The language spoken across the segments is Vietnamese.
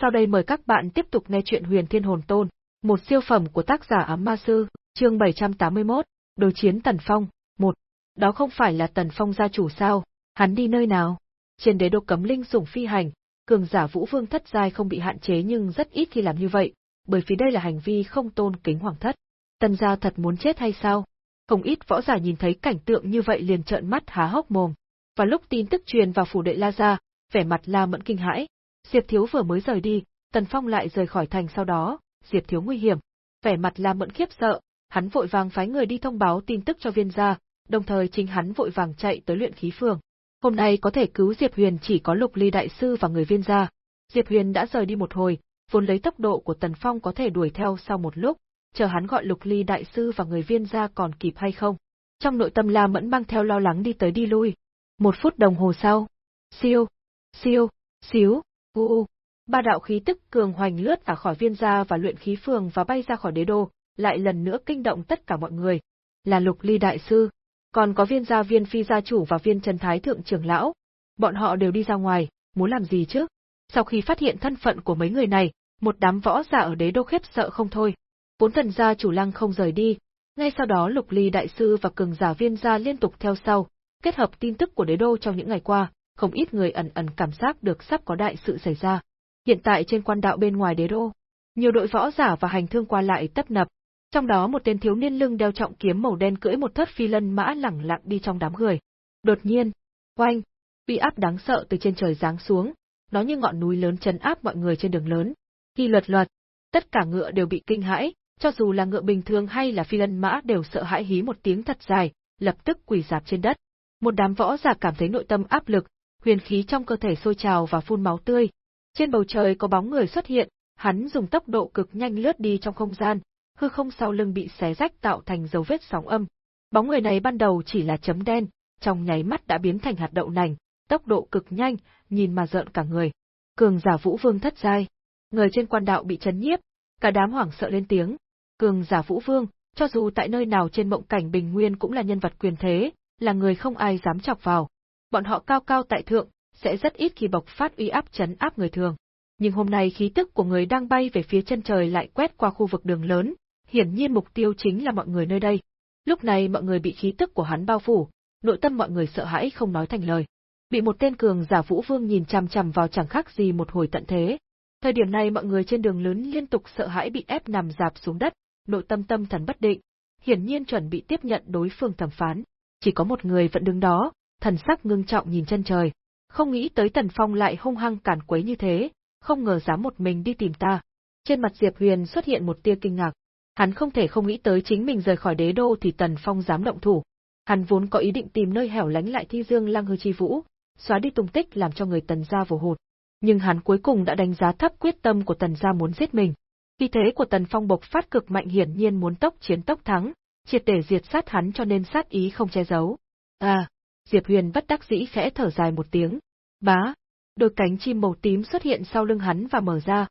Sau đây mời các bạn tiếp tục nghe chuyện Huyền Thiên Hồn Tôn, một siêu phẩm của tác giả Ám Ma Sư, chương 781, Đối chiến Tần Phong, 1. Đó không phải là Tần Phong gia chủ sao, hắn đi nơi nào? Trên đế đô cấm linh sủng phi hành, cường giả Vũ Vương thất giai không bị hạn chế nhưng rất ít khi làm như vậy, bởi vì đây là hành vi không tôn kính hoàng thất. Tần gia thật muốn chết hay sao? Không ít võ giả nhìn thấy cảnh tượng như vậy liền trợn mắt há hốc mồm. Và lúc tin tức truyền vào phủ đệ La gia, vẻ mặt La Mẫn kinh hãi, Diệp Thiếu vừa mới rời đi, Tần Phong lại rời khỏi thành sau đó, Diệp Thiếu nguy hiểm. Vẻ mặt La Mẫn khiếp sợ, hắn vội vàng phái người đi thông báo tin tức cho viên gia, đồng thời chính hắn vội vàng chạy tới luyện khí phường. Hôm nay có thể cứu Diệp Huyền chỉ có Lục Ly đại sư và người viên gia. Diệp Huyền đã rời đi một hồi, vốn lấy tốc độ của Tần Phong có thể đuổi theo sau một lúc, chờ hắn gọi Lục Ly đại sư và người viên gia còn kịp hay không. Trong nội tâm La Mẫn mang theo lo lắng đi tới đi lui. Một phút đồng hồ sau, siêu, siêu, xíu, u u. Ba đạo khí tức cường hoành lướt vào khỏi viên gia và luyện khí phường và bay ra khỏi đế đô, lại lần nữa kinh động tất cả mọi người. Là Lục Ly đại sư, còn có viên gia viên phi gia chủ và viên Trần Thái thượng trưởng lão. Bọn họ đều đi ra ngoài, muốn làm gì chứ? Sau khi phát hiện thân phận của mấy người này, một đám võ giả ở đế đô khiếp sợ không thôi. Vốn thần gia chủ lăng không rời đi, ngay sau đó Lục Ly đại sư và cường giả viên gia liên tục theo sau, kết hợp tin tức của đế đô trong những ngày qua, không ít người ẩn ẩn cảm giác được sắp có đại sự xảy ra. Hiện tại trên quan đạo bên ngoài đế đô, nhiều đội võ giả và hành thương qua lại tấp nập, trong đó một tên thiếu niên lưng đeo trọng kiếm màu đen cưỡi một thất phi lân mã lẳng lặng đi trong đám người. Đột nhiên, oanh, uy áp đáng sợ từ trên trời giáng xuống, nó như ngọn núi lớn chấn áp mọi người trên đường lớn. Khi luật luật, tất cả ngựa đều bị kinh hãi, cho dù là ngựa bình thường hay là phi lân mã đều sợ hãi hí một tiếng thật dài, lập tức quỳ dạp trên đất. Một đám võ giả cảm thấy nội tâm áp lực, huyền khí trong cơ thể sôi trào và phun máu tươi. Trên bầu trời có bóng người xuất hiện, hắn dùng tốc độ cực nhanh lướt đi trong không gian, hư không sau lưng bị xé rách tạo thành dấu vết sóng âm. Bóng người này ban đầu chỉ là chấm đen, trong nháy mắt đã biến thành hạt đậu nành, tốc độ cực nhanh, nhìn mà giận cả người. Cường giả Vũ Vương thất giai, người trên quan đạo bị chấn nhiếp, cả đám hoảng sợ lên tiếng. Cường giả Vũ Vương, cho dù tại nơi nào trên mộng cảnh bình nguyên cũng là nhân vật quyền thế, là người không ai dám chọc vào bọn họ cao cao tại thượng, sẽ rất ít khi bộc phát uy áp chấn áp người thường. Nhưng hôm nay khí tức của người đang bay về phía chân trời lại quét qua khu vực đường lớn, hiển nhiên mục tiêu chính là mọi người nơi đây. Lúc này mọi người bị khí tức của hắn bao phủ, nội tâm mọi người sợ hãi không nói thành lời. Bị một tên cường giả Vũ Vương nhìn chằm chằm vào chẳng khác gì một hồi tận thế. Thời điểm này mọi người trên đường lớn liên tục sợ hãi bị ép nằm dạp xuống đất, nội tâm tâm thần bất định, hiển nhiên chuẩn bị tiếp nhận đối phương thẩm phán. Chỉ có một người vẫn đứng đó, thần sắc ngưng trọng nhìn chân trời. Không nghĩ tới Tần Phong lại hung hăng cản quấy như thế, không ngờ dám một mình đi tìm ta. Trên mặt Diệp Huyền xuất hiện một tia kinh ngạc. Hắn không thể không nghĩ tới chính mình rời khỏi đế đô thì Tần Phong dám động thủ. Hắn vốn có ý định tìm nơi hẻo lánh lại thi dương lăng hư chi vũ, xóa đi tung tích làm cho người Tần gia vồ hụt. Nhưng hắn cuối cùng đã đánh giá thấp quyết tâm của Tần gia muốn giết mình. Khi thế của Tần Phong bộc phát cực mạnh hiển nhiên muốn tốc chiến tốc thắng, triệt để diệt sát hắn cho nên sát ý không che giấu. À, Diệp Huyền bất đắc dĩ khẽ thở dài một tiếng. Bá, đôi cánh chim màu tím xuất hiện sau lưng hắn và mở ra.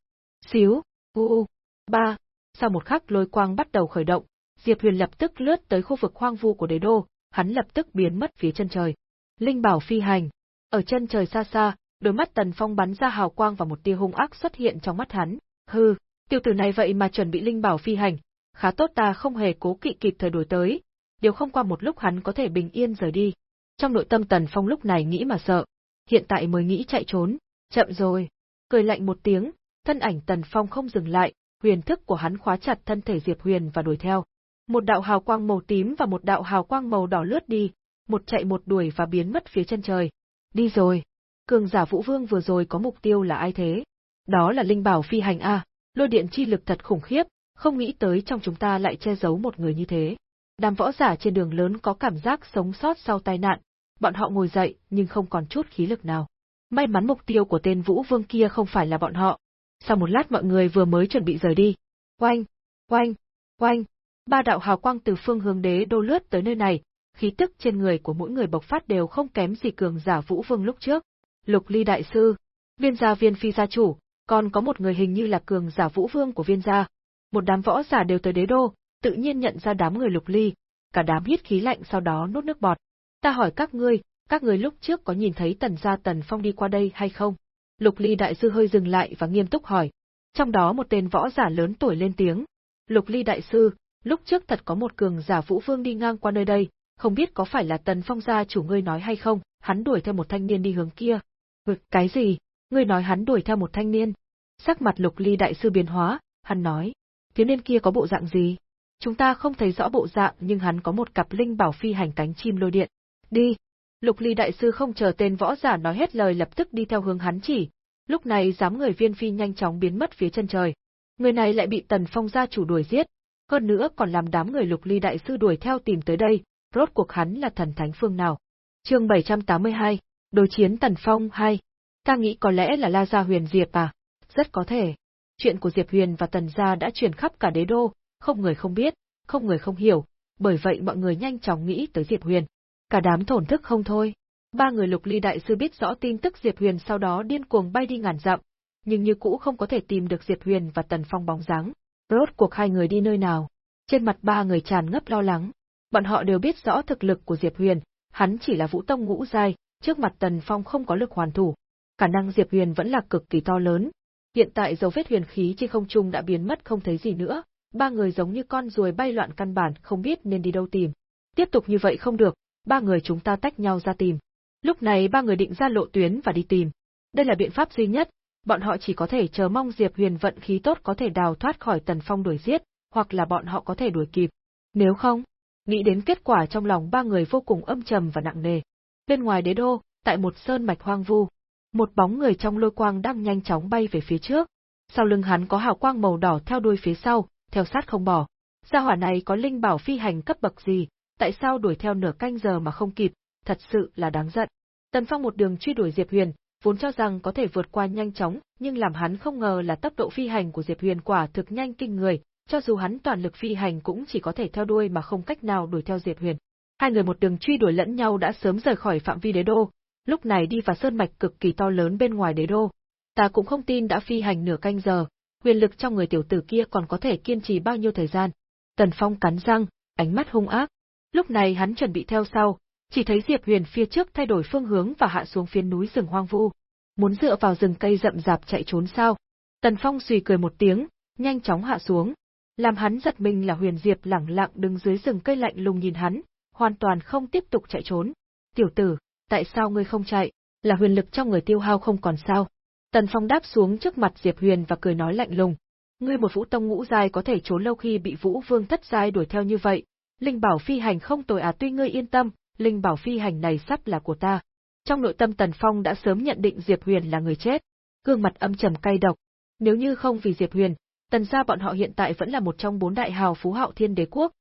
Xíu, u u, ba, sau một khắc lôi quang bắt đầu khởi động, Diệp Huyền lập tức lướt tới khu vực hoang vu của đế đô, hắn lập tức biến mất phía chân trời. Linh bảo phi hành, ở chân trời xa xa, đôi mắt Tần Phong bắn ra hào quang và một tia hung ác xuất hiện trong mắt hắn. Hừ, tiêu tử này vậy mà chuẩn bị linh bảo phi hành, khá tốt ta không hề cố kỵ kịp thời đuổi tới, điều không qua một lúc hắn có thể bình yên rời đi. Trong nội tâm Tần Phong lúc này nghĩ mà sợ, hiện tại mới nghĩ chạy trốn, chậm rồi. Cười lạnh một tiếng, thân ảnh Tần Phong không dừng lại, huyền thức của hắn khóa chặt thân thể Diệp Huyền và đuổi theo. Một đạo hào quang màu tím và một đạo hào quang màu đỏ lướt đi, một chạy một đuổi và biến mất phía chân trời. Đi rồi. Cường giả Vũ Vương vừa rồi có mục tiêu là ai thế? Đó là Linh Bảo phi hành a, lôi điện chi lực thật khủng khiếp, không nghĩ tới trong chúng ta lại che giấu một người như thế. Đám võ giả trên đường lớn có cảm giác sống sót sau tai nạn, bọn họ ngồi dậy nhưng không còn chút khí lực nào. May mắn mục tiêu của tên Vũ Vương kia không phải là bọn họ. Sau một lát mọi người vừa mới chuẩn bị rời đi. Oanh, oanh, oanh, ba đạo hào quang từ phương hướng đế đô lướt tới nơi này, khí tức trên người của mỗi người bộc phát đều không kém gì cường giả Vũ Vương lúc trước. Lục Ly đại sư, viên gia viên phi gia chủ, còn có một người hình như là cường giả Vũ Vương của viên gia. Một đám võ giả đều tới đế đô, tự nhiên nhận ra đám người Lục Ly, cả đám hít khí lạnh sau đó nuốt nước bọt. Ta hỏi các ngươi, các ngươi lúc trước có nhìn thấy tần gia tần phong đi qua đây hay không? Lục Ly đại sư hơi dừng lại và nghiêm túc hỏi. Trong đó một tên võ giả lớn tuổi lên tiếng. Lục Ly đại sư, lúc trước thật có một cường giả vũ vương đi ngang qua nơi đây, không biết có phải là Tần Phong gia chủ ngươi nói hay không, hắn đuổi theo một thanh niên đi hướng kia. Ngực cái gì? Ngươi nói hắn đuổi theo một thanh niên? Sắc mặt Lục Ly đại sư biến hóa, hắn nói, thiếu niên kia có bộ dạng gì? Chúng ta không thấy rõ bộ dạng nhưng hắn có một cặp linh bảo phi hành cánh chim lôi điện. Đi! Lục Ly đại sư không chờ tên võ giả nói hết lời lập tức đi theo hướng hắn chỉ. Lúc này dám người viên phi nhanh chóng biến mất phía chân trời. Người này lại bị Tần Phong gia chủ đuổi giết, hơn nữa còn làm đám người Lục Ly đại sư đuổi theo tìm tới đây, rốt cuộc hắn là thần thánh phương nào. Chương 782, Đối chiến Tần Phong 2. Ta nghĩ có lẽ là La Gia Huyền Diệp à? Rất có thể. Chuyện của Diệp Huyền và Tần Gia đã truyền khắp cả đế đô, không người không biết, không người không hiểu, bởi vậy mọi người nhanh chóng nghĩ tới Diệp Huyền. Cả đám thổn thức không thôi. Ba người lục ly đại sư biết rõ tin tức Diệp Huyền sau đó điên cuồng bay đi ngàn dặm, nhưng như cũ không có thể tìm được Diệp Huyền và Tần Phong bóng dáng. Rốt cuộc hai người đi nơi nào? Trên mặt ba người tràn ngấp lo lắng. Bọn họ đều biết rõ thực lực của Diệp Huyền, hắn chỉ là vũ tông ngũ giai, trước mặt Tần Phong không có lực hoàn thủ. Khả năng Diệp Huyền vẫn là cực kỳ to lớn. Hiện tại dấu vết huyền khí trên không trung đã biến mất không thấy gì nữa, ba người giống như con ruồi bay loạn căn bản không biết nên đi đâu tìm. Tiếp tục như vậy không được, ba người chúng ta tách nhau ra tìm. Lúc này ba người định ra lộ tuyến và đi tìm. Đây là biện pháp duy nhất, bọn họ chỉ có thể chờ mong Diệp Huyền vận khí tốt có thể đào thoát khỏi Tần Phong đuổi giết, hoặc là bọn họ có thể đuổi kịp. Nếu không, nghĩ đến kết quả trong lòng ba người vô cùng âm trầm và nặng nề. Bên ngoài đế đô, tại một sơn mạch hoang vu, một bóng người trong lôi quang đang nhanh chóng bay về phía trước. Sau lưng hắn có hào quang màu đỏ theo đuôi phía sau, theo sát không bỏ. Gia hỏa này có linh bảo phi hành cấp bậc gì, tại sao đuổi theo nửa canh giờ mà không kịp, thật sự là đáng giận. Tần Phong một đường truy đuổi Diệp Huyền, vốn cho rằng có thể vượt qua nhanh chóng, nhưng làm hắn không ngờ là tốc độ phi hành của Diệp Huyền quả thực nhanh kinh người, cho dù hắn toàn lực phi hành cũng chỉ có thể theo đuôi mà không cách nào đuổi theo Diệp Huyền. Hai người một đường truy đuổi lẫn nhau đã sớm rời khỏi phạm vi đế đô, lúc này đi vào sơn mạch cực kỳ to lớn bên ngoài đế đô. Ta cũng không tin đã phi hành nửa canh giờ, huyền lực trong người tiểu tử kia còn có thể kiên trì bao nhiêu thời gian. Tần Phong cắn răng, ánh mắt hung ác. Lúc này hắn chuẩn bị theo sau, chỉ thấy Diệp Huyền phía trước thay đổi phương hướng và hạ xuống phía núi rừng hoang vu. Muốn dựa vào rừng cây rậm rạp chạy trốn sao? Tần Phong suy cười một tiếng, nhanh chóng hạ xuống. Làm hắn giật mình là Huyền Diệp lẳng lặng đứng dưới rừng cây lạnh lùng nhìn hắn, hoàn toàn không tiếp tục chạy trốn. Tiểu tử, tại sao ngươi không chạy? Là huyền lực trong người tiêu hao không còn sao? Tần Phong đáp xuống trước mặt Diệp Huyền và cười nói lạnh lùng. Ngươi một vũ tông ngũ giai có thể trốn lâu khi bị vũ vương thất giai đuổi theo như vậy. Linh bảo phi hành không tồi à tuy ngươi yên tâm, linh bảo phi hành này sắp là của ta. Trong nội tâm Tần Phong đã sớm nhận định Diệp Huyền là người chết. Gương mặt âm trầm cay độc. Nếu như không vì Diệp Huyền, tần gia bọn họ hiện tại vẫn là một trong bốn đại hào phú hạo thiên đế quốc.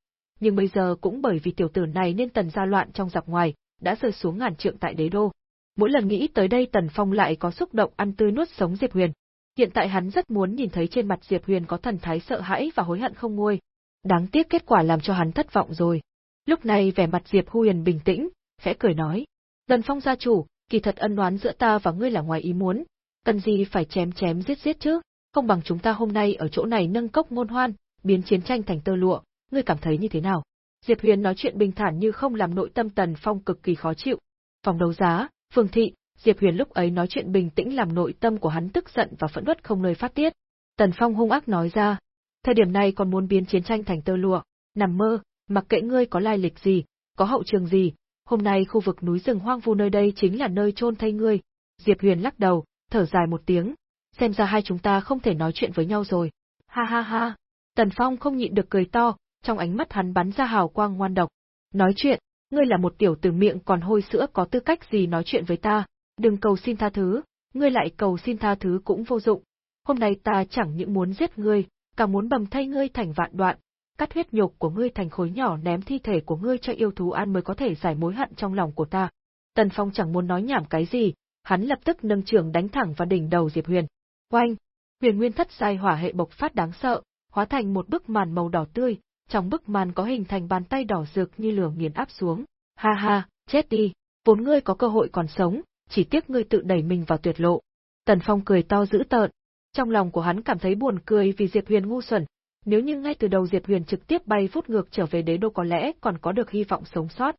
Nhưng bây giờ cũng bởi vì tiểu tử này nên tần gia loạn trong giặc ngoài, đã rơi xuống ngàn trượng tại đế đô. Mỗi lần nghĩ tới đây Tần Phong lại có xúc động ăn tươi nuốt sống Diệp Huyền. Hiện tại hắn rất muốn nhìn thấy trên mặt Diệp Huyền có thần thái sợ hãi và hối hận không nguôi. Đáng tiếc kết quả làm cho hắn thất vọng rồi. Lúc này vẻ mặt Diệp Huyền bình tĩnh, khẽ cười nói. Tần Phong gia chủ, kỳ thật ân oán giữa ta và ngươi là ngoài ý muốn, cần gì phải chém chém giết giết chứ, không bằng chúng ta hôm nay ở chỗ này nâng cốc ngôn hoan, biến chiến tranh thành tơ lụa, ngươi cảm thấy như thế nào? Diệp Huyền nói chuyện bình thản như không làm nội tâm Tần Phong cực kỳ khó chịu. Phòng đấu giá, Phương Thị, Diệp Huyền lúc ấy nói chuyện bình tĩnh làm nội tâm của hắn tức giận và phẫn uất không nơi phát tiết. Tần Phong hung ác nói ra, thời điểm này còn muốn biến chiến tranh thành tơ lụa, nằm mơ, mặc kệ ngươi có lai lịch gì, có hậu trường gì, hôm nay khu vực núi rừng hoang vu nơi đây chính là nơi chôn thay ngươi. Diệp Huyền lắc đầu, thở dài một tiếng, xem ra hai chúng ta không thể nói chuyện với nhau rồi. Ha ha ha. Tần Phong không nhịn được cười to, trong ánh mắt hắn bắn ra hào quang ngoan độc. Nói chuyện, ngươi là một tiểu tử miệng còn hôi sữa có tư cách gì nói chuyện với ta, đừng cầu xin tha thứ, ngươi lại cầu xin tha thứ cũng vô dụng. Hôm nay ta chẳng những muốn giết ngươi, càng muốn bầm thay ngươi thành vạn đoạn, cắt huyết nhục của ngươi thành khối nhỏ ném thi thể của ngươi cho yêu thú ăn mới có thể giải mối hận trong lòng của ta. Tần Phong chẳng muốn nói nhảm cái gì, hắn lập tức nâng trường đánh thẳng vào đỉnh đầu Diệp Huyền. Oanh! Huyền Nguyên thất sai hỏa hệ bộc phát đáng sợ, hóa thành một bức màn màu đỏ tươi, trong bức màn có hình thành bàn tay đỏ rực như lửa nghiền áp xuống. Ha ha, chết đi, vốn ngươi có cơ hội còn sống, chỉ tiếc ngươi tự đẩy mình vào tuyệt lộ. Tần Phong cười to dữ tợn. Trong lòng của hắn cảm thấy buồn cười vì Diệp Huyền ngu xuẩn, nếu như ngay từ đầu Diệp Huyền trực tiếp bay vút ngược trở về đế đô có lẽ còn có được hy vọng sống sót.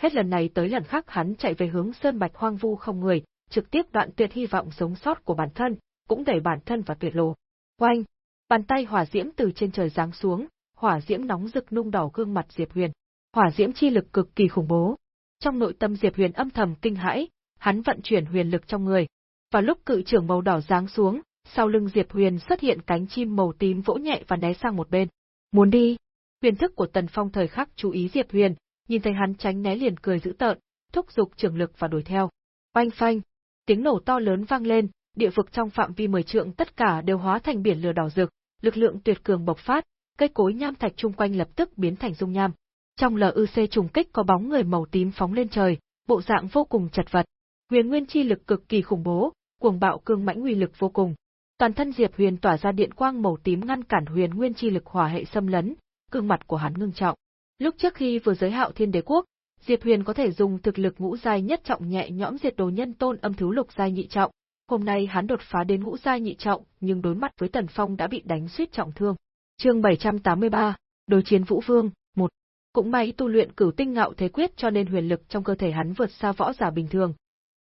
Hết lần này tới lần khác hắn chạy về hướng sơn bạch hoang vu không người, trực tiếp đoạn tuyệt hy vọng sống sót của bản thân, cũng đẩy bản thân vào tuyệt lộ. Oanh! Bàn tay hỏa diễm từ trên trời giáng xuống, hỏa diễm nóng rực nung đỏ gương mặt Diệp Huyền. Hỏa diễm chi lực cực kỳ khủng bố. Trong nội tâm Diệp Huyền âm thầm kinh hãi, hắn vận chuyển huyền lực trong người. Vào lúc cự trưởng màu đỏ giáng xuống, sau lưng Diệp Huyền xuất hiện cánh chim màu tím vỗ nhẹ và né sang một bên. Muốn đi? Huyền thức của Tần Phong thời khắc chú ý Diệp Huyền, nhìn thấy hắn tránh né liền cười dữ tợn, thúc giục trưởng lực và đuổi theo. Oanh phanh, tiếng nổ to lớn vang lên, địa vực trong phạm vi mười trượng tất cả đều hóa thành biển lửa đỏ rực, lực lượng tuyệt cường bộc phát, cây cối nham thạch chung quanh lập tức biến thành dung nham. Trong LUC trùng kích có bóng người màu tím phóng lên trời, bộ dạng vô cùng chật vật. Huyền nguyên chi lực cực kỳ khủng bố, cuồng bạo cương mãnh uy lực vô cùng. Toàn thân Diệp Huyền tỏa ra điện quang màu tím ngăn cản huyền nguyên chi lực hỏa hệ xâm lấn, gương mặt của hắn ngưng trọng. Lúc trước khi vừa giới hạo thiên đế quốc, Diệp Huyền có thể dùng thực lực ngũ giai nhất trọng nhẹ nhõm diệt đồ nhân tôn âm thứ lục giai nhị trọng. Hôm nay hắn đột phá đến ngũ giai nhị trọng, nhưng đối mặt với Tần Phong đã bị đánh suýt trọng thương. Chương 783, Đối chiến Vũ Vương, 1. Cũng may tu luyện cửu tinh ngạo thế quyết cho nên huyền lực trong cơ thể hắn vượt xa võ giả bình thường.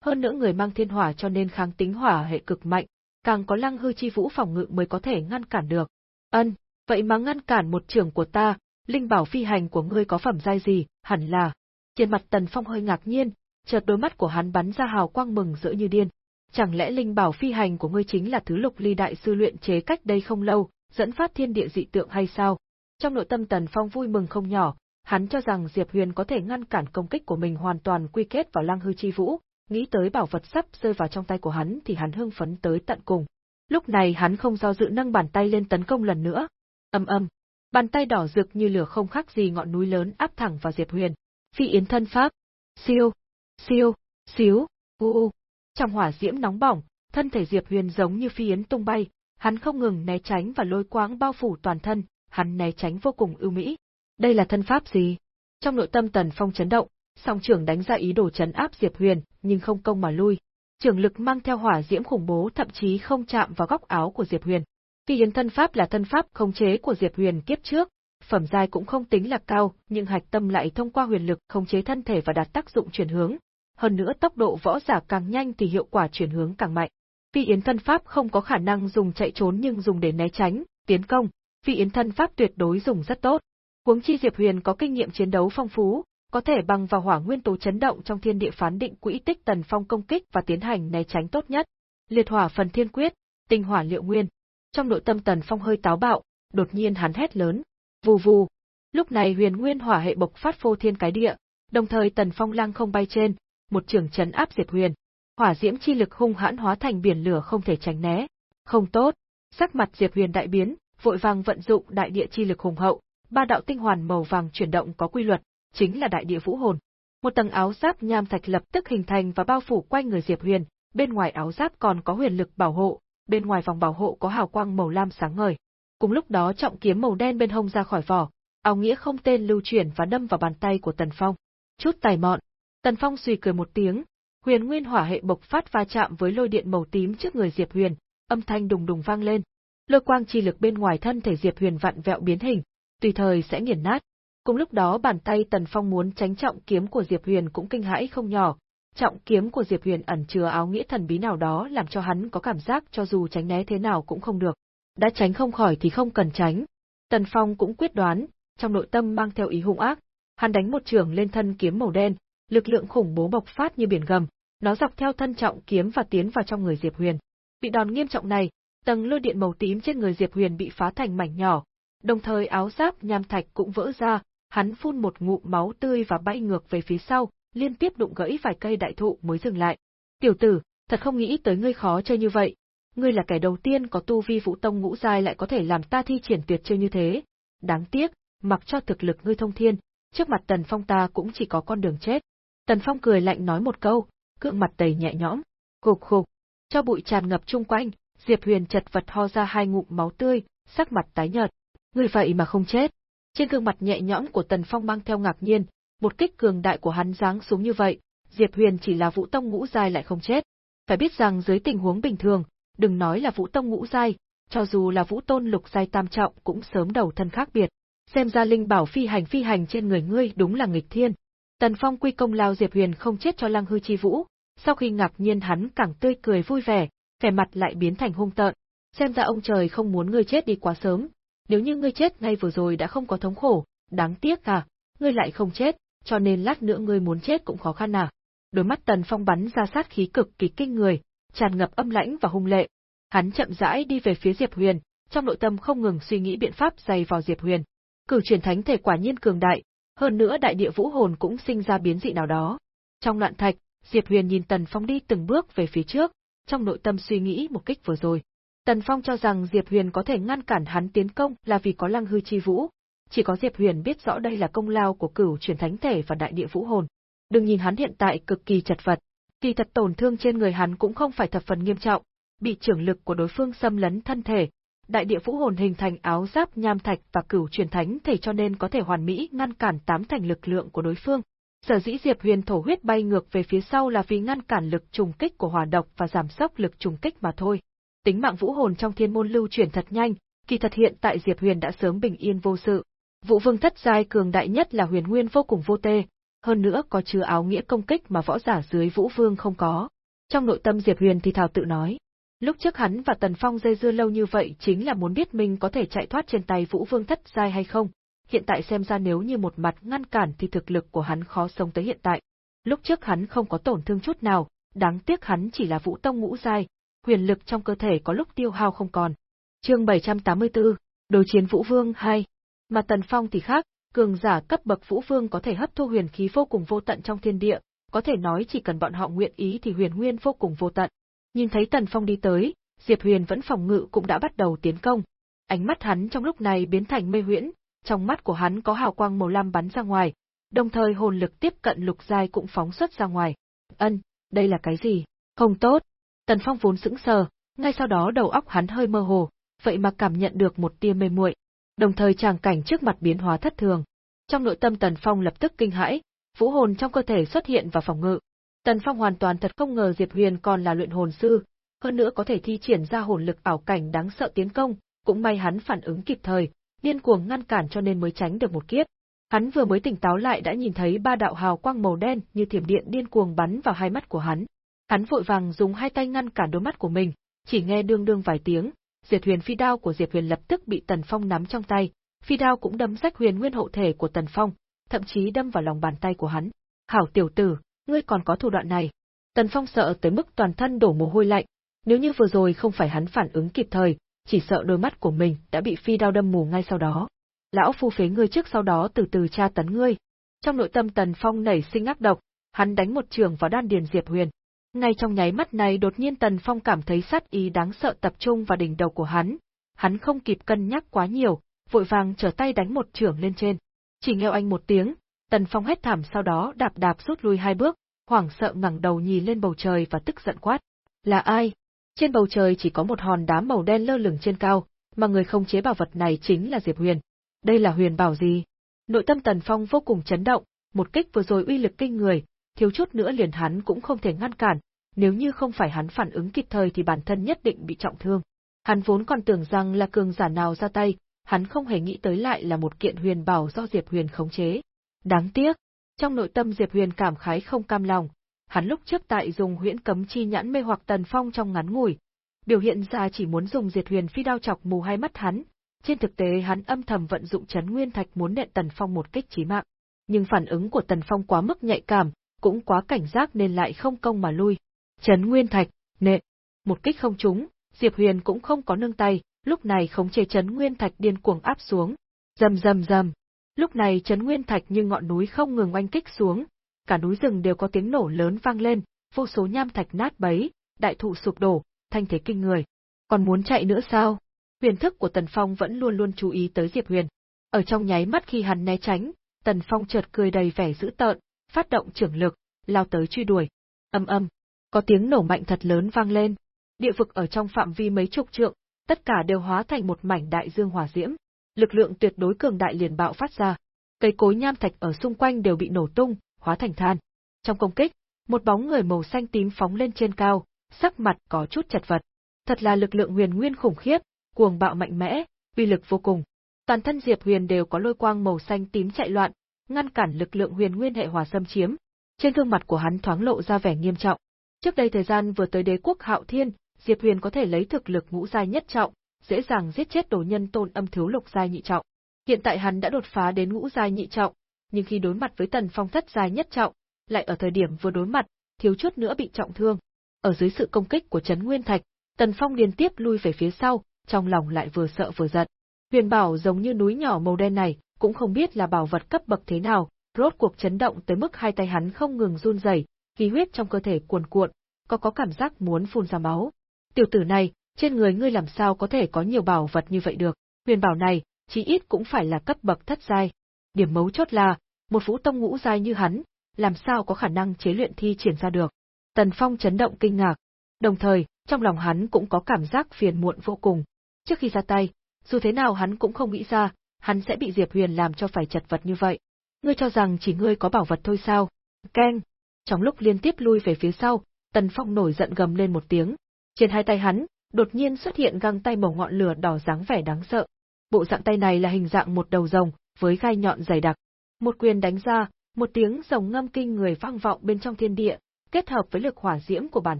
Hơn nữa người mang thiên hỏa cho nên kháng tính hỏa hệ cực mạnh, càng có lăng hư chi vũ phòng ngự mới có thể ngăn cản được. Ân, vậy mà ngăn cản một trưởng của ta, linh bảo phi hành của ngươi có phẩm giai gì, hẳn là. Trên mặt Tần Phong hơi ngạc nhiên, chợt đôi mắt của hắn bắn ra hào quang mừng rỡ như điên. Chẳng lẽ linh bảo phi hành của ngươi chính là thứ lục ly đại sư luyện chế cách đây không lâu, dẫn phát thiên địa dị tượng hay sao? Trong nội tâm Tần Phong vui mừng không nhỏ, hắn cho rằng Diệp Huyền có thể ngăn cản công kích của mình hoàn toàn quy kết vào Lăng Hư Chi Vũ, nghĩ tới bảo vật sắp rơi vào trong tay của hắn thì hắn hưng phấn tới tận cùng. Lúc này hắn không do dự nâng bàn tay lên tấn công lần nữa. Âm âm, bàn tay đỏ rực như lửa không khác gì ngọn núi lớn áp thẳng vào Diệp Huyền. Phi yến thân pháp, siêu, siêu, xíu, u u. Trong hỏa diễm nóng bỏng, thân thể Diệp Huyền giống như phi yến tung bay, hắn không ngừng né tránh và lôi quáng bao phủ toàn thân, hắn né tránh vô cùng ưu mỹ. Đây là thân pháp gì? Trong nội tâm Tần Phong chấn động, song trưởng đánh ra ý đồ chấn áp Diệp Huyền, nhưng không công mà lui. Trường lực mang theo hỏa diễm khủng bố thậm chí không chạm vào góc áo của Diệp Huyền. Phi yến thân pháp là thân pháp khống chế của Diệp Huyền kiếp trước, phẩm giai cũng không tính là cao, nhưng hạch tâm lại thông qua huyền lực khống chế thân thể và đạt tác dụng chuyển hướng. Hơn nữa tốc độ võ giả càng nhanh thì hiệu quả chuyển hướng càng mạnh. Phi yến thân pháp không có khả năng dùng chạy trốn nhưng dùng để né tránh, tiến công, phi yến thân pháp tuyệt đối dùng rất tốt. Huống chi Diệp Huyền có kinh nghiệm chiến đấu phong phú, có thể bằng vào hỏa nguyên tố chấn động trong thiên địa phán định quỹ tích tần phong công kích và tiến hành né tránh tốt nhất. Liệt hỏa phần thiên quyết, tinh hỏa liệu nguyên. Trong nội tâm tần phong hơi táo bạo, đột nhiên hắn hét lớn, vù vù. Lúc này huyền nguyên hỏa hệ bộc phát phô thiên cái địa, đồng thời tần phong lang không bay trên, một trường chấn áp Diệp huyền. Hỏa diễm chi lực hung hãn hóa thành biển lửa không thể tránh né. Không tốt, sắc mặt Diệp Huyền đại biến, vội vàng vận dụng đại địa chi lực hùng hậu, ba đạo tinh hoàn màu vàng chuyển động có quy luật, chính là đại địa vũ hồn. Một tầng áo giáp nham thạch lập tức hình thành và bao phủ quanh người Diệp Huyền, bên ngoài áo giáp còn có huyền lực bảo hộ, bên ngoài vòng bảo hộ có hào quang màu lam sáng ngời. Cùng lúc đó trọng kiếm màu đen bên hông ra khỏi vỏ, áo nghĩa không tên lưu chuyển và đâm vào bàn tay của Tần Phong. Chút tài mọn. Tần Phong suy cười một tiếng, huyền nguyên hỏa hệ bộc phát va chạm với lôi điện màu tím trước người Diệp Huyền, âm thanh đùng đùng vang lên. Lôi quang chi lực bên ngoài thân thể Diệp Huyền vặn vẹo biến hình, tùy thời sẽ nghiền nát. Cùng lúc đó bàn tay Tần Phong muốn tránh trọng kiếm của Diệp Huyền cũng kinh hãi không nhỏ. Trọng kiếm của Diệp Huyền ẩn chứa áo nghĩa thần bí nào đó làm cho hắn có cảm giác cho dù tránh né thế nào cũng không được. Đã tránh không khỏi thì không cần tránh. Tần Phong cũng quyết đoán, trong nội tâm mang theo ý hung ác. Hắn đánh một trường lên thân kiếm màu đen, lực lượng khủng bố bộc phát như biển gầm, nó dọc theo thân trọng kiếm và tiến vào trong người Diệp Huyền. Bị đòn nghiêm trọng này, tầng lôi điện màu tím trên người Diệp Huyền bị phá thành mảnh nhỏ, đồng thời áo giáp nham thạch cũng vỡ ra, hắn phun một ngụm máu tươi và bay ngược về phía sau, liên tiếp đụng gãy vài cây đại thụ mới dừng lại. Tiểu tử, thật không nghĩ tới ngươi khó chơi như vậy. Ngươi là kẻ đầu tiên có tu vi vũ tông ngũ giai lại có thể làm ta thi triển tuyệt chiêu như thế. Đáng tiếc, mặc cho thực lực ngươi thông thiên, trước mặt Tần Phong ta cũng chỉ có con đường chết. Tần Phong cười lạnh nói một câu, cượng mặt đầy nhẹ nhõm, khục khục, cho bụi tràn ngập chung quanh, Diệp Huyền chật vật ho ra hai ngụm máu tươi, sắc mặt tái nhợt. người vậy mà không chết. Trên gương mặt nhẹ nhõm của Tần Phong mang theo ngạc nhiên, một kích cường đại của hắn giáng xuống như vậy, Diệp Huyền chỉ là Vũ Tông ngũ giai lại không chết. Phải biết rằng dưới tình huống bình thường, đừng nói là Vũ Tông ngũ giai, cho dù là Vũ Tôn lục giai tam trọng cũng sớm đầu thân khác biệt. Xem ra linh bảo phi hành phi hành trên người ngươi đúng là nghịch thiên. Tần Phong quy công lao Diệp Huyền không chết cho Lăng Hư Chi Vũ, Sau khi ngạc nhiên hắn càng tươi cười vui vẻ, vẻ mặt lại biến thành hung tợn. Xem ra ông trời không muốn ngươi chết đi quá sớm. Nếu như ngươi chết ngay vừa rồi đã không có thống khổ, đáng tiếc à, ngươi lại không chết, cho nên lát nữa ngươi muốn chết cũng khó khăn à. Đôi mắt Tần Phong bắn ra sát khí cực kỳ kinh người, tràn ngập âm lãnh và hung lệ. Hắn chậm rãi đi về phía Diệp Huyền, trong nội tâm không ngừng suy nghĩ biện pháp dày vào Diệp Huyền. Cử truyền thánh thể quả nhiên cường đại, hơn nữa đại địa vũ hồn cũng sinh ra biến dị nào đó. Trong loạn thạch, Diệp Huyền nhìn Tần Phong đi từng bước về phía trước, trong nội tâm suy nghĩ một kích vừa rồi. Tần Phong cho rằng Diệp Huyền có thể ngăn cản hắn tiến công là vì có lăng hư chi vũ. Chỉ có Diệp Huyền biết rõ đây là công lao của cửu chuyển thánh thể và đại địa vũ hồn. Đừng nhìn hắn hiện tại cực kỳ chật vật, kỳ thật tổn thương trên người hắn cũng không phải thập phần nghiêm trọng, bị trưởng lực của đối phương xâm lấn thân thể, đại địa vũ hồn hình thành áo giáp nham thạch và cửu truyền thánh thể cho nên có thể hoàn mỹ ngăn cản tám thành lực lượng của đối phương. Sở dĩ Diệp Huyền thổ huyết bay ngược về phía sau là vì ngăn cản lực trùng kích của hỏa độc và giảm sốc lực trùng kích mà thôi. Tính mạng vũ hồn trong thiên môn lưu chuyển thật nhanh, kỳ thật hiện tại Diệp Huyền đã sớm bình yên vô sự. Vũ vương thất giai cường đại nhất là huyền nguyên vô cùng vô tê, hơn nữa có chứa áo nghĩa công kích mà võ giả dưới vũ vương không có. Trong nội tâm Diệp Huyền thì thào tự nói, Lúc trước hắn và Tần Phong dây dưa lâu như vậy chính là muốn biết mình có thể chạy thoát trên tay Vũ Vương thất giai hay không. Hiện tại xem ra nếu như một mặt ngăn cản thì thực lực của hắn khó sống tới hiện tại. Lúc trước hắn không có tổn thương chút nào, đáng tiếc hắn chỉ là Vũ Tông ngũ giai, huyền lực trong cơ thể có lúc tiêu hao không còn. Chương 784, Đối chiến Vũ Vương 2. Mà Tần Phong thì khác, cường giả cấp bậc Vũ Vương có thể hấp thu huyền khí vô cùng vô tận trong thiên địa, có thể nói chỉ cần bọn họ nguyện ý thì huyền nguyên vô cùng vô tận. Nhìn thấy Tần Phong đi tới, Diệp Huyền vẫn phòng ngự cũng đã bắt đầu tiến công. Ánh mắt hắn trong lúc này biến thành mê huyễn, trong mắt của hắn có hào quang màu lam bắn ra ngoài, đồng thời hồn lực tiếp cận lục giai cũng phóng xuất ra ngoài. Ân, đây là cái gì? Không tốt. Tần Phong vốn sững sờ, ngay sau đó đầu óc hắn hơi mơ hồ, vậy mà cảm nhận được một tia mê muội. Đồng thời tràng cảnh trước mặt biến hóa thất thường. Trong nội tâm Tần Phong lập tức kinh hãi, vũ hồn trong cơ thể xuất hiện và phòng ngự, Tần Phong hoàn toàn thật không ngờ Diệp Huyền còn là luyện hồn sư, hơn nữa có thể thi triển ra hồn lực ảo cảnh đáng sợ tiến công, cũng may hắn phản ứng kịp thời, điên cuồng ngăn cản cho nên mới tránh được một kiếp. Hắn vừa mới tỉnh táo lại đã nhìn thấy ba đạo hào quang màu đen như thiểm điện điên cuồng bắn vào hai mắt của hắn. Hắn vội vàng dùng hai tay ngăn cản đôi mắt của mình, chỉ nghe đương đương vài tiếng, Diệt Huyền phi đao của Diệp Huyền lập tức bị Tần Phong nắm trong tay, phi đao cũng đâm rách huyền nguyên hộ thể của Tần Phong, thậm chí đâm vào lòng bàn tay của hắn. "Hảo tiểu tử, ngươi còn có thủ đoạn này. Tần Phong sợ tới mức toàn thân đổ mồ hôi lạnh, nếu như vừa rồi không phải hắn phản ứng kịp thời, chỉ sợ đôi mắt của mình đã bị phi đao đâm mù ngay sau đó. Lão phu phế ngươi trước sau đó từ từ tra tấn ngươi. Trong nội tâm Tần Phong nảy sinh ác độc, hắn đánh một trường vào đan điền Diệp Huyền. Ngay trong nháy mắt này đột nhiên Tần Phong cảm thấy sát ý đáng sợ tập trung vào đỉnh đầu của hắn. Hắn không kịp cân nhắc quá nhiều, vội vàng trở tay đánh một trường lên trên. Chỉ nghe anh một tiếng, Tần Phong hét thảm sau đó đạp đạp rút lui hai bước, hoảng sợ ngẩng đầu nhìn lên bầu trời và tức giận quát. Là ai? Trên bầu trời chỉ có một hòn đá màu đen lơ lửng trên cao, mà người không chế bảo vật này chính là Diệp Huyền. Đây là huyền bảo gì? Nội tâm Tần Phong vô cùng chấn động, một kích vừa rồi uy lực kinh người, thiếu chút nữa liền hắn cũng không thể ngăn cản, nếu như không phải hắn phản ứng kịp thời thì bản thân nhất định bị trọng thương. Hắn vốn còn tưởng rằng là cường giả nào ra tay, hắn không hề nghĩ tới lại là một kiện huyền bảo do Diệp Huyền khống chế. Đáng tiếc, trong nội tâm Diệp Huyền cảm khái không cam lòng, hắn lúc trước tại dùng huyễn cấm chi nhãn mê hoặc Tần Phong trong ngắn ngủi, biểu hiện ra chỉ muốn dùng Diệt Huyền phi đao chọc mù hai mắt hắn, trên thực tế hắn âm thầm vận dụng chấn nguyên thạch muốn nện Tần Phong một kích chí mạng. Nhưng phản ứng của Tần Phong quá mức nhạy cảm, cũng quá cảnh giác nên lại không công mà lui. Chấn nguyên thạch, nện, một kích không trúng, Diệp Huyền cũng không có nương tay, lúc này khống chế chấn nguyên thạch điên cuồng áp xuống. Rầm rầm rầm, Lúc này chấn nguyên thạch như ngọn núi không ngừng oanh kích xuống, cả núi rừng đều có tiếng nổ lớn vang lên, vô số nham thạch nát bấy, đại thụ sụp đổ, thanh thế kinh người. Còn muốn chạy nữa sao? Huyền thức của Tần Phong vẫn luôn luôn chú ý tới Diệp Huyền. Ở trong nháy mắt khi hắn né tránh, Tần Phong chợt cười đầy vẻ dữ tợn, phát động trưởng lực, lao tới truy đuổi. Âm âm, có tiếng nổ mạnh thật lớn vang lên. Địa vực ở trong phạm vi mấy chục trượng, tất cả đều hóa thành một mảnh đại dương hỏa diễm lực lượng tuyệt đối cường đại liền bạo phát ra. Cây cối nham thạch ở xung quanh đều bị nổ tung, hóa thành than. Trong công kích, một bóng người màu xanh tím phóng lên trên cao, sắc mặt có chút chật vật. Thật là lực lượng huyền nguyên khủng khiếp, cuồng bạo mạnh mẽ, uy lực vô cùng. Toàn thân Diệp Huyền đều có lôi quang màu xanh tím chạy loạn, ngăn cản lực lượng huyền nguyên hệ hòa xâm chiếm. Trên gương mặt của hắn thoáng lộ ra vẻ nghiêm trọng. Trước đây thời gian vừa tới đế quốc Hạo Thiên, Diệp Huyền có thể lấy thực lực ngũ giai nhất trọng, dễ dàng giết chết đồ nhân tôn âm thiếu lục giai nhị trọng. Hiện tại hắn đã đột phá đến ngũ giai nhị trọng, nhưng khi đối mặt với Tần Phong thất giai nhất trọng, lại ở thời điểm vừa đối mặt, thiếu chút nữa bị trọng thương. Ở dưới sự công kích của Trấn Nguyên Thạch, Tần Phong liên tiếp lui về phía sau, trong lòng lại vừa sợ vừa giận. Huyền bảo giống như núi nhỏ màu đen này, cũng không biết là bảo vật cấp bậc thế nào, rốt cuộc chấn động tới mức hai tay hắn không ngừng run rẩy, khí huyết trong cơ thể cuồn cuộn, có có cảm giác muốn phun ra máu. Tiểu tử này, trên người ngươi làm sao có thể có nhiều bảo vật như vậy được? Huyền bảo này, chí ít cũng phải là cấp bậc thất giai. Điểm mấu chốt là, một vũ tông ngũ giai như hắn, làm sao có khả năng chế luyện thi triển ra được? Tần Phong chấn động kinh ngạc, đồng thời, trong lòng hắn cũng có cảm giác phiền muộn vô cùng. Trước khi ra tay, dù thế nào hắn cũng không nghĩ ra, hắn sẽ bị Diệp Huyền làm cho phải chật vật như vậy. Ngươi cho rằng chỉ ngươi có bảo vật thôi sao? Keng! Trong lúc liên tiếp lui về phía sau, Tần Phong nổi giận gầm lên một tiếng. Trên hai tay hắn, đột nhiên xuất hiện găng tay màu ngọn lửa đỏ dáng vẻ đáng sợ. Bộ dạng tay này là hình dạng một đầu rồng, với gai nhọn dày đặc. Một quyền đánh ra, một tiếng rồng ngâm kinh người vang vọng bên trong thiên địa, kết hợp với lực hỏa diễm của bản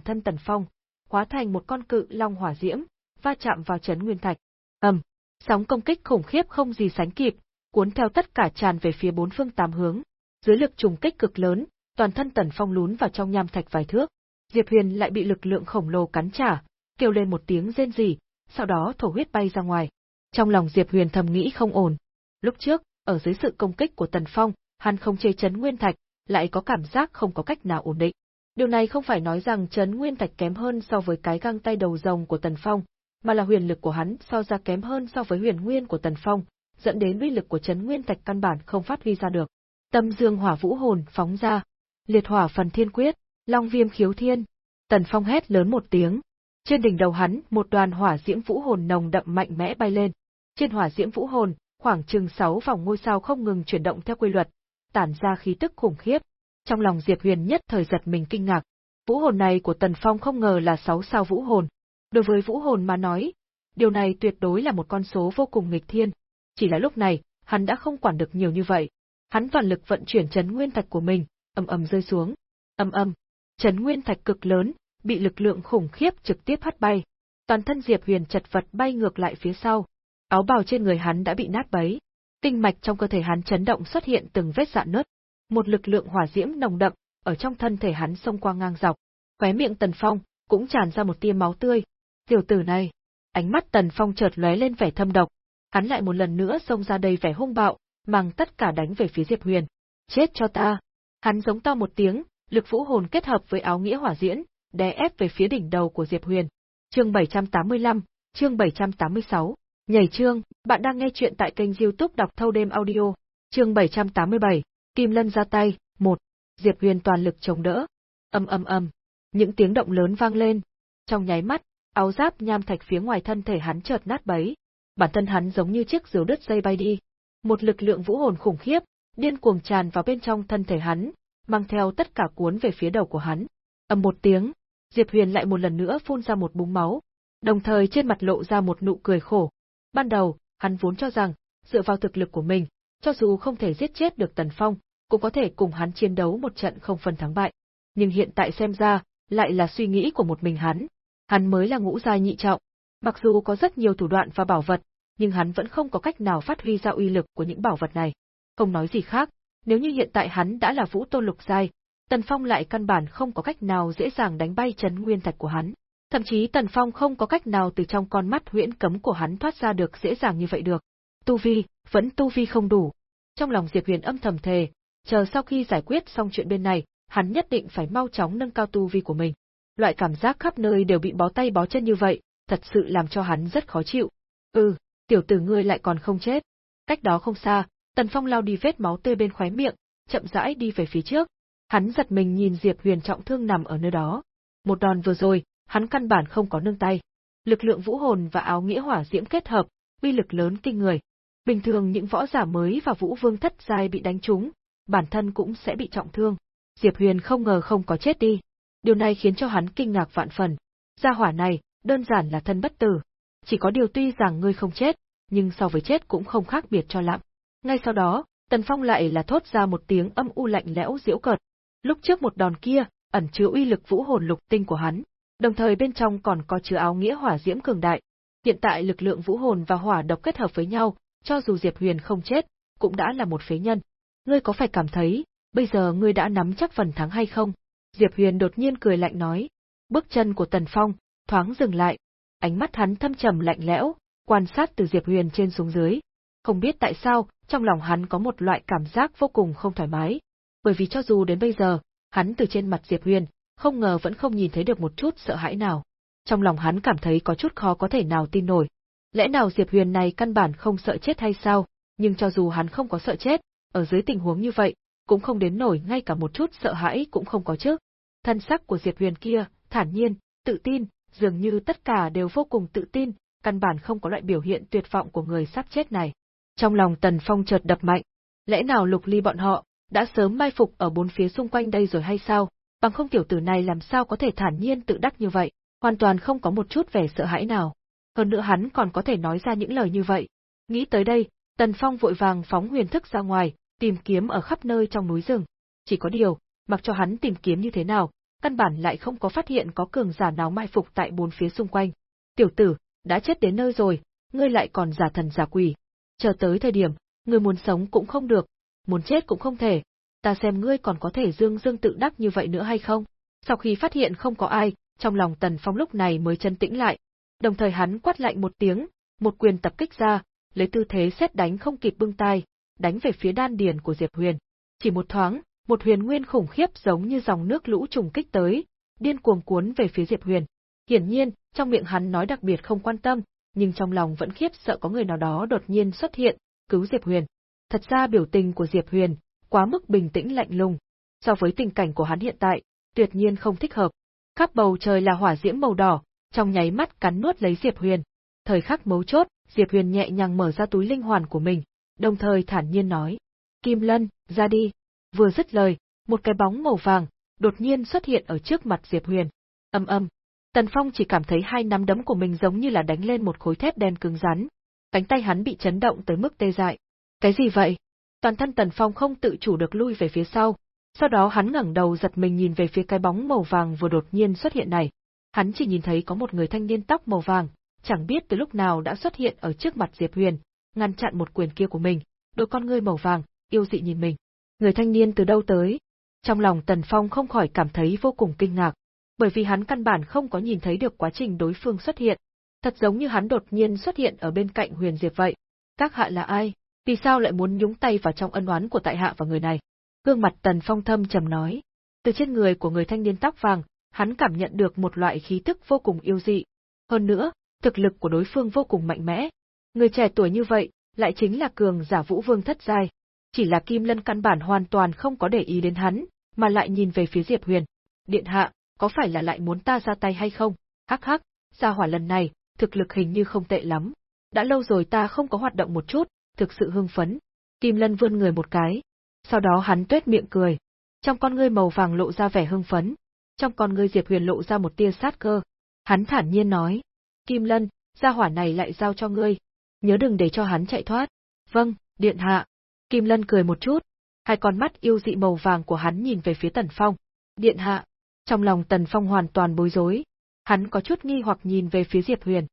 thân Tần Phong, hóa thành một con cự long hỏa diễm, va chạm vào chấn nguyên thạch. Ầm, sóng công kích khủng khiếp không gì sánh kịp, cuốn theo tất cả tràn về phía bốn phương tám hướng. Dưới lực trùng kích cực lớn, toàn thân Tần Phong lún vào trong nham thạch vài thước. Diệp Huyền lại bị lực lượng khổng lồ cắn trả, kêu lên một tiếng rên rỉ, sau đó thổ huyết bay ra ngoài. Trong lòng Diệp Huyền thầm nghĩ không ổn. Lúc trước, ở dưới sự công kích của Tần Phong, hắn không chê chấn nguyên thạch, lại có cảm giác không có cách nào ổn định. Điều này không phải nói rằng chấn nguyên thạch kém hơn so với cái găng tay đầu rồng của Tần Phong, mà là huyền lực của hắn so ra kém hơn so với huyền nguyên của Tần Phong, dẫn đến uy lực của chấn nguyên thạch căn bản không phát huy ra được. Tâm dương hỏa vũ hồn phóng ra, liệt hỏa phần thiên quyết, long viêm khiếu thiên. Tần Phong hét lớn một tiếng. Trên đỉnh đầu hắn, một đoàn hỏa diễm vũ hồn nồng đậm mạnh mẽ bay lên. Trên hỏa diễm vũ hồn, khoảng chừng sáu vòng ngôi sao không ngừng chuyển động theo quy luật, tản ra khí tức khủng khiếp. Trong lòng Diệp Huyền nhất thời giật mình kinh ngạc. Vũ hồn này của Tần Phong không ngờ là sáu sao vũ hồn. Đối với vũ hồn mà nói, điều này tuyệt đối là một con số vô cùng nghịch thiên. Chỉ là lúc này, hắn đã không quản được nhiều như vậy. Hắn toàn lực vận chuyển chấn nguyên thạch của mình, ầm ầm rơi xuống. Ầm ầm, chấn nguyên thạch cực lớn, bị lực lượng khủng khiếp trực tiếp hất bay. Toàn thân Diệp Huyền chật vật bay ngược lại phía sau. Áo bào trên người hắn đã bị nát bấy. Tinh mạch trong cơ thể hắn chấn động xuất hiện từng vết rạn nứt. Một lực lượng hỏa diễm nồng đậm ở trong thân thể hắn xông qua ngang dọc. Khóe miệng Tần Phong cũng tràn ra một tia máu tươi. Tiểu tử này, ánh mắt Tần Phong chợt lóe lên vẻ thâm độc, hắn lại một lần nữa xông ra đây vẻ hung bạo, mang tất cả đánh về phía Diệp Huyền. Chết cho ta! Hắn giống to một tiếng, lực vũ hồn kết hợp với áo nghĩa hỏa diễn, đè ép về phía đỉnh đầu của Diệp Huyền. Chương 785, chương 786, nhảy chương, bạn đang nghe chuyện tại kênh youtube đọc thâu đêm audio. Chương 787, Kim Lân ra tay, một. Diệp Huyền toàn lực chống đỡ. Âm âm âm, những tiếng động lớn vang lên. Trong nháy mắt, áo giáp nham thạch phía ngoài thân thể hắn chợt nát bấy, bản thân hắn giống như chiếc diều đứt dây bay đi. Một lực lượng vũ hồn khủng khiếp, điên cuồng tràn vào bên trong thân thể hắn, mang theo tất cả cuốn về phía đầu của hắn. Ầm một tiếng, Diệp Huyền lại một lần nữa phun ra một búng máu, đồng thời trên mặt lộ ra một nụ cười khổ. Ban đầu, hắn vốn cho rằng, dựa vào thực lực của mình, cho dù không thể giết chết được Tần Phong, cũng có thể cùng hắn chiến đấu một trận không phân thắng bại. Nhưng hiện tại xem ra, lại là suy nghĩ của một mình hắn. Hắn mới là ngũ gia nhị trọng, mặc dù có rất nhiều thủ đoạn và bảo vật, nhưng hắn vẫn không có cách nào phát huy ra uy lực của những bảo vật này. Không nói gì khác, nếu như hiện tại hắn đã là vũ tôn lục giai, Tần Phong lại căn bản không có cách nào dễ dàng đánh bay chấn nguyên thạch của hắn. Thậm chí Tần Phong không có cách nào từ trong con mắt huyễn cấm của hắn thoát ra được dễ dàng như vậy được. Tu vi, vẫn tu vi không đủ. Trong lòng Diệp Huyền âm thầm thề, chờ sau khi giải quyết xong chuyện bên này, hắn nhất định phải mau chóng nâng cao tu vi của mình. Loại cảm giác khắp nơi đều bị bó tay bó chân như vậy, thật sự làm cho hắn rất khó chịu. Ừ, tiểu tử ngươi lại còn không chết. Cách đó không xa, Tần Phong lao đi vết máu tươi bên khóe miệng, chậm rãi đi về phía trước. Hắn giật mình nhìn Diệp Huyền trọng thương nằm ở nơi đó. Một đòn vừa rồi, hắn căn bản không có nương tay. Lực lượng vũ hồn và áo nghĩa hỏa diễm kết hợp, uy lực lớn kinh người. Bình thường những võ giả mới và vũ vương thất giai bị đánh trúng, bản thân cũng sẽ bị trọng thương. Diệp Huyền không ngờ không có chết đi. Điều này khiến cho hắn kinh ngạc vạn phần. Gia hỏa này, đơn giản là thân bất tử. Chỉ có điều tuy rằng ngươi không chết, nhưng so với chết cũng không khác biệt cho lắm. Ngay sau đó, Tần Phong lại là thốt ra một tiếng âm u lạnh lẽo diễu cợt. Lúc trước một đòn kia, ẩn chứa uy lực vũ hồn lục tinh của hắn, đồng thời bên trong còn có chứa áo nghĩa hỏa diễm cường đại. Hiện tại lực lượng vũ hồn và hỏa độc kết hợp với nhau, cho dù Diệp Huyền không chết, cũng đã là một phế nhân. Ngươi có phải cảm thấy, bây giờ ngươi đã nắm chắc phần thắng hay không? Diệp Huyền đột nhiên cười lạnh nói. Bước chân của Tần Phong, thoáng dừng lại. Ánh mắt hắn thâm trầm lạnh lẽo, quan sát từ Diệp Huyền trên xuống dưới. Không biết tại sao, trong lòng hắn có một loại cảm giác vô cùng không thoải mái. Bởi vì cho dù đến bây giờ, hắn từ trên mặt Diệp Huyền, không ngờ vẫn không nhìn thấy được một chút sợ hãi nào. Trong lòng hắn cảm thấy có chút khó có thể nào tin nổi. Lẽ nào Diệp Huyền này căn bản không sợ chết hay sao? Nhưng cho dù hắn không có sợ chết, ở dưới tình huống như vậy, cũng không đến nổi ngay cả một chút sợ hãi cũng không có chứ. Thân sắc của Diệp Huyền kia, thản nhiên, tự tin, dường như tất cả đều vô cùng tự tin, căn bản không có loại biểu hiện tuyệt vọng của người sắp chết này. Trong lòng Tần Phong chợt đập mạnh, lẽ nào Lục Ly bọn họ đã sớm mai phục ở bốn phía xung quanh đây rồi hay sao? Bằng không tiểu tử này làm sao có thể thản nhiên tự đắc như vậy, hoàn toàn không có một chút vẻ sợ hãi nào. Hơn nữa hắn còn có thể nói ra những lời như vậy. Nghĩ tới đây, Tần Phong vội vàng phóng huyền thức ra ngoài, tìm kiếm ở khắp nơi trong núi rừng. Chỉ có điều, mặc cho hắn tìm kiếm như thế nào, căn bản lại không có phát hiện có cường giả nào mai phục tại bốn phía xung quanh. Tiểu tử, đã chết đến nơi rồi, ngươi lại còn giả thần giả quỷ. Chờ tới thời điểm, ngươi muốn sống cũng không được, muốn chết cũng không thể. Ta xem ngươi còn có thể dương dương tự đắc như vậy nữa hay không? Sau khi phát hiện không có ai, trong lòng Tần Phong lúc này mới chân tĩnh lại. Đồng thời hắn quát lạnh một tiếng, một quyền tập kích ra, lấy tư thế xét đánh không kịp bưng tay, đánh về phía đan điền của Diệp Huyền. Chỉ một thoáng, một huyền nguyên khủng khiếp giống như dòng nước lũ trùng kích tới, điên cuồng cuốn về phía Diệp Huyền. Hiển nhiên, trong miệng hắn nói đặc biệt không quan tâm, nhưng trong lòng vẫn khiếp sợ có người nào đó đột nhiên xuất hiện, cứu Diệp Huyền. Thật ra biểu tình của Diệp Huyền, quá mức bình tĩnh lạnh lùng. So với tình cảnh của hắn hiện tại, tuyệt nhiên không thích hợp. Khắp bầu trời là hỏa diễm màu đỏ, trong nháy mắt cắn nuốt lấy Diệp Huyền. Thời khắc mấu chốt, Diệp Huyền nhẹ nhàng mở ra túi linh hoàn của mình, đồng thời thản nhiên nói. Kim Lân, ra đi. Vừa dứt lời, một cái bóng màu vàng, đột nhiên xuất hiện ở trước mặt Diệp Huyền. Âm âm. Tần Phong chỉ cảm thấy hai nắm đấm của mình giống như là đánh lên một khối thép đen cứng rắn. Cánh tay hắn bị chấn động tới mức tê dại. Cái gì vậy? Toàn thân Tần Phong không tự chủ được lui về phía sau. Sau đó hắn ngẩng đầu giật mình nhìn về phía cái bóng màu vàng vừa đột nhiên xuất hiện này. Hắn chỉ nhìn thấy có một người thanh niên tóc màu vàng, chẳng biết từ lúc nào đã xuất hiện ở trước mặt Diệp Huyền, ngăn chặn một quyền kia của mình, đôi con ngươi màu vàng, yêu dị nhìn mình. Người thanh niên từ đâu tới? Trong lòng Tần Phong không khỏi cảm thấy vô cùng kinh ngạc, bởi vì hắn căn bản không có nhìn thấy được quá trình đối phương xuất hiện. Thật giống như hắn đột nhiên xuất hiện ở bên cạnh Huyền Diệp vậy. Các hạ là ai? Vì sao lại muốn nhúng tay vào trong ân oán của tại hạ và người này? Gương mặt Tần Phong thâm trầm nói. Từ trên người của người thanh niên tóc vàng, hắn cảm nhận được một loại khí tức vô cùng yêu dị. Hơn nữa, thực lực của đối phương vô cùng mạnh mẽ. Người trẻ tuổi như vậy, lại chính là cường giả vũ vương thất giai. Chỉ là Kim Lân căn bản hoàn toàn không có để ý đến hắn, mà lại nhìn về phía Diệp Huyền. Điện hạ, có phải là lại muốn ta ra tay hay không? Hắc hắc, gia hỏa lần này, thực lực hình như không tệ lắm. Đã lâu rồi ta không có hoạt động một chút, thực sự hưng phấn. Kim Lân vươn người một cái. Sau đó hắn tuét miệng cười. Trong con ngươi màu vàng lộ ra vẻ hưng phấn. Trong con ngươi Diệp Huyền lộ ra một tia sát cơ. Hắn thản nhiên nói. Kim Lân, gia hỏa này lại giao cho ngươi. Nhớ đừng để cho hắn chạy thoát. Vâng, điện hạ. Kim Lân cười một chút. Hai con mắt yêu dị màu vàng của hắn nhìn về phía Tần Phong. Điện hạ. Trong lòng Tần Phong hoàn toàn bối rối. Hắn có chút nghi hoặc nhìn về phía Diệp Huyền.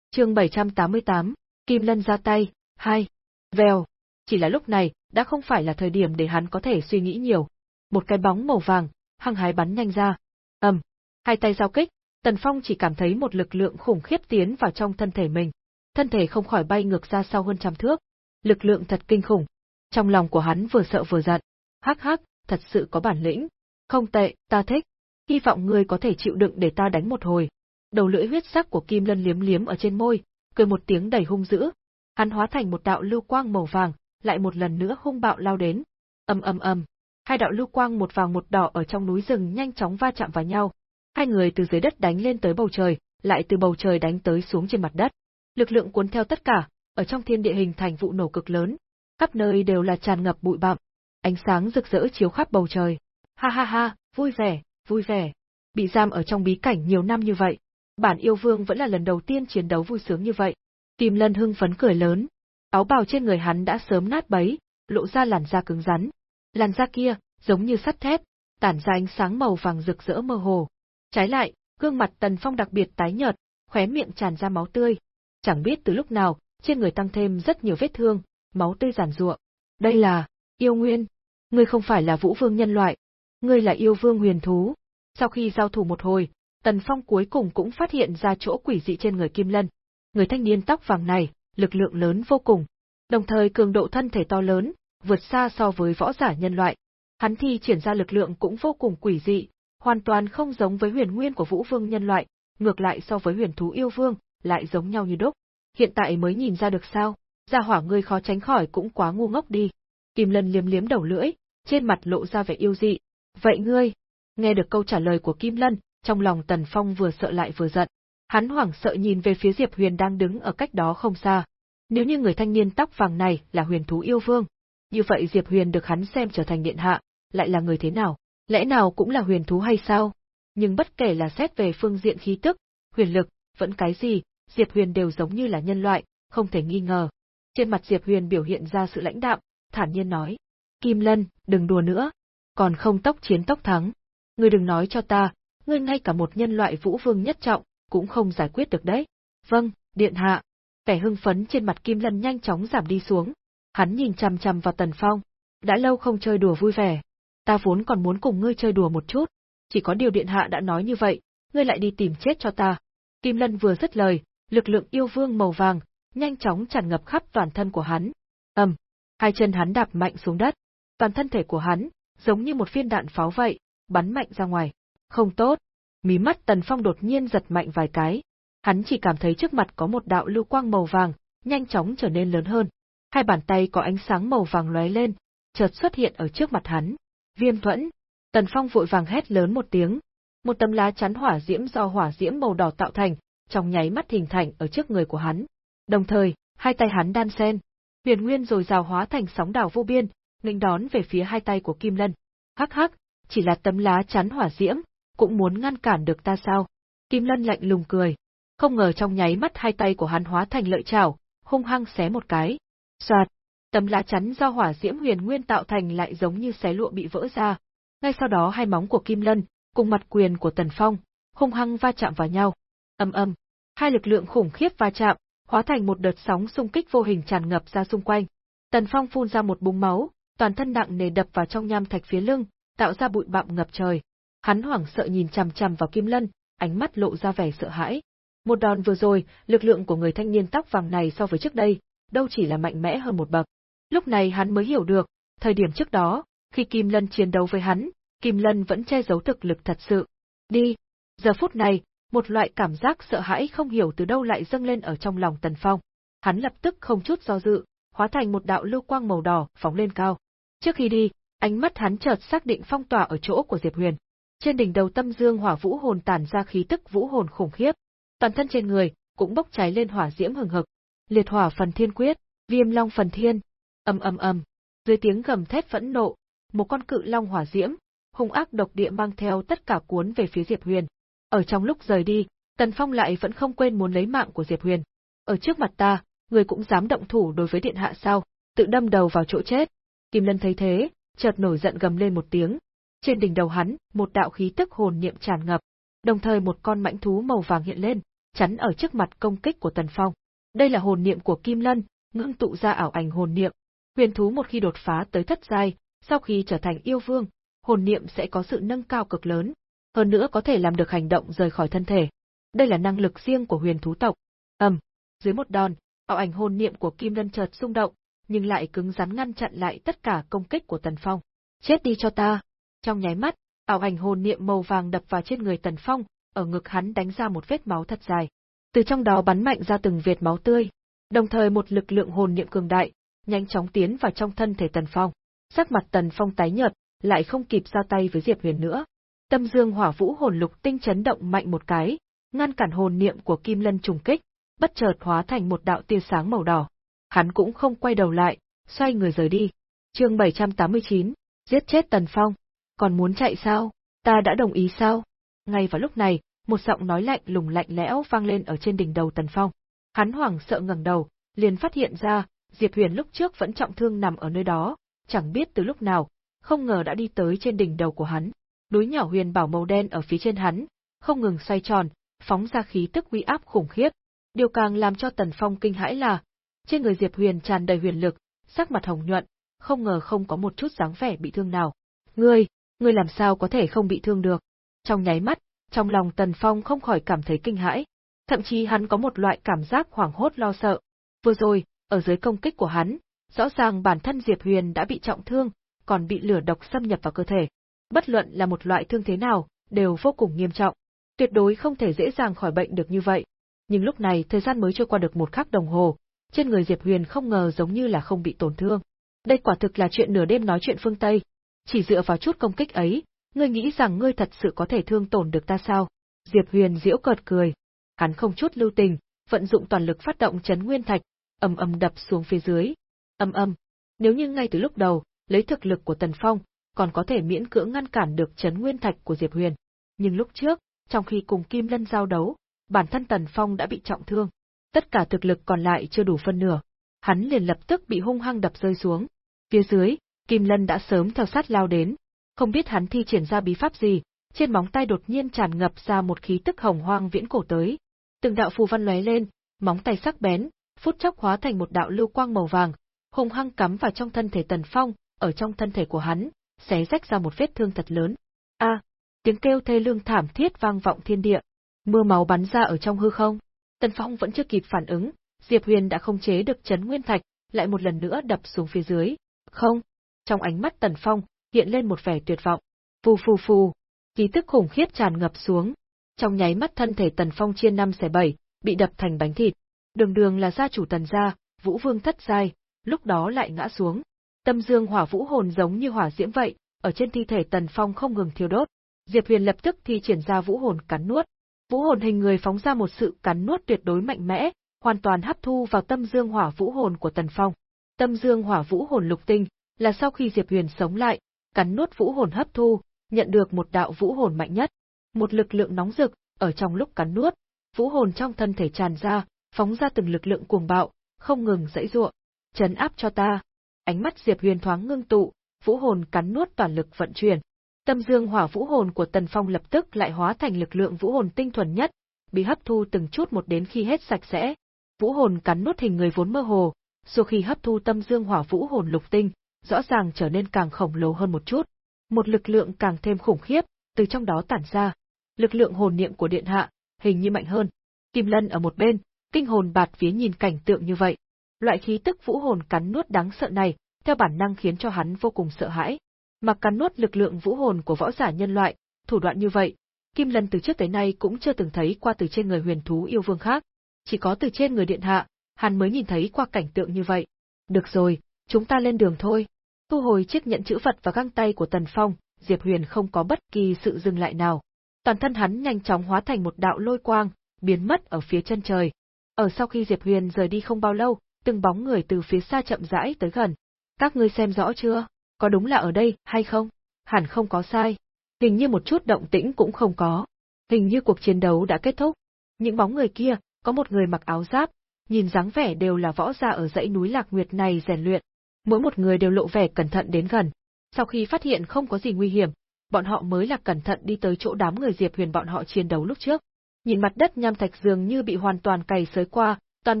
chương 788, Kim Lân ra tay, hai. Vèo. Chỉ là lúc này, đã không phải là thời điểm để hắn có thể suy nghĩ nhiều. Một cái bóng màu vàng, hăng hái bắn nhanh ra. ầm, hai tay giao kích, Tần Phong chỉ cảm thấy một lực lượng khủng khiếp tiến vào trong thân thể mình. Thân thể không khỏi bay ngược ra sau hơn trăm thước. Lực lượng thật kinh khủng. Trong lòng của hắn vừa sợ vừa giận. Hắc hắc, thật sự có bản lĩnh. Không tệ, ta thích. Hy vọng ngươi có thể chịu đựng để ta đánh một hồi. Đầu lưỡi huyết sắc của Kim Lân liếm liếm ở trên môi, cười một tiếng đầy hung dữ, hắn hóa thành một đạo lưu quang màu vàng, lại một lần nữa hung bạo lao đến. Ầm ầm ầm, hai đạo lưu quang một vàng một đỏ ở trong núi rừng nhanh chóng va chạm vào nhau. Hai người từ dưới đất đánh lên tới bầu trời, lại từ bầu trời đánh tới xuống trên mặt đất. Lực lượng cuốn theo tất cả, ở trong thiên địa hình thành vụ nổ cực lớn, khắp nơi đều là tràn ngập bụi bặm, ánh sáng rực rỡ chiếu khắp bầu trời. Ha ha ha, vui vẻ, vui vẻ. Bị giam ở trong bí cảnh nhiều năm như vậy, bản yêu vương vẫn là lần đầu tiên chiến đấu vui sướng như vậy. Kim Lân hưng phấn cười lớn. Áo bào trên người hắn đã sớm nát bấy, lộ ra làn da cứng rắn. Làn da kia, giống như sắt thép, tản ra ánh sáng màu vàng rực rỡ mơ hồ. Trái lại, gương mặt Tần Phong đặc biệt tái nhợt, khóe miệng tràn ra máu tươi. Chẳng biết từ lúc nào, trên người tăng thêm rất nhiều vết thương, máu tươi giàn giụa. Đây là yêu nguyên. Ngươi không phải là vũ vương nhân loại, ngươi là yêu vương huyền thú. Sau khi giao thủ một hồi, Tần Phong cuối cùng cũng phát hiện ra chỗ quỷ dị trên người Kim Lân. Người thanh niên tóc vàng này, lực lượng lớn vô cùng, đồng thời cường độ thân thể to lớn, vượt xa so với võ giả nhân loại. Hắn thi triển ra lực lượng cũng vô cùng quỷ dị, hoàn toàn không giống với huyền nguyên của vũ vương nhân loại, ngược lại so với huyền thú yêu vương, lại giống nhau như đúc. Hiện tại mới nhìn ra được sao, gia hỏa ngươi khó tránh khỏi cũng quá ngu ngốc đi. Kim Lân liếm liếm đầu lưỡi, trên mặt lộ ra vẻ yêu dị. Vậy ngươi? Nghe được câu trả lời của Kim Lân, trong lòng Tần Phong vừa sợ lại vừa giận. Hắn hoảng sợ nhìn về phía Diệp Huyền đang đứng ở cách đó không xa. Nếu như người thanh niên tóc vàng này là huyền thú yêu vương, như vậy Diệp Huyền được hắn xem trở thành điện hạ, lại là người thế nào? Lẽ nào cũng là huyền thú hay sao? Nhưng bất kể là xét về phương diện khí tức, huyền lực, vẫn cái gì, Diệp Huyền đều giống như là nhân loại, không thể nghi ngờ. Trên mặt Diệp Huyền biểu hiện ra sự lãnh đạm, thản nhiên nói: "Kim Lân, đừng đùa nữa, còn không tốc chiến tốc thắng. Ngươi đừng nói cho ta, ngươi ngay cả một nhân loại vũ vương nhất trọng cũng không giải quyết được đấy." "Vâng, điện hạ." Vẻ hưng phấn trên mặt Kim Lân nhanh chóng giảm đi xuống. Hắn nhìn chằm chằm vào Tần Phong, đã lâu không chơi đùa vui vẻ, ta vốn còn muốn cùng ngươi chơi đùa một chút, chỉ có điều điện hạ đã nói như vậy, ngươi lại đi tìm chết cho ta. Kim Lân vừa dứt lời, lực lượng yêu vương màu vàng, nhanh chóng tràn ngập khắp toàn thân của hắn. ầm, hai chân hắn đạp mạnh xuống đất, toàn thân thể của hắn, giống như một viên đạn pháo vậy, bắn mạnh ra ngoài. Không tốt. Mí mắt Tần Phong đột nhiên giật mạnh vài cái. Hắn chỉ cảm thấy trước mặt có một đạo lưu quang màu vàng, nhanh chóng trở nên lớn hơn. Hai bàn tay có ánh sáng màu vàng lóe lên, chợt xuất hiện ở trước mặt hắn. Viêm thuẫn. Tần Phong vội vàng hét lớn một tiếng. Một tấm lá chắn hỏa diễm do hỏa diễm màu đỏ tạo thành, trong nháy mắt hình thành ở trước người của hắn. Đồng thời, hai tay hắn đan sen, huyền nguyên rồi rào hóa thành sóng đảo vô biên, nghênh đón về phía hai tay của Kim Lân. Hắc hắc, chỉ là tấm lá chắn hỏa diễm, cũng muốn ngăn cản được ta sao? Kim Lân lạnh lùng cười. Không ngờ trong nháy mắt hai tay của hắn hóa thành lợi chảo, hung hăng xé một cái. Soạt, tấm lá chắn do hỏa diễm huyền nguyên tạo thành lại giống như xé lụa bị vỡ ra. Ngay sau đó hai móng của Kim Lân, cùng mặt quyền của Tần Phong, hung hăng va chạm vào nhau. Âm âm, hai lực lượng khủng khiếp va chạm, hóa thành một đợt sóng xung kích vô hình tràn ngập ra xung quanh. Tần Phong phun ra một búng máu, toàn thân nặng nề đập vào trong nham thạch phía lưng, tạo ra bụi bặm ngập trời. Hắn hoảng sợ nhìn chằm chằm vào Kim Lân, ánh mắt lộ ra vẻ sợ hãi. Một đòn vừa rồi, lực lượng của người thanh niên tóc vàng này so với trước đây, đâu chỉ là mạnh mẽ hơn một bậc. Lúc này hắn mới hiểu được, thời điểm trước đó, khi Kim Lân chiến đấu với hắn, Kim Lân vẫn che giấu thực lực thật sự. Đi! Giờ phút này, một loại cảm giác sợ hãi không hiểu từ đâu lại dâng lên ở trong lòng Tần Phong. Hắn lập tức không chút do dự, hóa thành một đạo lưu quang màu đỏ, phóng lên cao. Trước khi đi, ánh mắt hắn chợt xác định phong tỏa ở chỗ của Diệp Huyền. Trên đỉnh đầu tâm dương hỏa vũ hồn tản ra khí tức vũ hồn khủng khiếp, toàn thân trên người cũng bốc cháy lên hỏa diễm hừng hực. Liệt hỏa phần thiên quyết, viêm long phần thiên, ầm ầm ầm. Dưới tiếng gầm thét phẫn nộ, một con cự long hỏa diễm, hung ác độc địa mang theo tất cả cuốn về phía Diệp Huyền. Ở trong lúc rời đi, Tần Phong lại vẫn không quên muốn lấy mạng của Diệp Huyền. Ở trước mặt ta, người cũng dám động thủ đối với điện hạ sao, tự đâm đầu vào chỗ chết. Kim Lân thấy thế, chợt nổi giận gầm lên một tiếng. Trên đỉnh đầu hắn, một đạo khí tức hồn niệm tràn ngập, đồng thời một con mãnh thú màu vàng hiện lên, chắn ở trước mặt công kích của Tần Phong. Đây là hồn niệm của Kim Lân, ngưng tụ ra ảo ảnh hồn niệm. Huyền thú một khi đột phá tới thất giai, sau khi trở thành yêu vương, hồn niệm sẽ có sự nâng cao cực lớn, hơn nữa có thể làm được hành động rời khỏi thân thể. Đây là năng lực riêng của huyền thú tộc. Ầm, dưới một đòn, ảo ảnh hồn niệm của Kim Lân chợt rung động, nhưng lại cứng rắn ngăn chặn lại tất cả công kích của Tần Phong. Chết đi cho ta! Trong nháy mắt, ảo ảnh hồn niệm màu vàng đập vào trên người Tần Phong, ở ngực hắn đánh ra một vết máu thật dài. Từ trong đó bắn mạnh ra từng vệt máu tươi, đồng thời một lực lượng hồn niệm cường đại, nhanh chóng tiến vào trong thân thể Tần Phong. Sắc mặt Tần Phong tái nhợt, lại không kịp ra tay với Diệp Huyền nữa. Tâm Dương Hỏa Vũ hồn lục tinh chấn động mạnh một cái, ngăn cản hồn niệm của Kim Lân trùng kích, bất chợt hóa thành một đạo tia sáng màu đỏ. Hắn cũng không quay đầu lại, xoay người rời đi. Chương 789, giết chết Tần Phong. Còn muốn chạy sao? Ta đã đồng ý sao? Ngay vào lúc này, một giọng nói lạnh lùng lạnh lẽo vang lên ở trên đỉnh đầu Tần Phong. Hắn hoảng sợ ngẩng đầu, liền phát hiện ra, Diệp Huyền lúc trước vẫn trọng thương nằm ở nơi đó, chẳng biết từ lúc nào, không ngờ đã đi tới trên đỉnh đầu của hắn. Núi nhỏ huyền bảo màu đen ở phía trên hắn, không ngừng xoay tròn, phóng ra khí tức uy áp khủng khiếp. Điều càng làm cho Tần Phong kinh hãi là, trên người Diệp Huyền tràn đầy huyền lực, sắc mặt hồng nhuận, không ngờ không có một chút dáng vẻ bị thương nào. Ngươi, ngươi làm sao có thể không bị thương được? Trong nháy mắt, trong lòng Tần Phong không khỏi cảm thấy kinh hãi, thậm chí hắn có một loại cảm giác hoảng hốt lo sợ. Vừa rồi, ở dưới công kích của hắn, rõ ràng bản thân Diệp Huyền đã bị trọng thương, còn bị lửa độc xâm nhập vào cơ thể. Bất luận là một loại thương thế nào, đều vô cùng nghiêm trọng. Tuyệt đối không thể dễ dàng khỏi bệnh được như vậy. Nhưng lúc này thời gian mới trôi qua được một khắc đồng hồ, trên người Diệp Huyền không ngờ giống như là không bị tổn thương. Đây quả thực là chuyện nửa đêm nói chuyện phương Tây. Chỉ dựa vào chút công kích ấy, ngươi nghĩ rằng ngươi thật sự có thể thương tổn được ta sao? Diệp Huyền diễu cợt cười. Hắn không chút lưu tình, vận dụng toàn lực phát động chấn nguyên thạch, ầm ầm đập xuống phía dưới. ầm ầm. Nếu như ngay từ lúc đầu, lấy thực lực của Tần Phong, còn có thể miễn cưỡng ngăn cản được chấn nguyên thạch của Diệp Huyền. Nhưng lúc trước, trong khi cùng Kim Lân giao đấu, bản thân Tần Phong đã bị trọng thương. Tất cả thực lực còn lại chưa đủ phân nửa. Hắn liền lập tức bị hung hăng đập rơi xuống. Phía dưới, Kim Lân đã sớm theo sát lao đến. Không biết hắn thi triển ra bí pháp gì, trên móng tay đột nhiên tràn ngập ra một khí tức hồng hoang viễn cổ tới. Từng đạo phù văn lóe lên, móng tay sắc bén, phút chốc hóa thành một đạo lưu quang màu vàng, hùng hăng cắm vào trong thân thể Tần Phong, ở trong thân thể của hắn, xé rách ra một vết thương thật lớn. A, tiếng kêu thê lương thảm thiết vang vọng thiên địa, mưa máu bắn ra ở trong hư không. Tần Phong vẫn chưa kịp phản ứng, Diệp Huyền đã không chế được chấn nguyên thạch, lại một lần nữa đập xuống phía dưới. Không, trong ánh mắt Tần Phong hiện lên một vẻ tuyệt vọng. Phù phù phù, khí tức khủng khiếp tràn ngập xuống. Trong nháy mắt thân thể Tần Phong chia năm xẻ bảy, bị đập thành bánh thịt. Đường đường là gia chủ Tần gia, Vũ Vương thất giai, lúc đó lại ngã xuống. Tâm dương hỏa vũ hồn giống như hỏa diễm vậy, ở trên thi thể Tần Phong không ngừng thiêu đốt. Diệp Huyền lập tức thi triển ra vũ hồn cắn nuốt. Vũ hồn hình người phóng ra một sự cắn nuốt tuyệt đối mạnh mẽ, hoàn toàn hấp thu vào tâm dương hỏa vũ hồn của Tần Phong. Tâm dương hỏa vũ hồn lục tinh là sau khi Diệp Huyền sống lại, cắn nuốt vũ hồn hấp thu, nhận được một đạo vũ hồn mạnh nhất, một lực lượng nóng rực ở trong lúc cắn nuốt, vũ hồn trong thân thể tràn ra, phóng ra từng lực lượng cuồng bạo, không ngừng dãy giụa. Chấn áp cho ta. Ánh mắt Diệp Huyền thoáng ngưng tụ, vũ hồn cắn nuốt toàn lực vận chuyển. Tâm dương hỏa vũ hồn của Tần Phong lập tức lại hóa thành lực lượng vũ hồn tinh thuần nhất, bị hấp thu từng chút một đến khi hết sạch sẽ. Vũ hồn cắn nuốt hình người vốn mơ hồ, sau khi hấp thu tâm dương hỏa vũ hồn lục tinh, rõ ràng trở nên càng khổng lồ hơn một chút. Một lực lượng càng thêm khủng khiếp, từ trong đó tản ra. Lực lượng hồn niệm của điện hạ, hình như mạnh hơn. Kim Lân ở một bên, kinh hồn bạt vía nhìn cảnh tượng như vậy. Loại khí tức vũ hồn cắn nuốt đáng sợ này, theo bản năng khiến cho hắn vô cùng sợ hãi. Mà cắn nuốt lực lượng vũ hồn của võ giả nhân loại, thủ đoạn như vậy, Kim Lân từ trước tới nay cũng chưa từng thấy qua từ trên người huyền thú yêu vương khác. Chỉ có từ trên người điện hạ, hắn mới nhìn thấy qua cảnh tượng như vậy. Được rồi, chúng ta lên đường thôi. Thu hồi chiếc nhẫn chữ vật và găng tay của Tần Phong, Diệp Huyền không có bất kỳ sự dừng lại nào. Toàn thân hắn nhanh chóng hóa thành một đạo lôi quang, biến mất ở phía chân trời. Ở sau khi Diệp Huyền rời đi không bao lâu, từng bóng người từ phía xa chậm rãi tới gần. Các ngươi xem rõ chưa? Có đúng là ở đây, hay không? Hẳn không có sai. Hình như một chút động tĩnh cũng không có. Hình như cuộc chiến đấu đã kết thúc. Những bóng người kia, có một người mặc áo giáp, nhìn dáng vẻ đều là võ gia ở dãy núi Lạc Nguyệt này rèn luyện. Mỗi một người đều lộ vẻ cẩn thận đến gần. Sau khi phát hiện không có gì nguy hiểm, bọn họ mới là cẩn thận đi tới chỗ đám người Diệp Huyền bọn họ chiến đấu lúc trước. Nhìn mặt đất nham thạch dường như bị hoàn toàn cày xới qua, toàn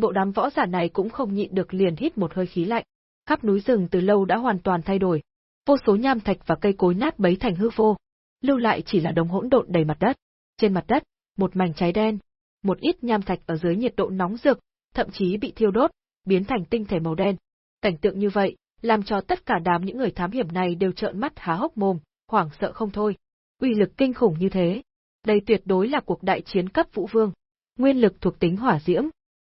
bộ đám võ giả này cũng không nhịn được liền hít một hơi khí lạnh. Khắp núi rừng từ lâu đã hoàn toàn thay đổi, vô số nham thạch và cây cối nát bấy thành hư vô, lưu lại chỉ là đống hỗn độn đầy mặt đất. Trên mặt đất, một mảnh cháy đen, một ít nham thạch ở dưới nhiệt độ nóng rực, thậm chí bị thiêu đốt, biến thành tinh thể màu đen. Cảnh tượng như vậy, làm cho tất cả đám những người thám hiểm này đều trợn mắt há hốc mồm, hoảng sợ không thôi. Uy lực kinh khủng như thế, đây tuyệt đối là cuộc đại chiến cấp vũ vương. Nguyên lực thuộc tính hỏa diễm,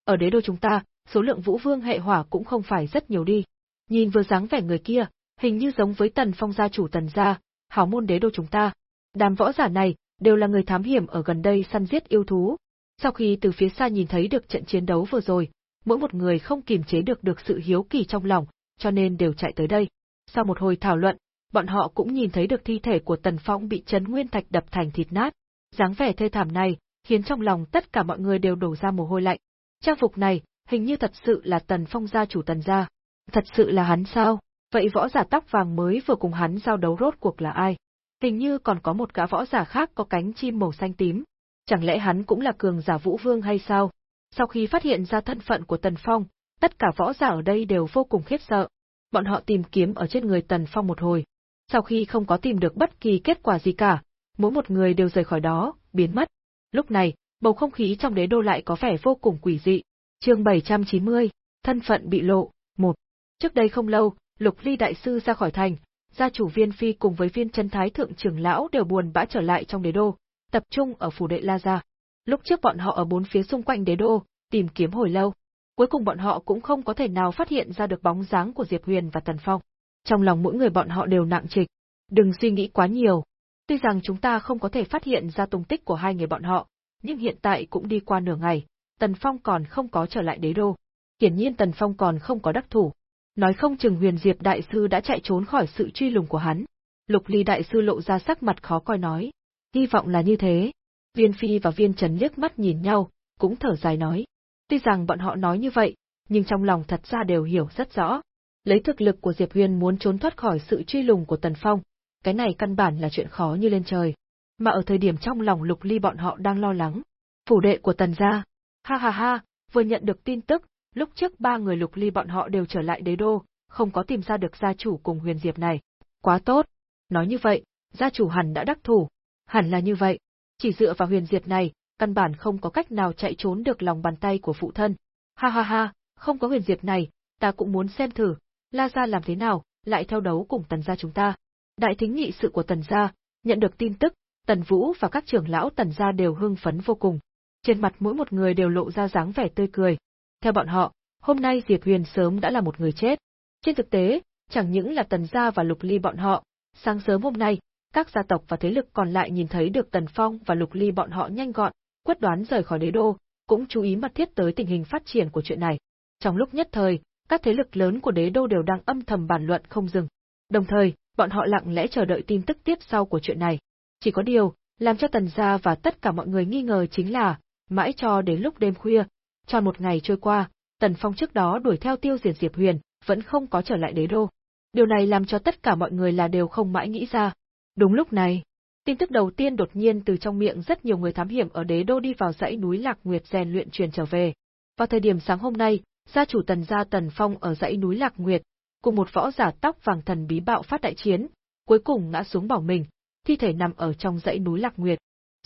ở đế đô chúng ta, số lượng vũ vương hệ hỏa cũng không phải rất nhiều đi. Nhìn vừa dáng vẻ người kia, hình như giống với tần phong gia chủ tần gia, hảo môn đế đô chúng ta. Đám võ giả này, đều là người thám hiểm ở gần đây săn giết yêu thú. Sau khi từ phía xa nhìn thấy được trận chiến đấu vừa rồi, mỗi một người không kìm chế được được sự hiếu kỳ trong lòng, cho nên đều chạy tới đây. Sau một hồi thảo luận, bọn họ cũng nhìn thấy được thi thể của Tần Phong bị chấn nguyên thạch đập thành thịt nát. dáng vẻ thê thảm này, khiến trong lòng tất cả mọi người đều đổ ra mồ hôi lạnh. Trang phục này, hình như thật sự là Tần Phong gia chủ Tần gia. Thật sự là hắn sao? Vậy võ giả tóc vàng mới vừa cùng hắn giao đấu rốt cuộc là ai? Hình như còn có một gã võ giả khác có cánh chim màu xanh tím. Chẳng lẽ hắn cũng là cường giả vũ vương hay sao? Sau khi phát hiện ra thân phận của Tần Phong, tất cả võ giả ở đây đều vô cùng khiếp sợ. Bọn họ tìm kiếm ở trên người Tần Phong một hồi. Sau khi không có tìm được bất kỳ kết quả gì cả, mỗi một người đều rời khỏi đó, biến mất. Lúc này, bầu không khí trong đế đô lại có vẻ vô cùng quỷ dị. Chương 790, thân phận bị lộ, 1. Trước đây không lâu, Lục Ly đại sư ra khỏi thành, gia chủ Viên Phi cùng với Viên Chân Thái thượng trưởng lão đều buồn bã trở lại trong đế đô, tập trung ở phủ đệ La gia. Lúc trước bọn họ ở bốn phía xung quanh đế đô, tìm kiếm hồi lâu, cuối cùng bọn họ cũng không có thể nào phát hiện ra được bóng dáng của Diệp Huyền và Tần Phong. Trong lòng mỗi người bọn họ đều nặng trịch, đừng suy nghĩ quá nhiều. Tuy rằng chúng ta không có thể phát hiện ra tung tích của hai người bọn họ, nhưng hiện tại cũng đi qua nửa ngày, Tần Phong còn không có trở lại đế đô. Hiển nhiên Tần Phong còn không có đắc thủ. Nói không chừng huyền diệp đại sư đã chạy trốn khỏi sự truy lùng của hắn. Lục ly đại sư lộ ra sắc mặt khó coi nói. Hy vọng là như thế. Viên Phi và Viên Trần liếc mắt nhìn nhau, cũng thở dài nói. Tuy rằng bọn họ nói như vậy, nhưng trong lòng thật ra đều hiểu rất rõ. Lấy thực lực của Diệp Huyền muốn trốn thoát khỏi sự truy lùng của Tần Phong, cái này căn bản là chuyện khó như lên trời. Mà ở thời điểm trong lòng Lục Ly bọn họ đang lo lắng. Phủ đệ của Tần gia. Ha ha ha, vừa nhận được tin tức, lúc trước ba người Lục Ly bọn họ đều trở lại đế đô, không có tìm ra được gia chủ cùng huyền diệp này. Quá tốt. Nói như vậy, gia chủ hẳn đã đắc thủ. Hẳn là như vậy. Chỉ dựa vào huyền diệp này, căn bản không có cách nào chạy trốn được lòng bàn tay của phụ thân. Ha ha ha, không có huyền diệp này, ta cũng muốn xem thử, La gia làm thế nào, lại theo đấu cùng tần gia chúng ta. Đại thính nghị sự của tần gia, nhận được tin tức, tần vũ và các trưởng lão tần gia đều hưng phấn vô cùng. Trên mặt mỗi một người đều lộ ra dáng vẻ tươi cười. Theo bọn họ, hôm nay Diệp Huyền sớm đã là một người chết. Trên thực tế, chẳng những là tần gia và lục ly bọn họ, sáng sớm hôm nay, các gia tộc và thế lực còn lại nhìn thấy được tần phong và lục ly bọn họ nhanh gọn, quyết đoán rời khỏi đế đô, cũng chú ý mật thiết tới tình hình phát triển của chuyện này. Trong lúc nhất thời, các thế lực lớn của đế đô đều đang âm thầm bàn luận không dừng. Đồng thời, bọn họ lặng lẽ chờ đợi tin tức tiếp sau của chuyện này. Chỉ có điều, làm cho tần gia và tất cả mọi người nghi ngờ chính là, mãi cho đến lúc đêm khuya, tròn một ngày trôi qua, tần phong trước đó đuổi theo tiêu diệt Diệp Huyền, vẫn không có trở lại đế đô. Điều này làm cho tất cả mọi người là đều không mãi nghĩ ra. Đúng lúc này, tin tức đầu tiên đột nhiên từ trong miệng rất nhiều người thám hiểm ở đế đô đi vào dãy núi Lạc Nguyệt rèn luyện truyền trở về. Vào thời điểm sáng hôm nay, gia chủ tần gia tần phong ở dãy núi Lạc Nguyệt, cùng một võ giả tóc vàng thần bí bạo phát đại chiến, cuối cùng ngã xuống bỏ mình, thi thể nằm ở trong dãy núi Lạc Nguyệt.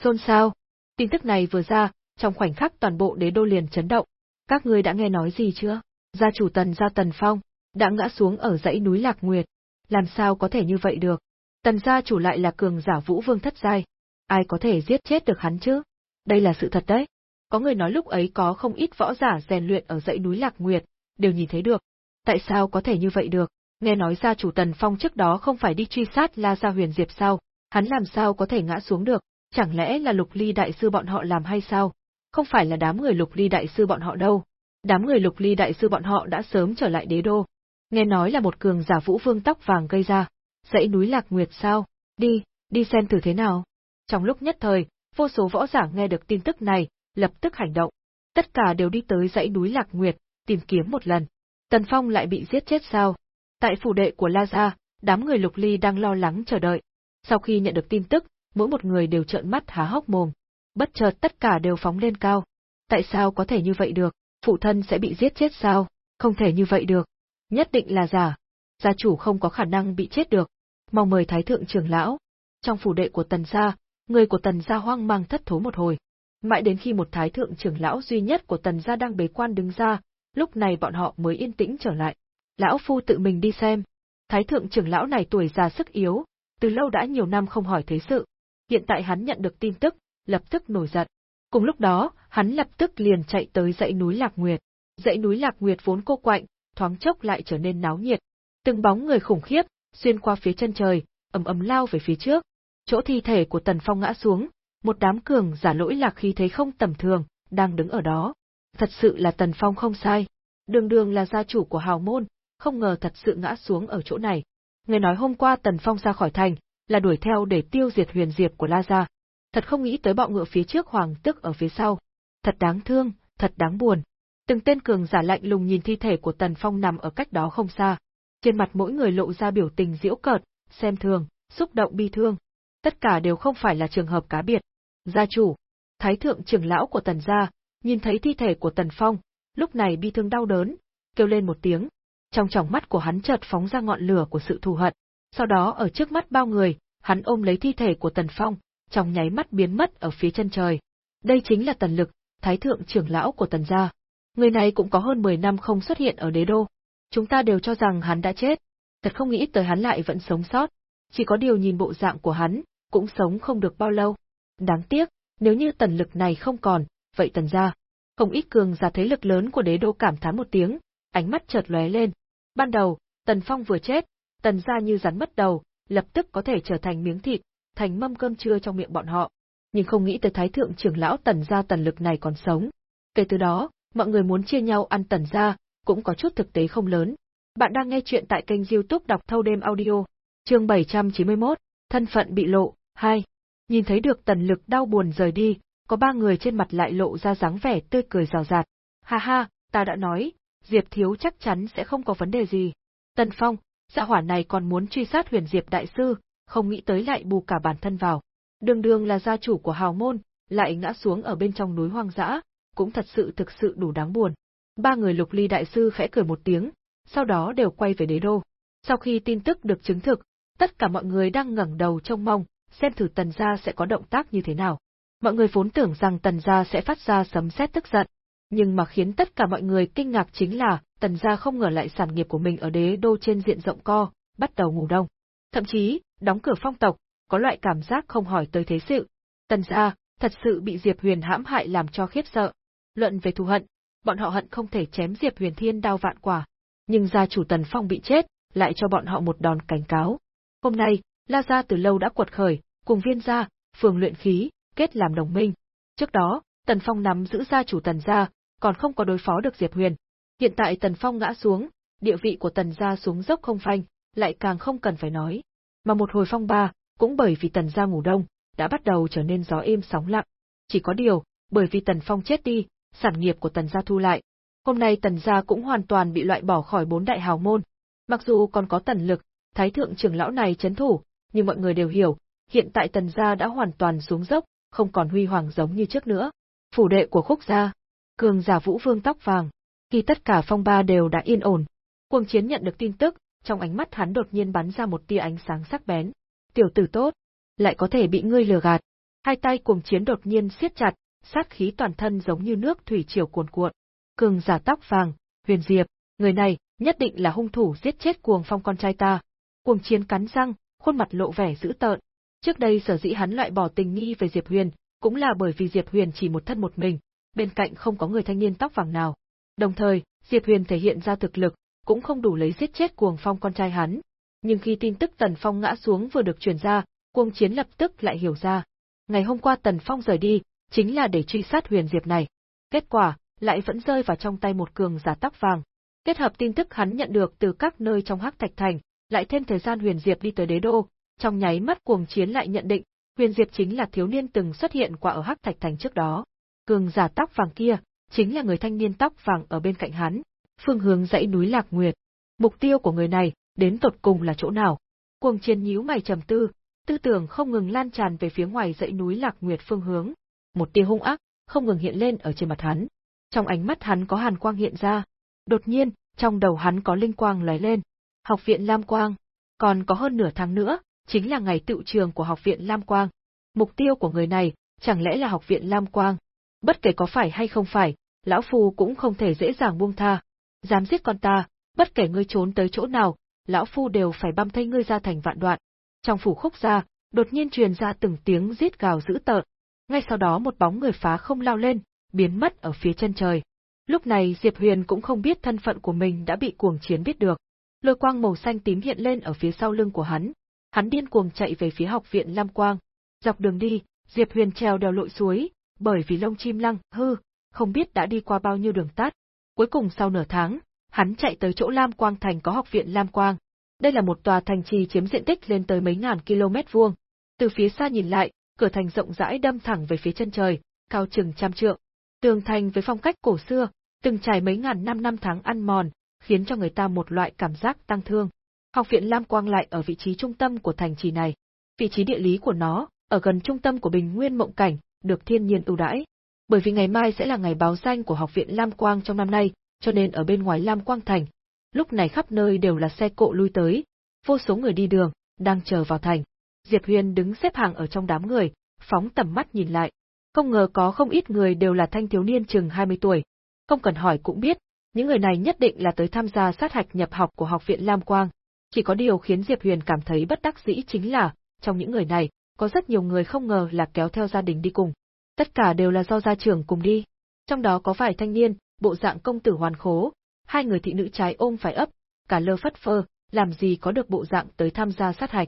Xôn xao. Tin tức này vừa ra, trong khoảnh khắc toàn bộ đế đô liền chấn động. Các ngươi đã nghe nói gì chưa? Gia chủ tần gia tần phong, đã ngã xuống ở dãy núi Lạc Nguyệt. Làm sao có thể như vậy được? Tần gia chủ lại là cường giả vũ vương thất giai. Ai có thể giết chết được hắn chứ? Đây là sự thật đấy. Có người nói lúc ấy có không ít võ giả rèn luyện ở dãy núi Lạc Nguyệt, đều nhìn thấy được. Tại sao có thể như vậy được? Nghe nói gia chủ Tần Phong trước đó không phải đi truy sát La Gia Huyền Diệp sao? Hắn làm sao có thể ngã xuống được? Chẳng lẽ là Lục Ly đại sư bọn họ làm hay sao? Không phải là đám người Lục Ly đại sư bọn họ đâu. Đám người Lục Ly đại sư bọn họ đã sớm trở lại đế đô. Nghe nói là một cường giả vũ vương tóc vàng gây ra. Dãy núi Lạc Nguyệt sao? Đi, đi xem thử thế nào. Trong lúc nhất thời, vô số võ giả nghe được tin tức này, lập tức hành động. Tất cả đều đi tới dãy núi Lạc Nguyệt, tìm kiếm một lần. Tần Phong lại bị giết chết sao? Tại phủ đệ của La Gia, đám người Lục Ly đang lo lắng chờ đợi. Sau khi nhận được tin tức, mỗi một người đều trợn mắt há hốc mồm. Bất chợt tất cả đều phóng lên cao. Tại sao có thể như vậy được? Phụ thân sẽ bị giết chết sao? Không thể như vậy được. Nhất định là giả. Gia chủ không có khả năng bị chết được. Mong mời Thái Thượng trưởng lão. Trong phủ đệ của Tần Gia, người của Tần Gia hoang mang thất thố một hồi. Mãi đến khi một Thái Thượng trưởng lão duy nhất của Tần Gia đang bế quan đứng ra, lúc này bọn họ mới yên tĩnh trở lại. Lão Phu tự mình đi xem. Thái Thượng trưởng lão này tuổi già sức yếu, từ lâu đã nhiều năm không hỏi thế sự. Hiện tại hắn nhận được tin tức, lập tức nổi giận. Cùng lúc đó, hắn lập tức liền chạy tới dãy núi Lạc Nguyệt. Dãy núi Lạc Nguyệt vốn cô quạnh, thoáng chốc lại trở nên náo nhiệt. Từng bóng người khủng khiếp, xuyên qua phía chân trời, ầm ầm lao về phía trước. Chỗ thi thể của Tần Phong ngã xuống, một đám cường giả lỗi lạc khí thế không tầm thường, đang đứng ở đó. Thật sự là Tần Phong không sai. Đường đường là gia chủ của hào môn, không ngờ thật sự ngã xuống ở chỗ này. Người nói hôm qua Tần Phong ra khỏi thành, là đuổi theo để tiêu diệt huyền diệp của La Gia. Thật không nghĩ tới bọ ngựa phía trước hoàng tức ở phía sau. Thật đáng thương, thật đáng buồn. Từng tên cường giả lạnh lùng nhìn thi thể của Tần Phong nằm ở cách đó không xa. Trên mặt mỗi người lộ ra biểu tình diễu cợt, xem thường, xúc động bi thương. tất cả đều không phải là trường hợp cá biệt. Gia chủ, thái thượng trưởng lão của Tần gia, nhìn thấy thi thể của Tần Phong, lúc này bi thương đau đớn, kêu lên một tiếng. Trong tròng mắt của hắn chợt phóng ra ngọn lửa của sự thù hận. Sau đó ở trước mắt bao người, hắn ôm lấy thi thể của Tần Phong, trong nháy mắt biến mất ở phía chân trời. Đây chính là Tần Lực, thái thượng trưởng lão của Tần gia. Người này cũng có hơn 10 năm không xuất hiện ở đế đô. Chúng ta đều cho rằng hắn đã chết, thật không nghĩ tới hắn lại vẫn sống sót. Chỉ có điều nhìn bộ dạng của hắn, cũng sống không được bao lâu. Đáng tiếc, nếu như tần lực này không còn, vậy tần gia. Không ít cường giả thế lực lớn của đế đô cảm thán một tiếng, ánh mắt chợt lóe lên. Ban đầu, tần phong vừa chết, tần gia như rắn mất đầu, lập tức có thể trở thành miếng thịt, thành mâm cơm trưa trong miệng bọn họ. Nhưng không nghĩ tới thái thượng trưởng lão tần gia tần lực này còn sống. Kể từ đó, mọi người muốn chia nhau ăn tần gia, cũng có chút thực tế không lớn. Bạn đang nghe chuyện tại kênh youtube đọc thâu đêm audio, chương 791, thân phận bị lộ, 2. Nhìn thấy được tần lực đau buồn rời đi, có ba người trên mặt lại lộ ra dáng vẻ tươi cười rào rạt. Ha ha, ta đã nói, Diệp Thiếu chắc chắn sẽ không có vấn đề gì. Tần Phong, dạ hỏa này còn muốn truy sát huyền Diệp Đại Sư, không nghĩ tới lại bù cả bản thân vào. Đường đường là gia chủ của hào môn, lại ngã xuống ở bên trong núi hoang dã, cũng thật sự thực sự đủ đáng buồn. Ba người lục ly đại sư khẽ cười một tiếng, sau đó đều quay về đế đô. Sau khi tin tức được chứng thực, tất cả mọi người đang ngẩng đầu trông mong, xem thử tần gia sẽ có động tác như thế nào. Mọi người vốn tưởng rằng tần gia sẽ phát ra sấm sét tức giận, nhưng mà khiến tất cả mọi người kinh ngạc chính là, tần gia không ngờ lại sản nghiệp của mình ở đế đô trên diện rộng co, bắt đầu ngủ đông. Thậm chí, đóng cửa phong tộc, có loại cảm giác không hỏi tới thế sự. Tần gia, thật sự bị Diệp Huyền hãm hại làm cho khiếp sợ. Luận về thù hận, bọn họ hận không thể chém Diệp Huyền Thiên đao vạn quả. Nhưng gia chủ Tần Phong bị chết, lại cho bọn họ một đòn cảnh cáo. Hôm nay, La Gia từ lâu đã quật khởi, cùng viên gia, phường luyện khí, kết làm đồng minh. Trước đó, Tần Phong nắm giữ gia chủ Tần gia, còn không có đối phó được Diệp Huyền. Hiện tại Tần Phong ngã xuống, địa vị của Tần gia xuống dốc không phanh, lại càng không cần phải nói. Mà một hồi phong ba, cũng bởi vì Tần gia ngủ đông, đã bắt đầu trở nên gió êm sóng lặng. Chỉ có điều, bởi vì Tần Phong chết đi, sản nghiệp của Tần gia thu lại. Hôm nay Tần gia cũng hoàn toàn bị loại bỏ khỏi bốn đại hào môn. Mặc dù còn có Tần Lực, Thái thượng trưởng lão này chấn thủ, nhưng mọi người đều hiểu, hiện tại Tần gia đã hoàn toàn xuống dốc, không còn huy hoàng giống như trước nữa. Phủ đệ của Khúc gia, cường giả Vũ Vương tóc vàng, khi tất cả phong ba đều đã yên ổn, Cuồng Chiến nhận được tin tức, trong ánh mắt hắn đột nhiên bắn ra một tia ánh sáng sắc bén. Tiểu tử tốt, lại có thể bị ngươi lừa gạt. Hai tay Cuồng Chiến đột nhiên siết chặt, sát khí toàn thân giống như nước thủy triều cuồn cuộn. Cường giả tóc vàng, Huyền Diệp, người này nhất định là hung thủ giết chết Cuồng Phong con trai ta. Cuồng Chiến cắn răng, khuôn mặt lộ vẻ dữ tợn. Trước đây sở dĩ hắn loại bỏ tình nghi về Diệp Huyền, cũng là bởi vì Diệp Huyền chỉ một thân một mình, bên cạnh không có người thanh niên tóc vàng nào. Đồng thời, Diệp Huyền thể hiện ra thực lực, cũng không đủ lấy giết chết Cuồng Phong con trai hắn. Nhưng khi tin tức Tần Phong ngã xuống vừa được truyền ra, Cuồng Chiến lập tức lại hiểu ra. Ngày hôm qua Tần Phong rời đi, chính là để truy sát Huyền Diệp này. Kết quả, lại vẫn rơi vào trong tay một cường giả tóc vàng. Kết hợp tin tức hắn nhận được từ các nơi trong Hắc Thạch Thành, lại thêm thời gian Huyền Diệp đi tới đế đô, trong nháy mắt cuồng chiến lại nhận định, Huyền Diệp chính là thiếu niên từng xuất hiện qua ở Hắc Thạch Thành trước đó. Cường giả tóc vàng kia, chính là người thanh niên tóc vàng ở bên cạnh hắn, phương hướng dãy núi Lạc Nguyệt. Mục tiêu của người này, đến tột cùng là chỗ nào? Cuồng chiến nhíu mày trầm tư, tư tưởng không ngừng lan tràn về phía ngoài dãy núi Lạc Nguyệt phương hướng. Một tia hung ác, không ngừng hiện lên ở trên mặt hắn. Trong ánh mắt hắn có hàn quang hiện ra. Đột nhiên, trong đầu hắn có linh quang lóe lên. Học viện Lam Quang. Còn có hơn nửa tháng nữa, chính là ngày tự trường của học viện Lam Quang. Mục tiêu của người này, chẳng lẽ là học viện Lam Quang? Bất kể có phải hay không phải, lão phu cũng không thể dễ dàng buông tha. Dám giết con ta, bất kể ngươi trốn tới chỗ nào, lão phu đều phải băm thây ngươi ra thành vạn đoạn. Trong phủ khúc gia, đột nhiên truyền ra từng tiếng giết gào dữ tợn. Ngay sau đó một bóng người phá không lao lên, biến mất ở phía chân trời. Lúc này Diệp Huyền cũng không biết thân phận của mình đã bị cuồng chiến biết được. Lôi quang màu xanh tím hiện lên ở phía sau lưng của hắn. Hắn điên cuồng chạy về phía học viện Lam Quang. Dọc đường đi, Diệp Huyền treo đèo lội suối, bởi vì lông chim lăng, hư, không biết đã đi qua bao nhiêu đường tắt. Cuối cùng sau nửa tháng, hắn chạy tới chỗ Lam Quang Thành có học viện Lam Quang. Đây là một tòa thành trì chiếm diện tích lên tới mấy ngàn km vuông. Từ phía xa nhìn lại, cửa thành rộng rãi đâm thẳng về phía chân trời, cao chừng trăm trượng. Tường thành với phong cách cổ xưa, từng trải mấy ngàn năm năm tháng ăn mòn, khiến cho người ta một loại cảm giác tăng thương. Học viện Lam Quang lại ở vị trí trung tâm của thành trì này. Vị trí địa lý của nó, ở gần trung tâm của Bình Nguyên Mộng Cảnh, được thiên nhiên ưu đãi. Bởi vì ngày mai sẽ là ngày báo danh của học viện Lam Quang trong năm nay, cho nên ở bên ngoài Lam Quang Thành, lúc này khắp nơi đều là xe cộ lui tới, vô số người đi đường, đang chờ vào thành. Diệp Huyền đứng xếp hàng ở trong đám người, phóng tầm mắt nhìn lại. Không ngờ có không ít người đều là thanh thiếu niên chừng 20 tuổi. Không cần hỏi cũng biết, những người này nhất định là tới tham gia sát hạch nhập học của học viện Lam Quang. Chỉ có điều khiến Diệp Huyền cảm thấy bất đắc dĩ chính là, trong những người này, có rất nhiều người không ngờ là kéo theo gia đình đi cùng. Tất cả đều là do gia trưởng cùng đi. Trong đó có vài thanh niên, bộ dạng công tử hoàn khố, hai người thị nữ trái ôm phải ấp, cả lơ phất phơ, làm gì có được bộ dạng tới tham gia sát hạch.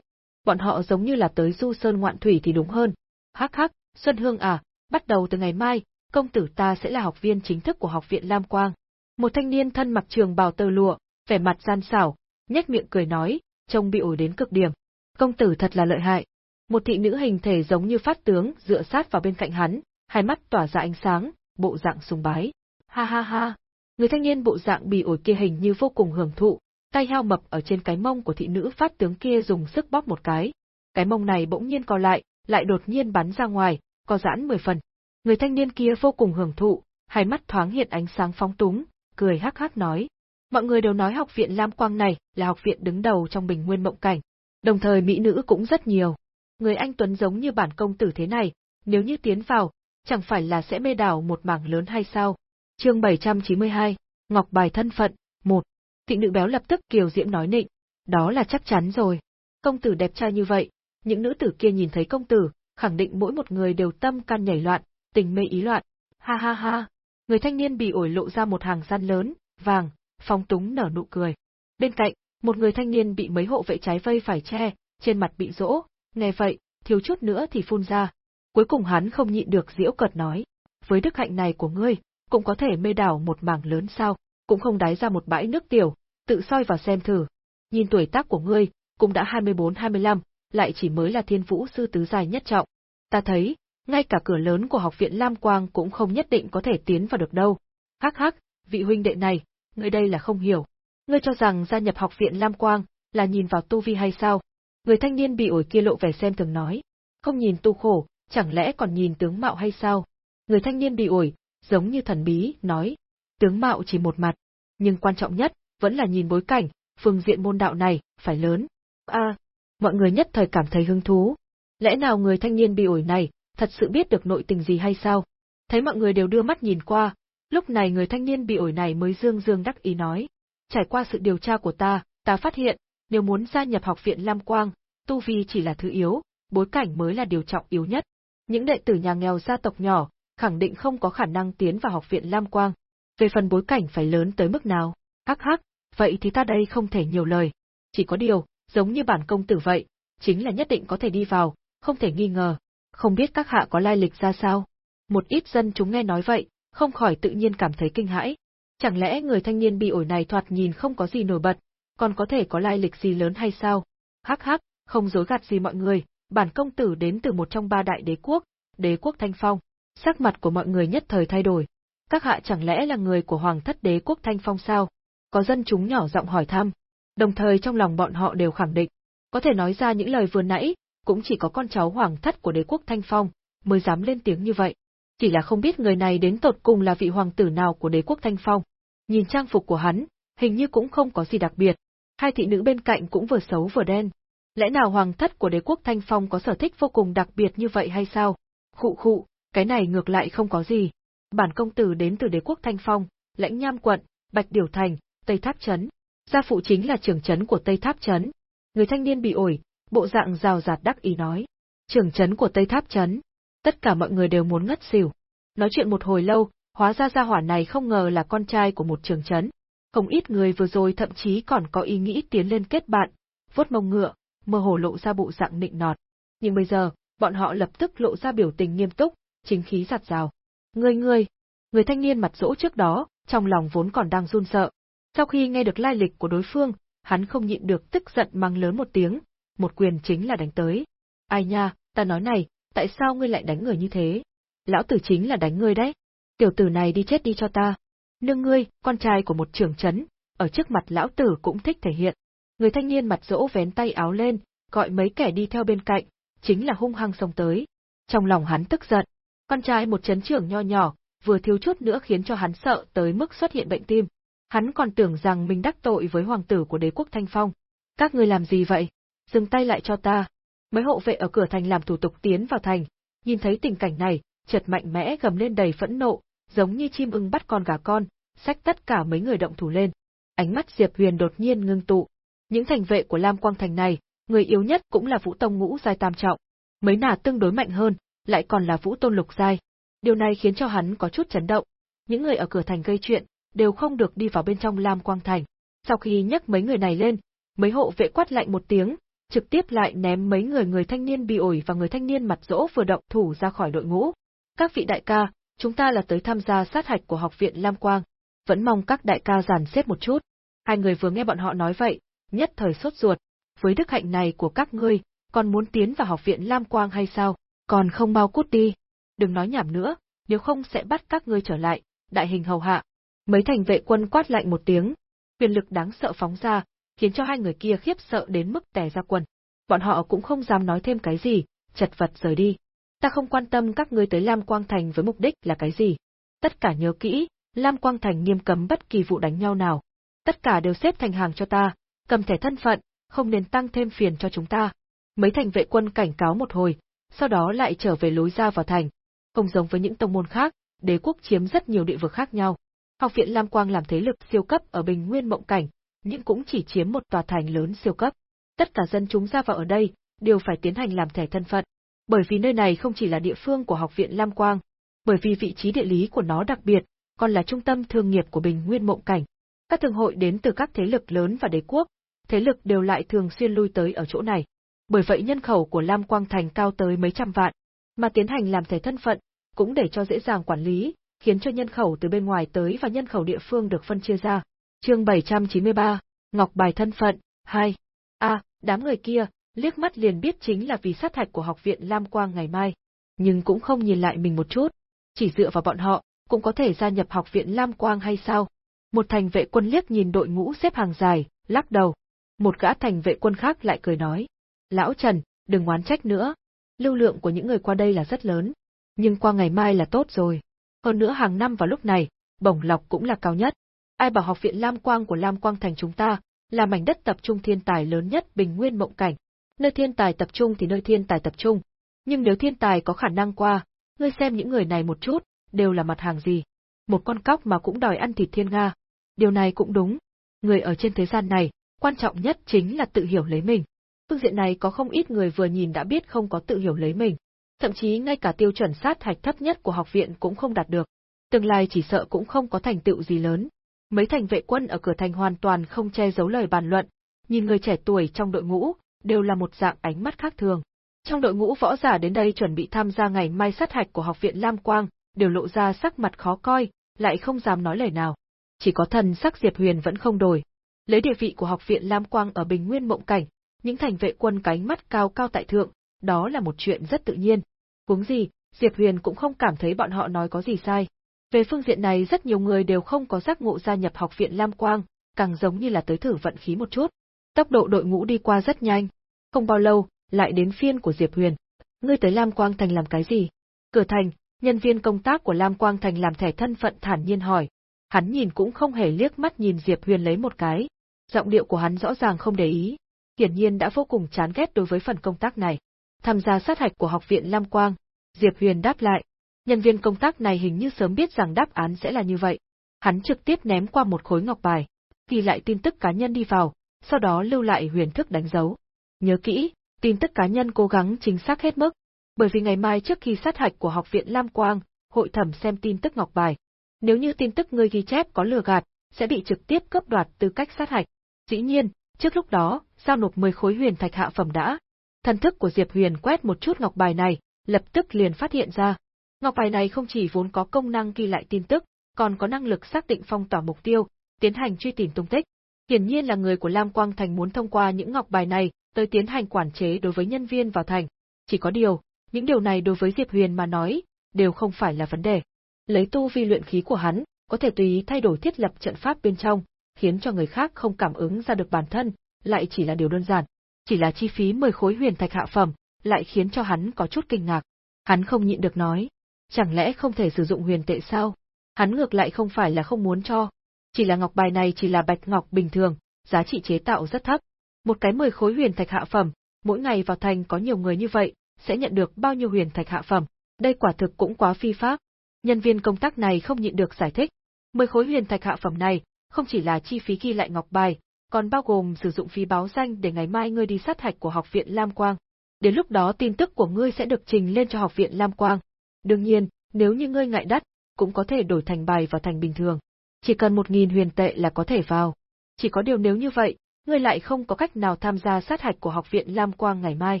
Bọn họ giống như là tới du sơn ngoạn thủy thì đúng hơn. Hắc hắc, Xuân Hương à, bắt đầu từ ngày mai, công tử ta sẽ là học viên chính thức của học viện Lam Quang. Một thanh niên thân mặc trường bào tơ lụa, vẻ mặt gian xảo, nhếch miệng cười nói, trông bị ổi đến cực điểm. Công tử thật là lợi hại. Một thị nữ hình thể giống như phát tướng dựa sát vào bên cạnh hắn, hai mắt tỏa ra ánh sáng, bộ dạng sùng bái. Ha ha ha. Người thanh niên bộ dạng bị ổi kia hình như vô cùng hưởng thụ, tay heo mập ở trên cái mông của thị nữ phát tướng kia dùng sức bóp một cái. Cái mông này bỗng nhiên co lại, lại đột nhiên bắn ra ngoài, co giãn mười phần. Người thanh niên kia vô cùng hưởng thụ, hai mắt thoáng hiện ánh sáng phóng túng, cười hắc hắc nói. Mọi người đều nói học viện Lam Quang này là học viện đứng đầu trong bình nguyên mộng cảnh. Đồng thời mỹ nữ cũng rất nhiều. Người anh Tuấn giống như bản công tử thế này, nếu như tiến vào, chẳng phải là sẽ mê đảo một mảng lớn hay sao? Chương 792, Ngọc bài thân phận, 1. Thị nữ béo lập tức kiều diễm nói nịnh, đó là chắc chắn rồi. Công tử đẹp trai như vậy, những nữ tử kia nhìn thấy công tử, khẳng định mỗi một người đều tâm can nhảy loạn, tình mê ý loạn. Ha ha ha. Người thanh niên bị ổi lộ ra một hàng gian lớn, vàng, phong túng nở nụ cười. Bên cạnh, một người thanh niên bị mấy hộ vệ trái vây phải che, trên mặt bị rỗ, nghe vậy, thiếu chút nữa thì phun ra. Cuối cùng hắn không nhịn được diễu cợt nói, với đức hạnh này của ngươi, cũng có thể mê đảo một mảng lớn sao, cũng không đái ra một bãi nước tiểu, tự soi vào xem thử. Nhìn tuổi tác của ngươi, cũng đã 24-25, lại chỉ mới là thiên vũ sư tứ dài nhất trọng. Ta thấy, ngay cả cửa lớn của học viện Lam Quang cũng không nhất định có thể tiến vào được đâu. Hắc hắc, vị huynh đệ này, ngươi đây là không hiểu. Ngươi cho rằng gia nhập học viện Lam Quang là nhìn vào tu vi hay sao? Người thanh niên bị ổi kia lộ vẻ xem thường nói. Không nhìn tu khổ, chẳng lẽ còn nhìn tướng mạo hay sao? Người thanh niên bị ổi, giống như thần bí, nói. Tướng mạo chỉ một mặt, nhưng quan trọng nhất, vẫn là nhìn bối cảnh, phương diện môn đạo này, phải lớn. a mọi người nhất thời cảm thấy hứng thú. Lẽ nào người thanh niên bị ổi này, thật sự biết được nội tình gì hay sao? Thấy mọi người đều đưa mắt nhìn qua, lúc này người thanh niên bị ổi này mới dương dương đắc ý nói. Trải qua sự điều tra của ta, ta phát hiện, nếu muốn gia nhập học viện Lam Quang, tu vi chỉ là thứ yếu, bối cảnh mới là điều trọng yếu nhất. Những đệ tử nhà nghèo gia tộc nhỏ, khẳng định không có khả năng tiến vào học viện Lam Quang. Về phần bối cảnh phải lớn tới mức nào, hắc hắc, vậy thì ta đây không thể nhiều lời. Chỉ có điều, giống như bản công tử vậy, chính là nhất định có thể đi vào, không thể nghi ngờ. Không biết các hạ có lai lịch ra sao? Một ít dân chúng nghe nói vậy, không khỏi tự nhiên cảm thấy kinh hãi. Chẳng lẽ người thanh niên bị ổi này thoạt nhìn không có gì nổi bật, còn có thể có lai lịch gì lớn hay sao? Hắc hắc, không dối gạt gì mọi người, bản công tử đến từ một trong ba đại đế quốc, đế quốc Thanh Phong. Sắc mặt của mọi người nhất thời thay đổi. Các hạ chẳng lẽ là người của hoàng thất đế quốc Thanh Phong sao? Có dân chúng nhỏ giọng hỏi thăm. Đồng thời trong lòng bọn họ đều khẳng định, có thể nói ra những lời vừa nãy, cũng chỉ có con cháu hoàng thất của đế quốc Thanh Phong, mới dám lên tiếng như vậy. Chỉ là không biết người này đến tột cùng là vị hoàng tử nào của đế quốc Thanh Phong. Nhìn trang phục của hắn, hình như cũng không có gì đặc biệt. Hai thị nữ bên cạnh cũng vừa xấu vừa đen. Lẽ nào hoàng thất của đế quốc Thanh Phong có sở thích vô cùng đặc biệt như vậy hay sao? Khụ khụ, cái này ngược lại không có gì. Bản công tử đến từ đế quốc Thanh Phong, lãnh nham quận, Bạch Điểu Thành, Tây Tháp Trấn. Gia phụ chính là trưởng trấn của Tây Tháp Trấn. Người thanh niên bị ổi, bộ dạng rào rạt đắc ý nói. Trưởng trấn của Tây Tháp Trấn. Tất cả mọi người đều muốn ngất xỉu. Nói chuyện một hồi lâu, hóa ra gia hỏa này không ngờ là con trai của một trưởng trấn. Không ít người vừa rồi thậm chí còn có ý nghĩ tiến lên kết bạn, vuốt mông ngựa, mơ hồ lộ ra bộ dạng nịnh nọt. Nhưng bây giờ, bọn họ lập tức lộ ra biểu tình nghiêm túc, chính khí giặt rào. Ngươi ngươi, người thanh niên mặt dỗ trước đó, trong lòng vốn còn đang run sợ. Sau khi nghe được lai lịch của đối phương, hắn không nhịn được tức giận mang lớn một tiếng, một quyền chính là đánh tới. Ai nha, ta nói này, tại sao ngươi lại đánh người như thế? Lão tử chính là đánh ngươi đấy. Tiểu tử này đi chết đi cho ta. Nương ngươi, con trai của một trưởng chấn, ở trước mặt lão tử cũng thích thể hiện. Người thanh niên mặt dỗ vén tay áo lên, gọi mấy kẻ đi theo bên cạnh, chính là hung hăng xông tới. Trong lòng hắn tức giận, con trai một chấn trưởng nho nhỏ, vừa thiếu chút nữa khiến cho hắn sợ tới mức xuất hiện bệnh tim. Hắn còn tưởng rằng mình đắc tội với hoàng tử của đế quốc Thanh Phong. Các ngươi làm gì vậy? Dừng tay lại cho ta. Mấy hộ vệ ở cửa thành làm thủ tục tiến vào thành, nhìn thấy tình cảnh này, chợt mạnh mẽ gầm lên đầy phẫn nộ, giống như chim ưng bắt con gà con, xách tất cả mấy người động thủ lên. Ánh mắt Diệp Huyền đột nhiên ngưng tụ. Những thành vệ của Lam Quang Thành này, người yếu nhất cũng là Vũ Tông ngũ giai tam trọng. Mấy nà tương đối mạnh hơn, lại còn là Vũ Tôn lục giai. Điều này khiến cho hắn có chút chấn động. Những người ở cửa thành gây chuyện, đều không được đi vào bên trong Lam Quang Thành. Sau khi nhấc mấy người này lên, mấy hộ vệ quát lạnh một tiếng, trực tiếp lại ném mấy người người thanh niên bị ổi và người thanh niên mặt rỗ vừa động thủ ra khỏi đội ngũ. Các vị đại ca, chúng ta là tới tham gia sát hạch của học viện Lam Quang, vẫn mong các đại ca giàn xếp một chút. Hai người vừa nghe bọn họ nói vậy, nhất thời sốt ruột, với đức hạnh này của các ngươi, còn muốn tiến vào học viện Lam Quang hay sao, còn không mau cút đi. Đừng nói nhảm nữa, nếu không sẽ bắt các ngươi trở lại, đại hình hầu hạ. Mấy thành vệ quân quát lạnh một tiếng, quyền lực đáng sợ phóng ra, khiến cho hai người kia khiếp sợ đến mức tè ra quần. Bọn họ cũng không dám nói thêm cái gì, chật vật rời đi. Ta không quan tâm các ngươi tới Lam Quang Thành với mục đích là cái gì. Tất cả nhớ kỹ, Lam Quang Thành nghiêm cấm bất kỳ vụ đánh nhau nào. Tất cả đều xếp thành hàng cho ta, cầm thẻ thân phận, không nên tăng thêm phiền cho chúng ta. Mấy thành vệ quân cảnh cáo một hồi, sau đó lại trở về lối ra vào thành. Không giống với những tông môn khác, đế quốc chiếm rất nhiều địa vực khác nhau. Học viện Lam Quang làm thế lực siêu cấp ở Bình Nguyên Mộng Cảnh, nhưng cũng chỉ chiếm một tòa thành lớn siêu cấp. Tất cả dân chúng ra vào ở đây, đều phải tiến hành làm thẻ thân phận. Bởi vì nơi này không chỉ là địa phương của học viện Lam Quang, bởi vì vị trí địa lý của nó đặc biệt, còn là trung tâm thương nghiệp của Bình Nguyên Mộng Cảnh. Các thương hội đến từ các thế lực lớn và đế quốc, thế lực đều lại thường xuyên lui tới ở chỗ này. Bởi vậy nhân khẩu của Lam Quang Thành cao tới mấy trăm vạn, mà tiến hành làm thẻ thân phận, cũng để cho dễ dàng quản lý, khiến cho nhân khẩu từ bên ngoài tới và nhân khẩu địa phương được phân chia ra. Chương 793, Ngọc bài thân phận, 2. A, đám người kia, liếc mắt liền biết chính là vì sát hạch của học viện Lam Quang ngày mai, nhưng cũng không nhìn lại mình một chút, chỉ dựa vào bọn họ, cũng có thể gia nhập học viện Lam Quang hay sao? Một thành vệ quân liếc nhìn đội ngũ xếp hàng dài, lắc đầu. Một gã thành vệ quân khác lại cười nói. Lão Trần, đừng oán trách nữa. Lưu lượng của những người qua đây là rất lớn. Nhưng qua ngày mai là tốt rồi. Hơn nữa hàng năm vào lúc này, bổng lọc cũng là cao nhất. Ai bảo học viện Lam Quang của Lam Quang thành chúng ta, là mảnh đất tập trung thiên tài lớn nhất bình nguyên mộng cảnh. Nơi thiên tài tập trung thì nơi thiên tài tập trung. Nhưng nếu thiên tài có khả năng qua, ngươi xem những người này một chút, đều là mặt hàng gì. Một con cóc mà cũng đòi ăn thịt thiên nga. Điều này cũng đúng. Người ở trên thế gian này, quan trọng nhất chính là tự hiểu lấy mình. Phương diện này có không ít người vừa nhìn đã biết không có tự hiểu lấy mình. Thậm chí ngay cả tiêu chuẩn sát hạch thấp nhất của học viện cũng không đạt được. Tương lai chỉ sợ cũng không có thành tựu gì lớn. Mấy thành vệ quân ở cửa thành hoàn toàn không che giấu lời bàn luận, nhìn người trẻ tuổi trong đội ngũ, đều là một dạng ánh mắt khác thường. Trong đội ngũ võ giả đến đây chuẩn bị tham gia ngày mai sát hạch của học viện Lam Quang, đều lộ ra sắc mặt khó coi, lại không dám nói lời nào. Chỉ có thần sắc Diệp Huyền vẫn không đổi. Lấy địa vị của học viện Lam Quang ở Bình Nguyên Mộng Cảnh, những thành vệ quân cánh mắt cao cao tại thượng, đó là một chuyện rất tự nhiên. Huống gì, Diệp Huyền cũng không cảm thấy bọn họ nói có gì sai. Về phương diện này rất nhiều người đều không có giác ngộ gia nhập học viện Lam Quang, càng giống như là tới thử vận khí một chút. Tốc độ đội ngũ đi qua rất nhanh. Không bao lâu, lại đến phiên của Diệp Huyền. Ngươi tới Lam Quang Thành làm cái gì? Cửa thành, nhân viên công tác của Lam Quang Thành làm thẻ thân phận thản nhiên hỏi. Hắn nhìn cũng không hề liếc mắt nhìn Diệp Huyền lấy một cái. Giọng điệu của hắn rõ ràng không để ý. Hiển nhiên đã vô cùng chán ghét đối với phần công tác này. Tham gia sát hạch của học viện Lam Quang, Diệp Huyền đáp lại. Nhân viên công tác này hình như sớm biết rằng đáp án sẽ là như vậy. Hắn trực tiếp ném qua một khối ngọc bài, ghi lại tin tức cá nhân đi vào, sau đó lưu lại huyền thức đánh dấu. Nhớ kỹ, tin tức cá nhân cố gắng chính xác hết mức, bởi vì ngày mai trước khi sát hạch của học viện Lam Quang, hội thẩm xem tin tức ngọc bài. Nếu như tin tức ngươi ghi chép có lừa gạt, sẽ bị trực tiếp cướp đoạt tư cách sát hạch. Dĩ nhiên, trước lúc đó, giao nộp 10 khối huyền thạch hạ phẩm đã. Thần thức của Diệp Huyền quét một chút ngọc bài này, lập tức liền phát hiện ra. Ngọc bài này không chỉ vốn có công năng ghi lại tin tức, còn có năng lực xác định phong tỏa mục tiêu, tiến hành truy tìm tung tích. Hiển nhiên là người của Lam Quang Thành muốn thông qua những ngọc bài này, tới tiến hành quản chế đối với nhân viên vào thành. Chỉ có điều, những điều này đối với Diệp Huyền mà nói, đều không phải là vấn đề. Lấy tu vi luyện khí của hắn, có thể tùy ý thay đổi thiết lập trận pháp bên trong, khiến cho người khác không cảm ứng ra được bản thân, lại chỉ là điều đơn giản. Chỉ là chi phí 10 khối huyền thạch hạ phẩm, lại khiến cho hắn có chút kinh ngạc. Hắn không nhịn được nói, chẳng lẽ không thể sử dụng huyền tệ sao? Hắn ngược lại không phải là không muốn cho, chỉ là ngọc bài này chỉ là bạch ngọc bình thường, giá trị chế tạo rất thấp. Một cái mười khối huyền thạch hạ phẩm, mỗi ngày vào thành có nhiều người như vậy, sẽ nhận được bao nhiêu huyền thạch hạ phẩm, đây quả thực cũng quá phi pháp. Nhân viên công tác này không nhịn được giải thích, mười khối huyền thạch hạ phẩm này, không chỉ là chi phí ghi lại ngọc bài, còn bao gồm sử dụng phí báo danh để ngày mai ngươi đi sát hạch của học viện Lam Quang. Đến lúc đó tin tức của ngươi sẽ được trình lên cho học viện Lam Quang. Đương nhiên, nếu như ngươi ngại đắt, cũng có thể đổi thành bài vào thành bình thường. Chỉ cần một nghìn huyền tệ là có thể vào. Chỉ có điều nếu như vậy, ngươi lại không có cách nào tham gia sát hạch của học viện Lam Quang ngày mai.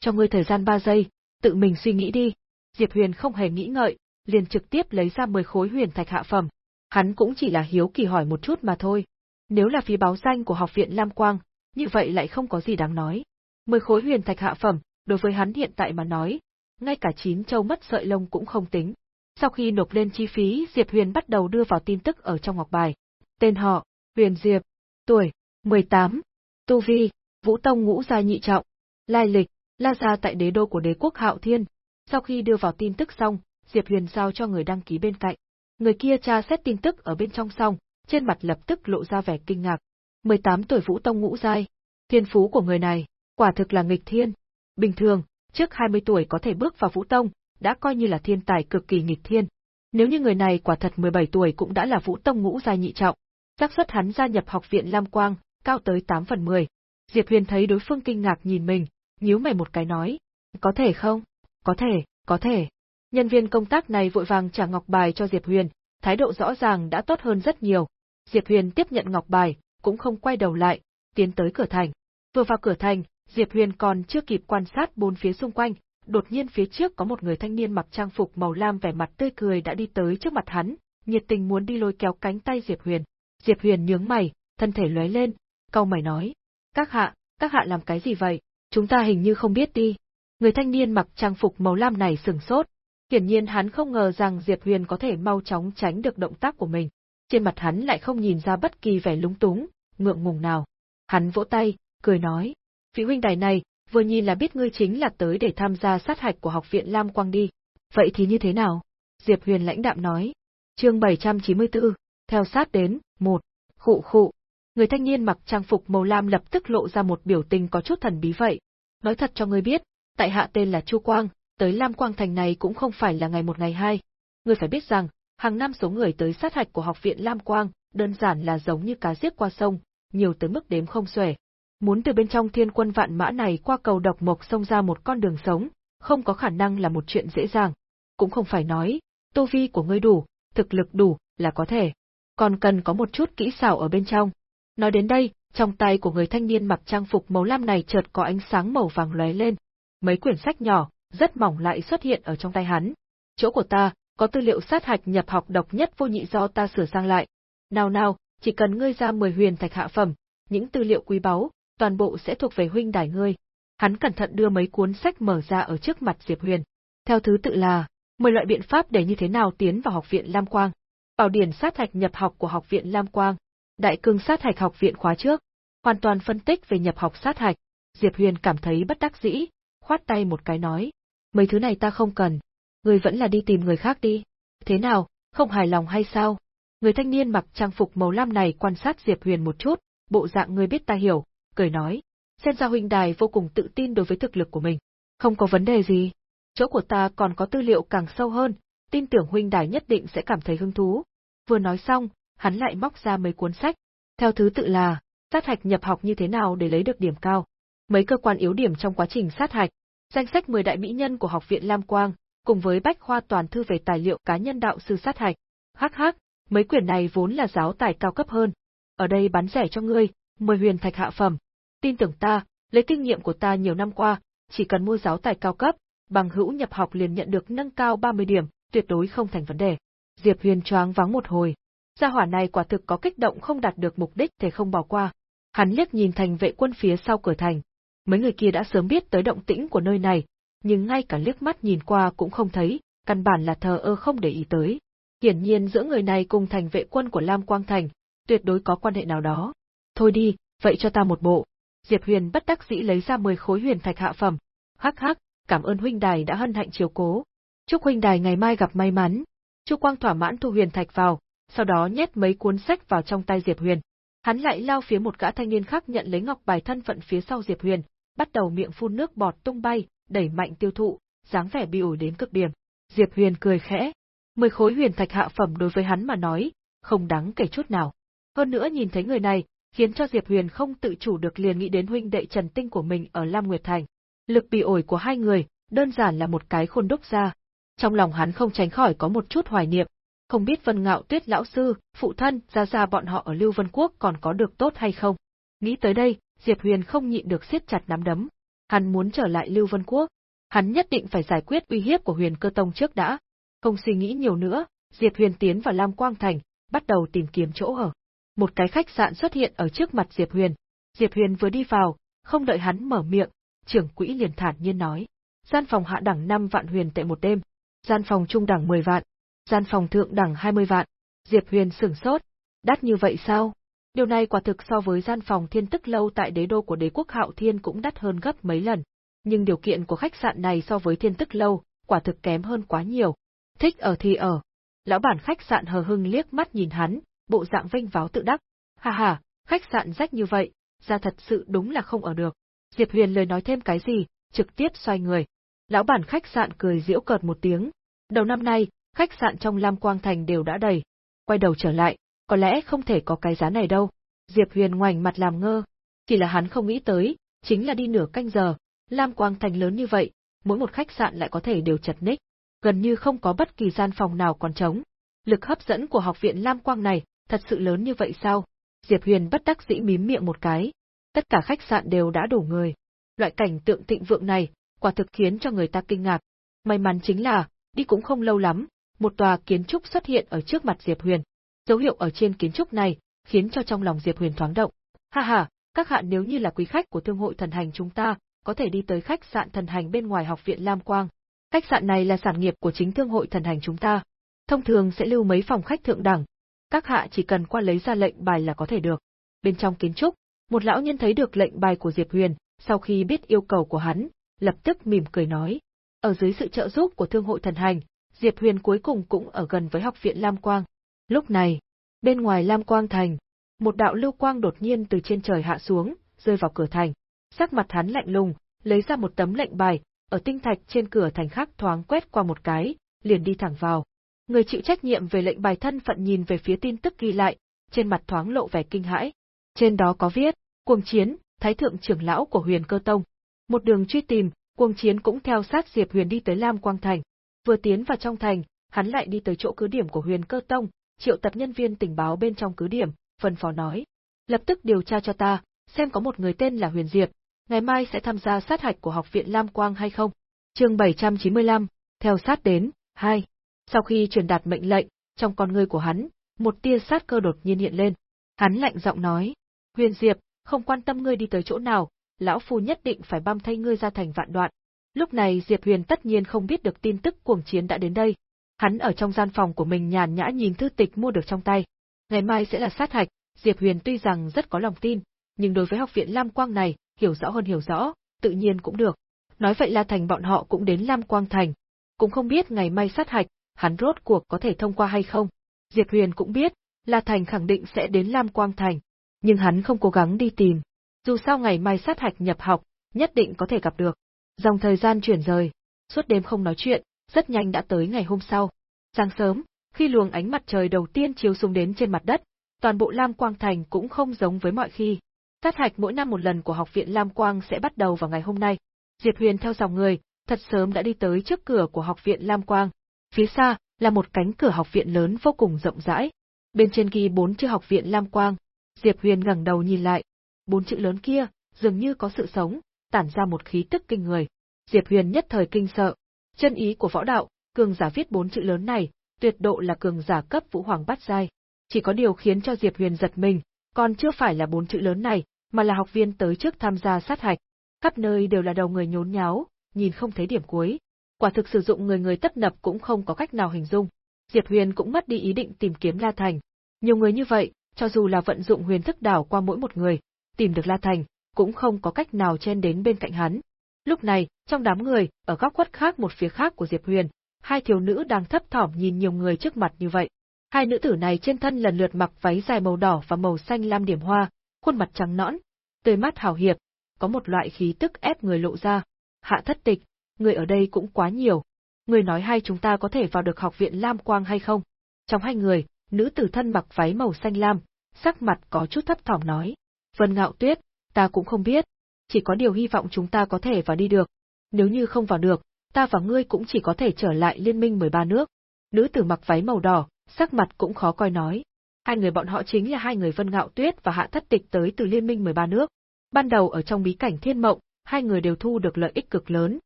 Cho ngươi thời gian 3 giây, tự mình suy nghĩ đi. Diệp Huyền không hề nghĩ ngợi, liền trực tiếp lấy ra 10 khối huyền thạch hạ phẩm. Hắn cũng chỉ là hiếu kỳ hỏi một chút mà thôi. Nếu là phí báo danh của học viện Lam Quang, như vậy lại không có gì đáng nói. 10 khối huyền thạch hạ phẩm, đối với hắn hiện tại mà nói, ngay cả chín châu mất sợi lông cũng không tính. Sau khi nộp lên chi phí, Diệp Huyền bắt đầu đưa vào tin tức ở trong ngọc bài. Tên họ, Huyền Diệp, tuổi, 18, tu vi, Vũ Tông ngũ gia nhị trọng, lai lịch, la gia tại đế đô của đế quốc Hạo Thiên. Sau khi đưa vào tin tức xong, Diệp Huyền giao cho người đăng ký bên cạnh. Người kia tra xét tin tức ở bên trong xong, trên mặt lập tức lộ ra vẻ kinh ngạc. 18 tuổi Vũ Tông ngũ giai, thiên phú của người này, quả thực là nghịch thiên. Bình thường, trước 20 tuổi có thể bước vào Vũ Tông, đã coi như là thiên tài cực kỳ nghịch thiên. Nếu như người này quả thật 17 tuổi cũng đã là Vũ Tông ngũ giai nhị trọng, xác suất hắn gia nhập học viện Lam Quang, cao tới 8 phần 10. Diệp Huyền thấy đối phương kinh ngạc nhìn mình, nhíu mày một cái nói, có thể không? Có thể, có thể. Nhân viên công tác này vội vàng trả ngọc bài cho Diệp Huyền, thái độ rõ ràng đã tốt hơn rất nhiều. Diệp Huyền tiếp nhận ngọc bài, cũng không quay đầu lại, tiến tới cửa thành. Vừa vào cửa thành, Diệp Huyền còn chưa kịp quan sát bốn phía xung quanh, đột nhiên phía trước có một người thanh niên mặc trang phục màu lam vẻ mặt tươi cười đã đi tới trước mặt hắn, nhiệt tình muốn đi lôi kéo cánh tay Diệp Huyền. Diệp Huyền nhướng mày, thân thể lóe lên, cau mày nói: "Các hạ, các hạ làm cái gì vậy? Chúng ta hình như không biết đi." Người thanh niên mặc trang phục màu lam này sừng sốt, hiển nhiên hắn không ngờ rằng Diệp Huyền có thể mau chóng tránh được động tác của mình. Trên mặt hắn lại không nhìn ra bất kỳ vẻ lúng túng, ngượng ngùng nào. Hắn vỗ tay, cười nói: "Vị huynh đài này, vừa nhìn là biết ngươi chính là tới để tham gia sát hạch của học viện Lam Quang đi. Vậy thì như thế nào? Diệp Huyền lãnh đạm nói. Chương 794, theo sát đến, một, khụ khụ. Người thanh niên mặc trang phục màu lam lập tức lộ ra một biểu tình có chút thần bí vậy. Nói thật cho ngươi biết, tại hạ tên là Chu Quang, tới Lam Quang thành này cũng không phải là ngày một ngày hai. Ngươi phải biết rằng, hàng năm số người tới sát hạch của học viện Lam Quang, đơn giản là giống như cá giết qua sông, nhiều tới mức đếm không xuể. Muốn từ bên trong thiên quân vạn mã này qua cầu độc mộc sông ra một con đường sống, không có khả năng là một chuyện dễ dàng. Cũng không phải nói, tô vi của ngươi đủ, thực lực đủ, là có thể. Còn cần có một chút kỹ xảo ở bên trong. Nói đến đây, trong tay của người thanh niên mặc trang phục màu lam này chợt có ánh sáng màu vàng lóe lên. Mấy quyển sách nhỏ, rất mỏng lại xuất hiện ở trong tay hắn. Chỗ của ta, có tư liệu sát hạch nhập học độc nhất vô nhị do ta sửa sang lại. Nào nào, chỉ cần ngươi ra 10 huyền thạch hạ phẩm, những tư liệu quý báu, toàn bộ sẽ thuộc về huynh đài ngươi. Hắn cẩn thận đưa mấy cuốn sách mở ra ở trước mặt Diệp Huyền. Theo thứ tự là, 10 loại biện pháp để như thế nào tiến vào học viện Lam Quang, Bảo điển sát hạch nhập học của học viện Lam Quang, Đại cương sát hạch học viện khóa trước, hoàn toàn phân tích về nhập học sát hạch. Diệp Huyền cảm thấy bất đắc dĩ, khoát tay một cái nói, mấy thứ này ta không cần, người vẫn là đi tìm người khác đi. Thế nào, không hài lòng hay sao? Người thanh niên mặc trang phục màu lam này quan sát Diệp Huyền một chút, bộ dạng người biết ta hiểu, cười nói, xem ra huynh đài vô cùng tự tin đối với thực lực của mình. Không có vấn đề gì. Chỗ của ta còn có tư liệu càng sâu hơn, tin tưởng huynh đài nhất định sẽ cảm thấy hứng thú. Vừa nói xong, hắn lại móc ra mấy cuốn sách. Theo thứ tự là, sát hạch nhập học như thế nào để lấy được điểm cao. Mấy cơ quan yếu điểm trong quá trình sát hạch, danh sách 10 đại mỹ nhân của học viện Lam Quang, cùng với bách khoa toàn thư về tài liệu cá nhân đạo sư sát hạch. Hắc hắc, mấy quyển này vốn là giáo tài cao cấp hơn. Ở đây bán rẻ cho ngươi, 10 huyền thạch hạ phẩm, Tin tưởng ta, lấy kinh nghiệm của ta nhiều năm qua, chỉ cần mua giáo tài cao cấp, bằng hữu nhập học liền nhận được nâng cao 30 điểm, tuyệt đối không thành vấn đề. Diệp Huyền choáng vắng một hồi. Gia hỏa này quả thực có kích động không đạt được mục đích thì không bỏ qua. Hắn liếc nhìn thành vệ quân phía sau cửa thành. Mấy người kia đã sớm biết tới động tĩnh của nơi này, nhưng ngay cả liếc mắt nhìn qua cũng không thấy, căn bản là thờ ơ không để ý tới. Hiển nhiên giữa người này cùng thành vệ quân của Lam Quang Thành, tuyệt đối có quan hệ nào đó. Thôi đi, vậy cho ta một bộ, Diệp Huyền bất đắc dĩ lấy ra 10 khối huyền thạch hạ phẩm. Hắc hắc, cảm ơn huynh đài đã hân hạnh chiều cố. Chúc huynh đài ngày mai gặp may mắn. Chu Quang thỏa mãn thu huyền thạch vào, sau đó nhét mấy cuốn sách vào trong tay Diệp Huyền. Hắn lại lao phía một gã thanh niên khác nhận lấy ngọc bài thân phận phía sau Diệp Huyền, bắt đầu miệng phun nước bọt tung bay, đẩy mạnh tiêu thụ, dáng vẻ bị ổi đến cực điểm. Diệp Huyền cười khẽ. Mười khối huyền thạch hạ phẩm đối với hắn mà nói, không đáng kể chút nào. Hơn nữa nhìn thấy người này, khiến cho Diệp Huyền không tự chủ được liền nghĩ đến huynh đệ Trần Tinh của mình ở Lam Nguyệt Thành. Lực bị ổi của hai người, đơn giản là một cái khôn đúc ra. Trong lòng hắn không tránh khỏi có một chút hoài niệm, không biết Vân Ngạo Tuyết lão sư, phụ thân, gia gia bọn họ ở Lưu Vân Quốc còn có được tốt hay không. Nghĩ tới đây, Diệp Huyền không nhịn được siết chặt nắm đấm. Hắn muốn trở lại Lưu Vân Quốc, hắn nhất định phải giải quyết uy hiếp của Huyền Cơ Tông trước đã. Không suy nghĩ nhiều nữa, Diệp Huyền tiến vào Lam Quang Thành, bắt đầu tìm kiếm chỗ ở. Một cái khách sạn xuất hiện ở trước mặt Diệp Huyền. Diệp Huyền vừa đi vào, không đợi hắn mở miệng, trưởng quỹ liền thản nhiên nói: "Gian phòng hạ đẳng 5 vạn huyền tệ một đêm, gian phòng trung đẳng 10 vạn, gian phòng thượng đẳng 20 vạn." Diệp Huyền sửng sốt, đắt như vậy sao? Điều này quả thực so với gian phòng thiên tức lâu tại đế đô của đế quốc Hạo Thiên cũng đắt hơn gấp mấy lần. Nhưng điều kiện của khách sạn này so với thiên tức lâu, quả thực kém hơn quá nhiều. Thích ở thì ở. Lão bản khách sạn hờ hưng liếc mắt nhìn hắn, bộ dạng vênh váo tự đắc. Ha ha, khách sạn rách như vậy, ra thật sự đúng là không ở được. Diệp Huyền lời nói thêm cái gì, trực tiếp xoay người. Lão bản khách sạn cười giễu cợt một tiếng. Đầu năm nay, khách sạn trong Lam Quang Thành đều đã đầy. Quay đầu trở lại, có lẽ không thể có cái giá này đâu. Diệp Huyền ngoảnh mặt làm ngơ. Chỉ là hắn không nghĩ tới, chính là đi nửa canh giờ, Lam Quang Thành lớn như vậy, mỗi một khách sạn lại có thể đều chật ních, gần như không có bất kỳ gian phòng nào còn trống. Lực hấp dẫn của học viện Lam Quang này, thật sự lớn như vậy sao? Diệp Huyền bất đắc dĩ mím miệng một cái. Tất cả khách sạn đều đã đủ người. Loại cảnh tượng thịnh vượng này, quả thực khiến cho người ta kinh ngạc. May mắn chính là, đi cũng không lâu lắm, một tòa kiến trúc xuất hiện ở trước mặt Diệp Huyền. Dấu hiệu ở trên kiến trúc này, khiến cho trong lòng Diệp Huyền thoáng động. Ha ha, các hạ nếu như là quý khách của thương hội thần hành chúng ta, có thể đi tới khách sạn thần hành bên ngoài học viện Lam Quang. Khách sạn này là sản nghiệp của chính thương hội thần hành chúng ta. Thông thường sẽ lưu mấy phòng khách thượng đẳng, các hạ chỉ cần qua lấy ra lệnh bài là có thể được. Bên trong kiến trúc, một lão nhân thấy được lệnh bài của Diệp Huyền, sau khi biết yêu cầu của hắn, lập tức mỉm cười nói. Ở dưới sự trợ giúp của thương hội thần hành, Diệp Huyền cuối cùng cũng ở gần với học viện Lam Quang. Lúc này, bên ngoài Lam Quang thành, một đạo lưu quang đột nhiên từ trên trời hạ xuống, rơi vào cửa thành. Sắc mặt hắn lạnh lùng, lấy ra một tấm lệnh bài, ở tinh thạch trên cửa thành khắc thoáng quét qua một cái, liền đi thẳng vào. Người chịu trách nhiệm về lệnh bài thân phận nhìn về phía tin tức ghi lại, trên mặt thoáng lộ vẻ kinh hãi. Trên đó có viết, cuồng chiến, thái thượng trưởng lão của huyền cơ tông. Một đường truy tìm, cuồng chiến cũng theo sát Diệp Huyền đi tới Lam Quang Thành. Vừa tiến vào trong thành, hắn lại đi tới chỗ cứ điểm của huyền cơ tông, triệu tập nhân viên tình báo bên trong cứ điểm, phân phó nói. Lập tức điều tra cho ta, xem có một người tên là Huyền Diệp, ngày mai sẽ tham gia sát hạch của học viện Lam Quang hay không. chương 795, theo sát đến, 2. Sau khi truyền đạt mệnh lệnh, trong con người của hắn, một tia sát cơ đột nhiên hiện lên. Hắn lạnh giọng nói, Huyền Diệp, không quan tâm ngươi đi tới chỗ nào, lão phu nhất định phải băm thay ngươi ra thành vạn đoạn. Lúc này Diệp Huyền tất nhiên không biết được tin tức cuồng chiến đã đến đây. Hắn ở trong gian phòng của mình nhàn nhã nhìn thư tịch mua được trong tay. Ngày mai sẽ là sát hạch, Diệp Huyền tuy rằng rất có lòng tin, nhưng đối với học viện Lam Quang này, hiểu rõ hơn hiểu rõ, tự nhiên cũng được. Nói vậy là thành bọn họ cũng đến Lam Quang Thành. Cũng không biết ngày mai sát hạch, hắn rốt cuộc có thể thông qua hay không. Diệp Huyền cũng biết, La Thành khẳng định sẽ đến Lam Quang Thành, nhưng hắn không cố gắng đi tìm. Dù sao ngày mai sát hạch nhập học, nhất định có thể gặp được. Dòng thời gian chuyển rời, suốt đêm không nói chuyện, rất nhanh đã tới ngày hôm sau. Sáng sớm, khi luồng ánh mặt trời đầu tiên chiếu xuống đến trên mặt đất, toàn bộ Lam Quang Thành cũng không giống với mọi khi. Sát hạch mỗi năm một lần của học viện Lam Quang sẽ bắt đầu vào ngày hôm nay. Diệp Huyền theo dòng người, thật sớm đã đi tới trước cửa của học viện Lam Quang. Phía xa, là một cánh cửa học viện lớn vô cùng rộng rãi. Bên trên ghi bốn chữ học viện Lam Quang. Diệp Huyền ngẩng đầu nhìn lại. Bốn chữ lớn kia, dường như có sự sống, tản ra một khí tức kinh người. Diệp Huyền nhất thời kinh sợ. Chân ý của võ đạo, cường giả viết bốn chữ lớn này, tuyệt độ là cường giả cấp vũ hoàng bát giai. Chỉ có điều khiến cho Diệp Huyền giật mình, còn chưa phải là bốn chữ lớn này, mà là học viên tới trước tham gia sát hạch. Khắp nơi đều là đầu người nhốn nháo, nhìn không thấy điểm cuối. Quả thực sử dụng người người tấp nập cũng không có cách nào hình dung. Diệp Huyền cũng mất đi ý định tìm kiếm La Thành. Nhiều người như vậy, cho dù là vận dụng huyền thức đảo qua mỗi một người, tìm được La Thành, cũng không có cách nào chen đến bên cạnh hắn. Lúc này, trong đám người, ở góc khuất khác một phía khác của Diệp Huyền, hai thiếu nữ đang thấp thỏm nhìn nhiều người trước mặt như vậy. Hai nữ tử này trên thân lần lượt mặc váy dài màu đỏ và màu xanh lam điểm hoa, khuôn mặt trắng nõn, tươi mắt hào hiệp, có một loại khí tức ép người lộ ra. Hạ thất tịch, người ở đây cũng quá nhiều. Người nói hai chúng ta có thể vào được học viện Lam Quang hay không? Trong hai người, nữ tử thân mặc váy màu xanh lam, sắc mặt có chút thấp thỏm nói. Vân ngạo tuyết, ta cũng không biết. Chỉ có điều hy vọng chúng ta có thể vào đi được. Nếu như không vào được, ta và ngươi cũng chỉ có thể trở lại liên minh 13 nước. Nữ tử mặc váy màu đỏ, sắc mặt cũng khó coi nói. Hai người bọn họ chính là hai người Vân Ngạo Tuyết và Hạ Thất Tịch tới từ liên minh 13 nước. Ban đầu ở trong bí cảnh thiên mộng, hai người đều thu được lợi ích cực lớn.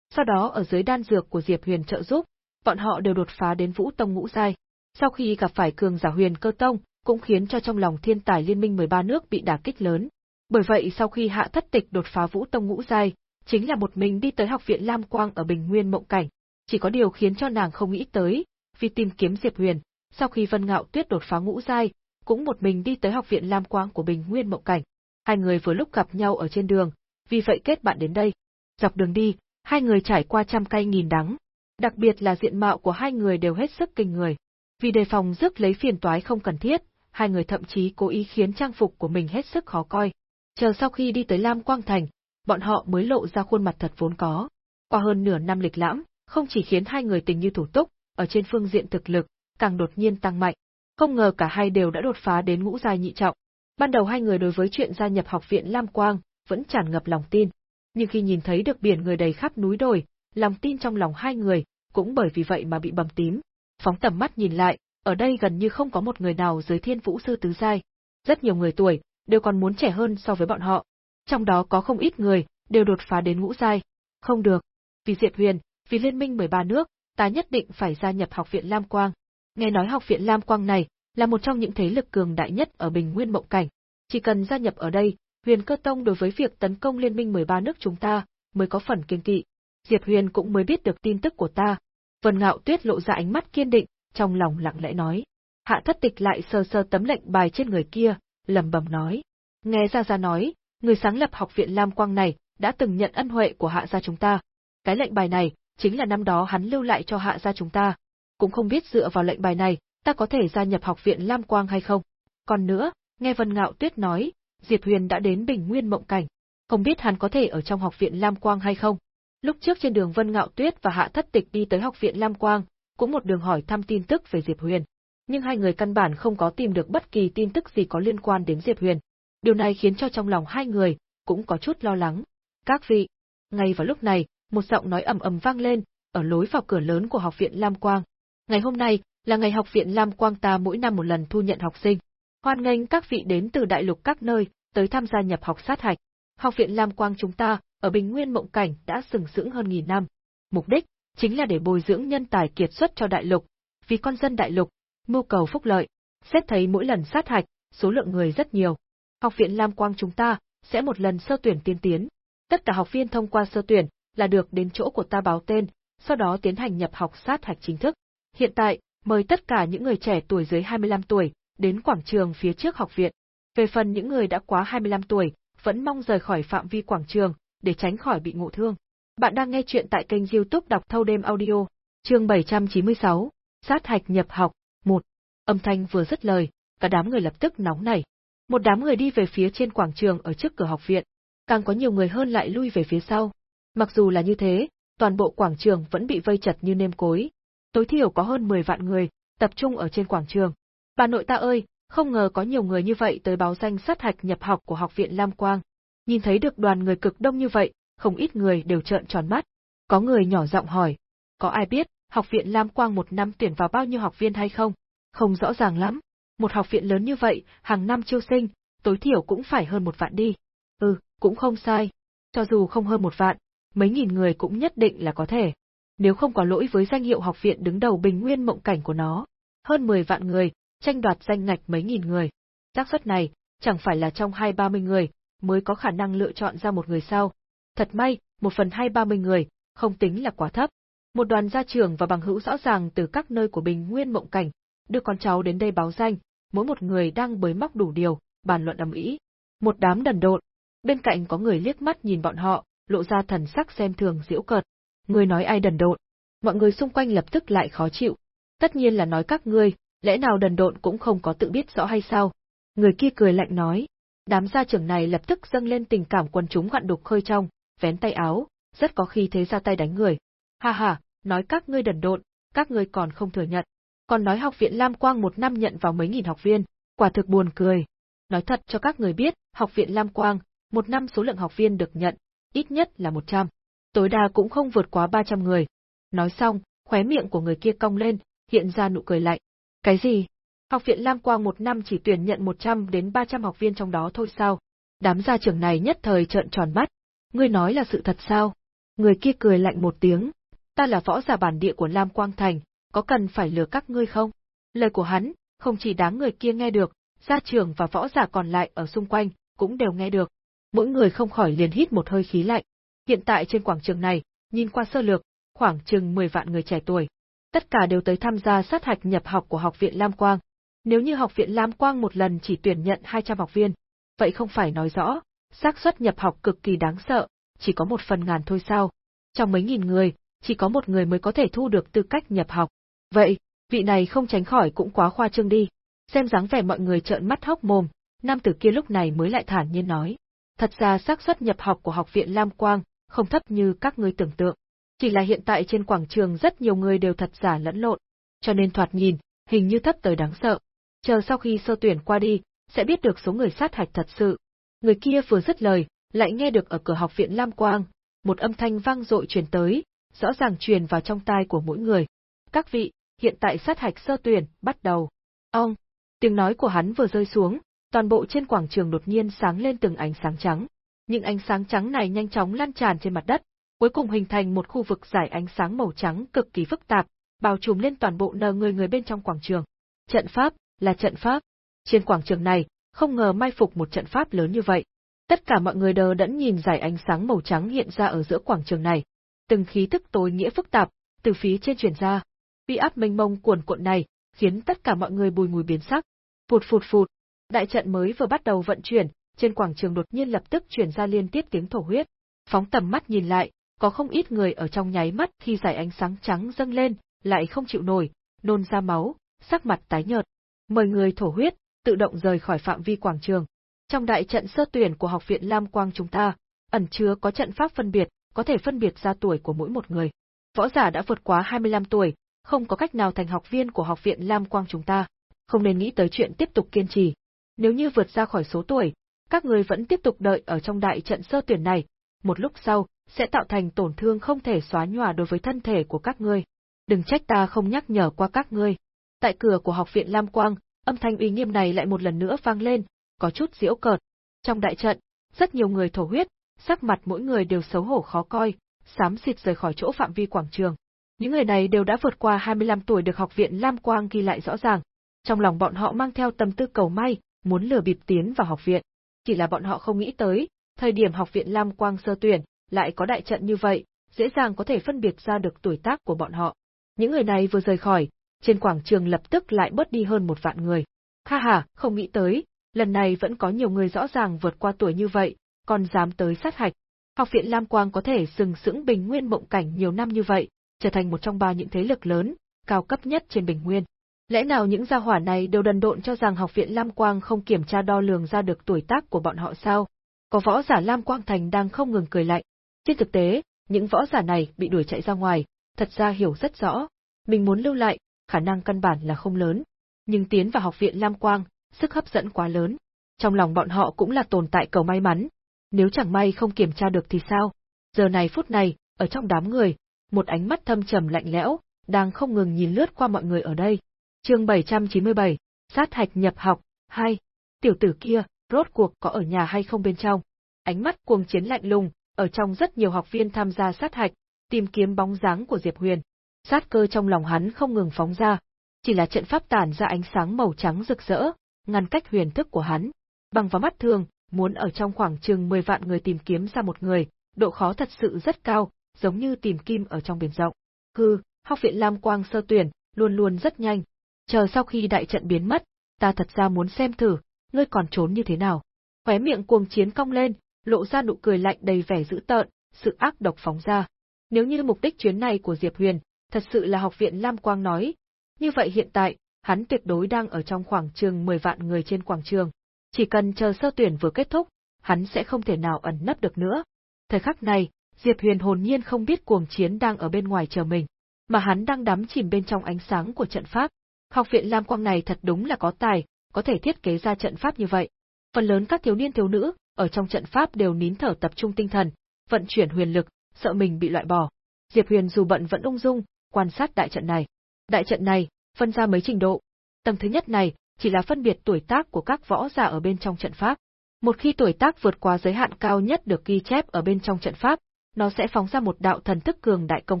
Sau đó ở dưới đan dược của Diệp Huyền trợ giúp, bọn họ đều đột phá đến Vũ Tông ngũ giai. Sau khi gặp phải cường giả Huyền Cơ Tông, cũng khiến cho trong lòng thiên tài liên minh 13 nước bị đả kích lớn. Bởi vậy sau khi Hạ Thất Tịch đột phá Vũ Tông ngũ giai, chính là một mình đi tới học viện Lam Quang ở Bình Nguyên Mộng Cảnh. Chỉ có điều khiến cho nàng không nghĩ tới, vì tìm kiếm Diệp Huyền, sau khi Vân Ngạo Tuyết đột phá ngũ giai, cũng một mình đi tới học viện Lam Quang của Bình Nguyên Mộng Cảnh. Hai người vừa lúc gặp nhau ở trên đường, vì vậy kết bạn đến đây. Dọc đường đi, hai người trải qua trăm cây nghìn đắng. Đặc biệt là diện mạo của hai người đều hết sức kinh người. Vì đề phòng rước lấy phiền toái không cần thiết, hai người thậm chí cố ý khiến trang phục của mình hết sức khó coi. Chờ sau khi đi tới Lam Quang Thành, bọn họ mới lộ ra khuôn mặt thật vốn có. Qua hơn nửa năm lịch lãm, không chỉ khiến hai người tình như thủ túc, ở trên phương diện thực lực, càng đột nhiên tăng mạnh. Không ngờ cả hai đều đã đột phá đến ngũ giai nhị trọng. Ban đầu hai người đối với chuyện gia nhập học viện Lam Quang vẫn tràn ngập lòng tin, nhưng khi nhìn thấy được biển người đầy khắp núi đồi, lòng tin trong lòng hai người cũng bởi vì vậy mà bị bầm tím. Phóng tầm mắt nhìn lại, ở đây gần như không có một người nào dưới Thiên Vũ sư tứ giai. Rất nhiều người tuổi đều còn muốn trẻ hơn so với bọn họ, trong đó có không ít người, đều đột phá đến ngũ giai. Không được. Vì Diệt Huyền, vì liên minh 13 nước, ta nhất định phải gia nhập học viện Lam Quang. Nghe nói học viện Lam Quang này, là một trong những thế lực cường đại nhất ở Bình Nguyên Mộng Cảnh. Chỉ cần gia nhập ở đây, Huyền Cơ Tông đối với việc tấn công liên minh 13 nước chúng ta, mới có phần kiên kỵ. Diệp Huyền cũng mới biết được tin tức của ta. Vân Ngạo Tuyết lộ ra ánh mắt kiên định, trong lòng lặng lẽ nói. Hạ thất tịch lại sờ sờ tấm lệnh bài trên người kia, lầm bầm nói. Nghe gia gia nói, người sáng lập học viện Lam Quang này đã từng nhận ân huệ của hạ gia chúng ta. Cái lệnh bài này chính là năm đó hắn lưu lại cho hạ gia chúng ta. Cũng không biết dựa vào lệnh bài này, ta có thể gia nhập học viện Lam Quang hay không. Còn nữa, nghe Vân Ngạo Tuyết nói, Diệp Huyền đã đến Bình Nguyên Mộng Cảnh, không biết hắn có thể ở trong học viện Lam Quang hay không. Lúc trước trên đường Vân Ngạo Tuyết và Hạ Thất Tịch đi tới học viện Lam Quang, cũng một đường hỏi thăm tin tức về Diệp Huyền. Nhưng hai người căn bản không có tìm được bất kỳ tin tức gì có liên quan đến Diệp Huyền. Điều này khiến cho trong lòng hai người cũng có chút lo lắng. Các vị, ngay vào lúc này, một giọng nói ầm ầm vang lên ở lối vào cửa lớn của học viện Lam Quang. Ngày hôm nay là ngày học viện Lam Quang ta mỗi năm một lần thu nhận học sinh. Hoan nghênh các vị đến từ đại lục các nơi tới tham gia nhập học sát hạch. Học viện Lam Quang chúng ta ở Bình Nguyên Mộng Cảnh đã sừng sững hơn nghìn năm. Mục đích chính là để bồi dưỡng nhân tài kiệt xuất cho đại lục, vì con dân đại lục, mưu cầu phúc lợi. Xét thấy mỗi lần sát hạch, số lượng người rất nhiều, học viện Lam Quang chúng ta sẽ một lần sơ tuyển tiên tiến. Tất cả học viên thông qua sơ tuyển là được đến chỗ của ta báo tên, sau đó tiến hành nhập học sát hạch chính thức. Hiện tại, mời tất cả những người trẻ tuổi dưới 25 tuổi đến quảng trường phía trước học viện. Về phần những người đã quá 25 tuổi, vẫn mong rời khỏi phạm vi quảng trường để tránh khỏi bị ngộ thương. Bạn đang nghe chuyện tại kênh YouTube đọc thâu đêm audio, chương 796, sát hạch nhập học, một. Âm thanh vừa dứt lời, cả đám người lập tức nóng nảy. Một đám người đi về phía trên quảng trường ở trước cửa học viện, càng có nhiều người hơn lại lui về phía sau. Mặc dù là như thế, toàn bộ quảng trường vẫn bị vây chật như nêm cối. Tối thiểu có hơn 10 vạn người, tập trung ở trên quảng trường. Bà nội ta ơi, không ngờ có nhiều người như vậy tới báo danh sát hạch nhập học của học viện Lam Quang. Nhìn thấy được đoàn người cực đông như vậy, không ít người đều trợn tròn mắt. Có người nhỏ giọng hỏi, có ai biết, học viện Lam Quang một năm tuyển vào bao nhiêu học viên hay không? Không rõ ràng lắm. Một học viện lớn như vậy, hàng năm chiêu sinh, tối thiểu cũng phải hơn một vạn đi. Ừ, cũng không sai. Cho dù không hơn một vạn, mấy nghìn người cũng nhất định là có thể. Nếu không có lỗi với danh hiệu học viện đứng đầu bình nguyên mộng cảnh của nó, hơn 10 vạn người, tranh đoạt danh ngạch mấy nghìn người. xác suất này, chẳng phải là trong hai ba mươi người, mới có khả năng lựa chọn ra một người sau. Thật may, một phần hai ba mươi người, không tính là quá thấp. Một đoàn gia trưởng và bằng hữu rõ ràng từ các nơi của Bình Nguyên Mộng Cảnh, đưa con cháu đến đây báo danh, mỗi một người đang bới móc đủ điều, bàn luận ầm ĩ. Một đám đần độn. Bên cạnh có người liếc mắt nhìn bọn họ, lộ ra thần sắc xem thường giễu cợt. Ngươi nói ai đần độn? Mọi người xung quanh lập tức lại khó chịu. Tất nhiên là nói các ngươi, lẽ nào đần độn cũng không có tự biết rõ hay sao? Người kia cười lạnh nói. Đám gia trưởng này lập tức dâng lên tình cảm quần chúng gặn đục khơi trong, vén tay áo, rất có khi thế ra tay đánh người. Ha ha, nói các ngươi đần độn, các ngươi còn không thừa nhận. Còn nói học viện Lam Quang một năm nhận vào mấy nghìn học viên, quả thực buồn cười. Nói thật cho các người biết, học viện Lam Quang, một năm số lượng học viên được nhận, ít nhất là 100. Tối đa cũng không vượt quá 300 người. Nói xong, khóe miệng của người kia cong lên, hiện ra nụ cười lạnh. Cái gì? Học viện Lam Quang một năm chỉ tuyển nhận 100 đến 300 học viên trong đó thôi sao? Đám gia trưởng này nhất thời trợn tròn mắt. Ngươi nói là sự thật sao? Người kia cười lạnh một tiếng. Ta là võ giả bản địa của Lam Quang Thành, có cần phải lừa các ngươi không? Lời của hắn, không chỉ đáng người kia nghe được, gia trưởng và võ giả còn lại ở xung quanh, cũng đều nghe được. Mỗi người không khỏi liền hít một hơi khí lạnh. Hiện tại trên quảng trường này, nhìn qua sơ lược, khoảng chừng 10 vạn người trẻ tuổi. Tất cả đều tới tham gia sát hạch nhập học của học viện Lam Quang. Nếu như học viện Lam Quang một lần chỉ tuyển nhận 200 học viên, vậy không phải nói rõ, xác suất nhập học cực kỳ đáng sợ, chỉ có một phần ngàn thôi sao? Trong mấy nghìn người, chỉ có một người mới có thể thu được tư cách nhập học. Vậy, vị này không tránh khỏi cũng quá khoa trương đi. Xem dáng vẻ mọi người trợn mắt hốc mồm, nam tử kia lúc này mới lại thản nhiên nói. Thật ra xác suất nhập học của học viện Lam Quang không thấp như các ngươi tưởng tượng. Chỉ là hiện tại trên quảng trường rất nhiều người đều thật giả lẫn lộn, cho nên thoạt nhìn, hình như thấp tới đáng sợ. Chờ sau khi sơ tuyển qua đi, sẽ biết được số người sát hạch thật sự. Người kia vừa dứt lời, lại nghe được ở cửa học viện Lam Quang, một âm thanh vang dội truyền tới, rõ ràng truyền vào trong tai của mỗi người. Các vị, hiện tại sát hạch sơ tuyển, bắt đầu. Ông, tiếng nói của hắn vừa rơi xuống, toàn bộ trên quảng trường đột nhiên sáng lên từng ánh sáng trắng. Những ánh sáng trắng này nhanh chóng lan tràn trên mặt đất, cuối cùng hình thành một khu vực giải ánh sáng màu trắng cực kỳ phức tạp, bao trùm lên toàn bộ nờ người người bên trong quảng trường. Trận pháp, là trận pháp. Trên quảng trường này, không ngờ mai phục một trận pháp lớn như vậy. Tất cả mọi người đờ đẫn nhìn giải ánh sáng màu trắng hiện ra ở giữa quảng trường này. Từng khí thức tối nghĩa phức tạp, từ phía trên truyền ra. Uy áp mênh mông cuồn cuộn này, khiến tất cả mọi người bùi ngùi biến sắc. Phụt phụt phụt, đại trận mới vừa bắt đầu vận chuyển, trên quảng trường đột nhiên lập tức truyền ra liên tiếp tiếng thổ huyết. Phóng tầm mắt nhìn lại, có không ít người ở trong nháy mắt khi giải ánh sáng trắng dâng lên, lại không chịu nổi, nôn ra máu, sắc mặt tái nhợt. Mời người thổ huyết, tự động rời khỏi phạm vi quảng trường. Trong đại trận sơ tuyển của học viện Lam Quang chúng ta, ẩn chứa có trận pháp phân biệt, có thể phân biệt ra tuổi của mỗi một người. Võ giả đã vượt quá 25 tuổi, không có cách nào thành học viên của học viện Lam Quang chúng ta, không nên nghĩ tới chuyện tiếp tục kiên trì. Nếu như vượt ra khỏi số tuổi, các người vẫn tiếp tục đợi ở trong đại trận sơ tuyển này, một lúc sau, sẽ tạo thành tổn thương không thể xóa nhòa đối với thân thể của các ngươi. Đừng trách ta không nhắc nhở qua các ngươi. Tại cửa của học viện Lam Quang, âm thanh uy nghiêm này lại một lần nữa vang lên, có chút diễu cợt. Trong đại trận, rất nhiều người thổ huyết, sắc mặt mỗi người đều xấu hổ khó coi, xám xịt rời khỏi chỗ phạm vi quảng trường. Những người này đều đã vượt qua 25 tuổi được học viện Lam Quang ghi lại rõ ràng. Trong lòng bọn họ mang theo tâm tư cầu may, muốn lừa bịp tiến vào học viện. Chỉ là bọn họ không nghĩ tới, thời điểm học viện Lam Quang sơ tuyển, lại có đại trận như vậy, dễ dàng có thể phân biệt ra được tuổi tác của bọn họ. Những người này vừa rời khỏi, trên quảng trường lập tức lại bớt đi hơn một vạn người. Ha ha, không nghĩ tới, lần này vẫn có nhiều người rõ ràng vượt qua tuổi như vậy, còn dám tới sát hạch. Học viện Lam Quang có thể sừng sững bình nguyên mộng cảnh nhiều năm như vậy, trở thành một trong ba những thế lực lớn, cao cấp nhất trên bình nguyên. Lẽ nào những gia hỏa này đều đần độn cho rằng học viện Lam Quang không kiểm tra đo lường ra được tuổi tác của bọn họ sao? Có võ giả Lam Quang Thành đang không ngừng cười lạnh. Trên thực tế, những võ giả này bị đuổi chạy ra ngoài, thật ra hiểu rất rõ. Mình muốn lưu lại, khả năng căn bản là không lớn. Nhưng tiến vào học viện Lam Quang, sức hấp dẫn quá lớn. Trong lòng bọn họ cũng là tồn tại cầu may mắn. Nếu chẳng may không kiểm tra được thì sao? Giờ này phút này, ở trong đám người, một ánh mắt thâm trầm lạnh lẽo, đang không ngừng nhìn lướt qua mọi người ở đây. Chương 797, sát hạch nhập học, 2. Tiểu tử kia, rốt cuộc có ở nhà hay không bên trong? Ánh mắt cuồng chiến lạnh lùng, ở trong rất nhiều học viên tham gia sát hạch, tìm kiếm bóng dáng của Diệp Huyền. Sát cơ trong lòng hắn không ngừng phóng ra, chỉ là trận pháp tản ra ánh sáng màu trắng rực rỡ, ngăn cách huyền thức của hắn. Bằng vào mắt thường, muốn ở trong khoảng chừng 10 vạn người tìm kiếm ra một người, độ khó thật sự rất cao, giống như tìm kim ở trong biển rộng. Hừ, học viện Lam Quang sơ tuyển, luôn luôn rất nhanh. Chờ sau khi đại trận biến mất, ta thật ra muốn xem thử, ngươi còn trốn như thế nào. Khóe miệng cuồng chiến cong lên, lộ ra nụ cười lạnh đầy vẻ dữ tợn, sự ác độc phóng ra. Nếu như mục đích chuyến này của Diệp Huyền thật sự là học viện Lam Quang nói, như vậy hiện tại, hắn tuyệt đối đang ở trong khoảng trường 10 vạn người trên quảng trường. Chỉ cần chờ sơ tuyển vừa kết thúc, hắn sẽ không thể nào ẩn nấp được nữa. Thời khắc này, Diệp Huyền hồn nhiên không biết cuồng chiến đang ở bên ngoài chờ mình, mà hắn đang đắm chìm bên trong ánh sáng của trận pháp. Học viện Lam Quang này thật đúng là có tài, có thể thiết kế ra trận pháp như vậy. Phần lớn các thiếu niên thiếu nữ ở trong trận pháp đều nín thở tập trung tinh thần, vận chuyển huyền lực, sợ mình bị loại bỏ. Diệp Huyền dù bận vẫn ung dung, quan sát đại trận này. Đại trận này, phân ra mấy trình độ. Tầng thứ nhất này, chỉ là phân biệt tuổi tác của các võ giả ở bên trong trận pháp. Một khi tuổi tác vượt qua giới hạn cao nhất được ghi chép ở bên trong trận pháp, nó sẽ phóng ra một đạo thần thức cường đại công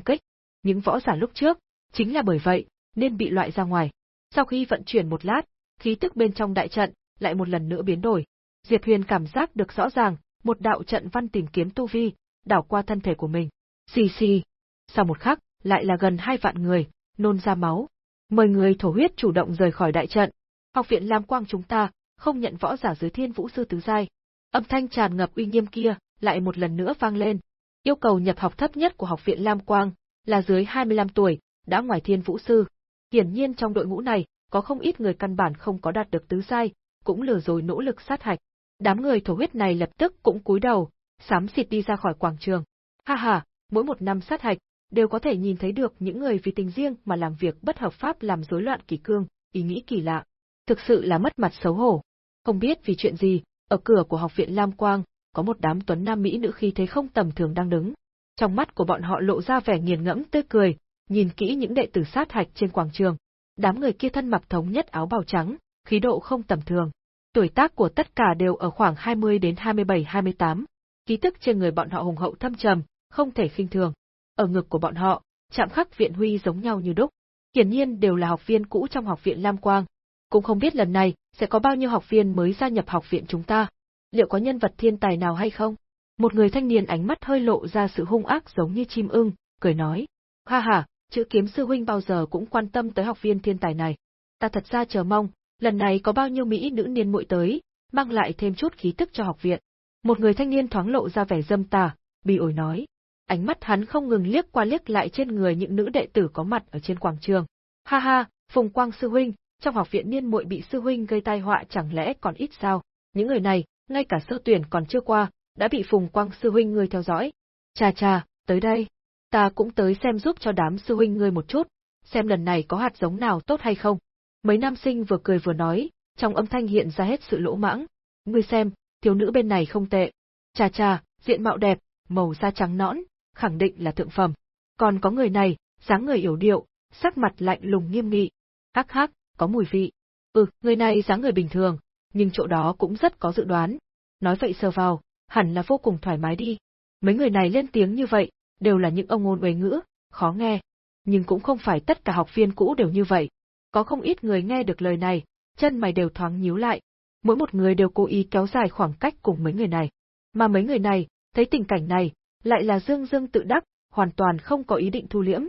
kích. Những võ giả lúc trước, chính là bởi vậy, nên bị loại ra ngoài. Sau khi vận chuyển một lát, khí tức bên trong đại trận lại một lần nữa biến đổi. Diệp Huyền cảm giác được rõ ràng, một đạo trận văn tìm kiếm tu vi, đảo qua thân thể của mình. Xì xì. Sau một khắc, lại là gần hai vạn người, nôn ra máu. Mời người thổ huyết chủ động rời khỏi đại trận. Học viện Lam Quang chúng ta, không nhận võ giả dưới thiên vũ sư tứ giai. Âm thanh tràn ngập uy nghiêm kia, lại một lần nữa vang lên. Yêu cầu nhập học thấp nhất của học viện Lam Quang, là dưới 25 tuổi, đã ngoài thiên vũ sư. Hiển nhiên trong đội ngũ này, có không ít người căn bản không có đạt được tứ giai, cũng lừa dối nỗ lực sát hạch. Đám người thổ huyết này lập tức cũng cúi đầu, sám xịt đi ra khỏi quảng trường. Ha ha, mỗi một năm sát hạch, đều có thể nhìn thấy được những người vì tình riêng mà làm việc bất hợp pháp làm rối loạn kỷ cương, ý nghĩ kỳ lạ. Thực sự là mất mặt xấu hổ. Không biết vì chuyện gì, ở cửa của học viện Lam Quang, có một đám tuấn nam mỹ nữ khi thấy không tầm thường đang đứng. Trong mắt của bọn họ lộ ra vẻ nghiền ngẫm tươi cười, nhìn kỹ những đệ tử sát hạch trên quảng trường. Đám người kia thân mặc thống nhất áo bào trắng, khí độ không tầm thường. Tuổi tác của tất cả đều ở khoảng 20 đến 27-28. Ký tức trên người bọn họ hùng hậu thâm trầm, không thể khinh thường. Ở ngực của bọn họ, chạm khắc viện huy giống nhau như đúc. Hiển nhiên đều là học viên cũ trong học viện Lam Quang. Cũng không biết lần này sẽ có bao nhiêu học viên mới gia nhập học viện chúng ta. Liệu có nhân vật thiên tài nào hay không? Một người thanh niên ánh mắt hơi lộ ra sự hung ác giống như chim ưng, cười nói. Ha ha, chữ kiếm sư huynh bao giờ cũng quan tâm tới học viên thiên tài này. Ta thật ra chờ mong, lần này có bao nhiêu mỹ nữ niên muội tới, mang lại thêm chút khí tức cho học viện. Một người thanh niên thoáng lộ ra vẻ dâm tà, bị ổi nói. Ánh mắt hắn không ngừng liếc qua liếc lại trên người những nữ đệ tử có mặt ở trên quảng trường. Ha ha, Phùng Quang sư huynh, trong học viện niên muội bị sư huynh gây tai họa chẳng lẽ còn ít sao? Những người này, ngay cả sơ tuyển còn chưa qua, đã bị Phùng Quang sư huynh ngươi theo dõi. Cha cha, tới đây. Ta cũng tới xem giúp cho đám sư huynh ngươi một chút, xem lần này có hạt giống nào tốt hay không. Mấy nam sinh vừa cười vừa nói, trong âm thanh hiện ra hết sự lỗ mãng. Ngươi xem, thiếu nữ bên này không tệ. Cha cha, diện mạo đẹp, màu da trắng nõn, khẳng định là thượng phẩm. Còn có người này, dáng người yểu điệu, sắc mặt lạnh lùng nghiêm nghị. Hắc hắc, có mùi vị. Ừ, người này dáng người bình thường, nhưng chỗ đó cũng rất có dự đoán. Nói vậy sờ vào, hẳn là vô cùng thoải mái đi. Mấy người này lên tiếng như vậy, đều là những ông ngôn uế ngữ, khó nghe. Nhưng cũng không phải tất cả học viên cũ đều như vậy. Có không ít người nghe được lời này, chân mày đều thoáng nhíu lại. Mỗi một người đều cố ý kéo dài khoảng cách cùng mấy người này. Mà mấy người này, thấy tình cảnh này, lại là dương dương tự đắc, hoàn toàn không có ý định thu liễm.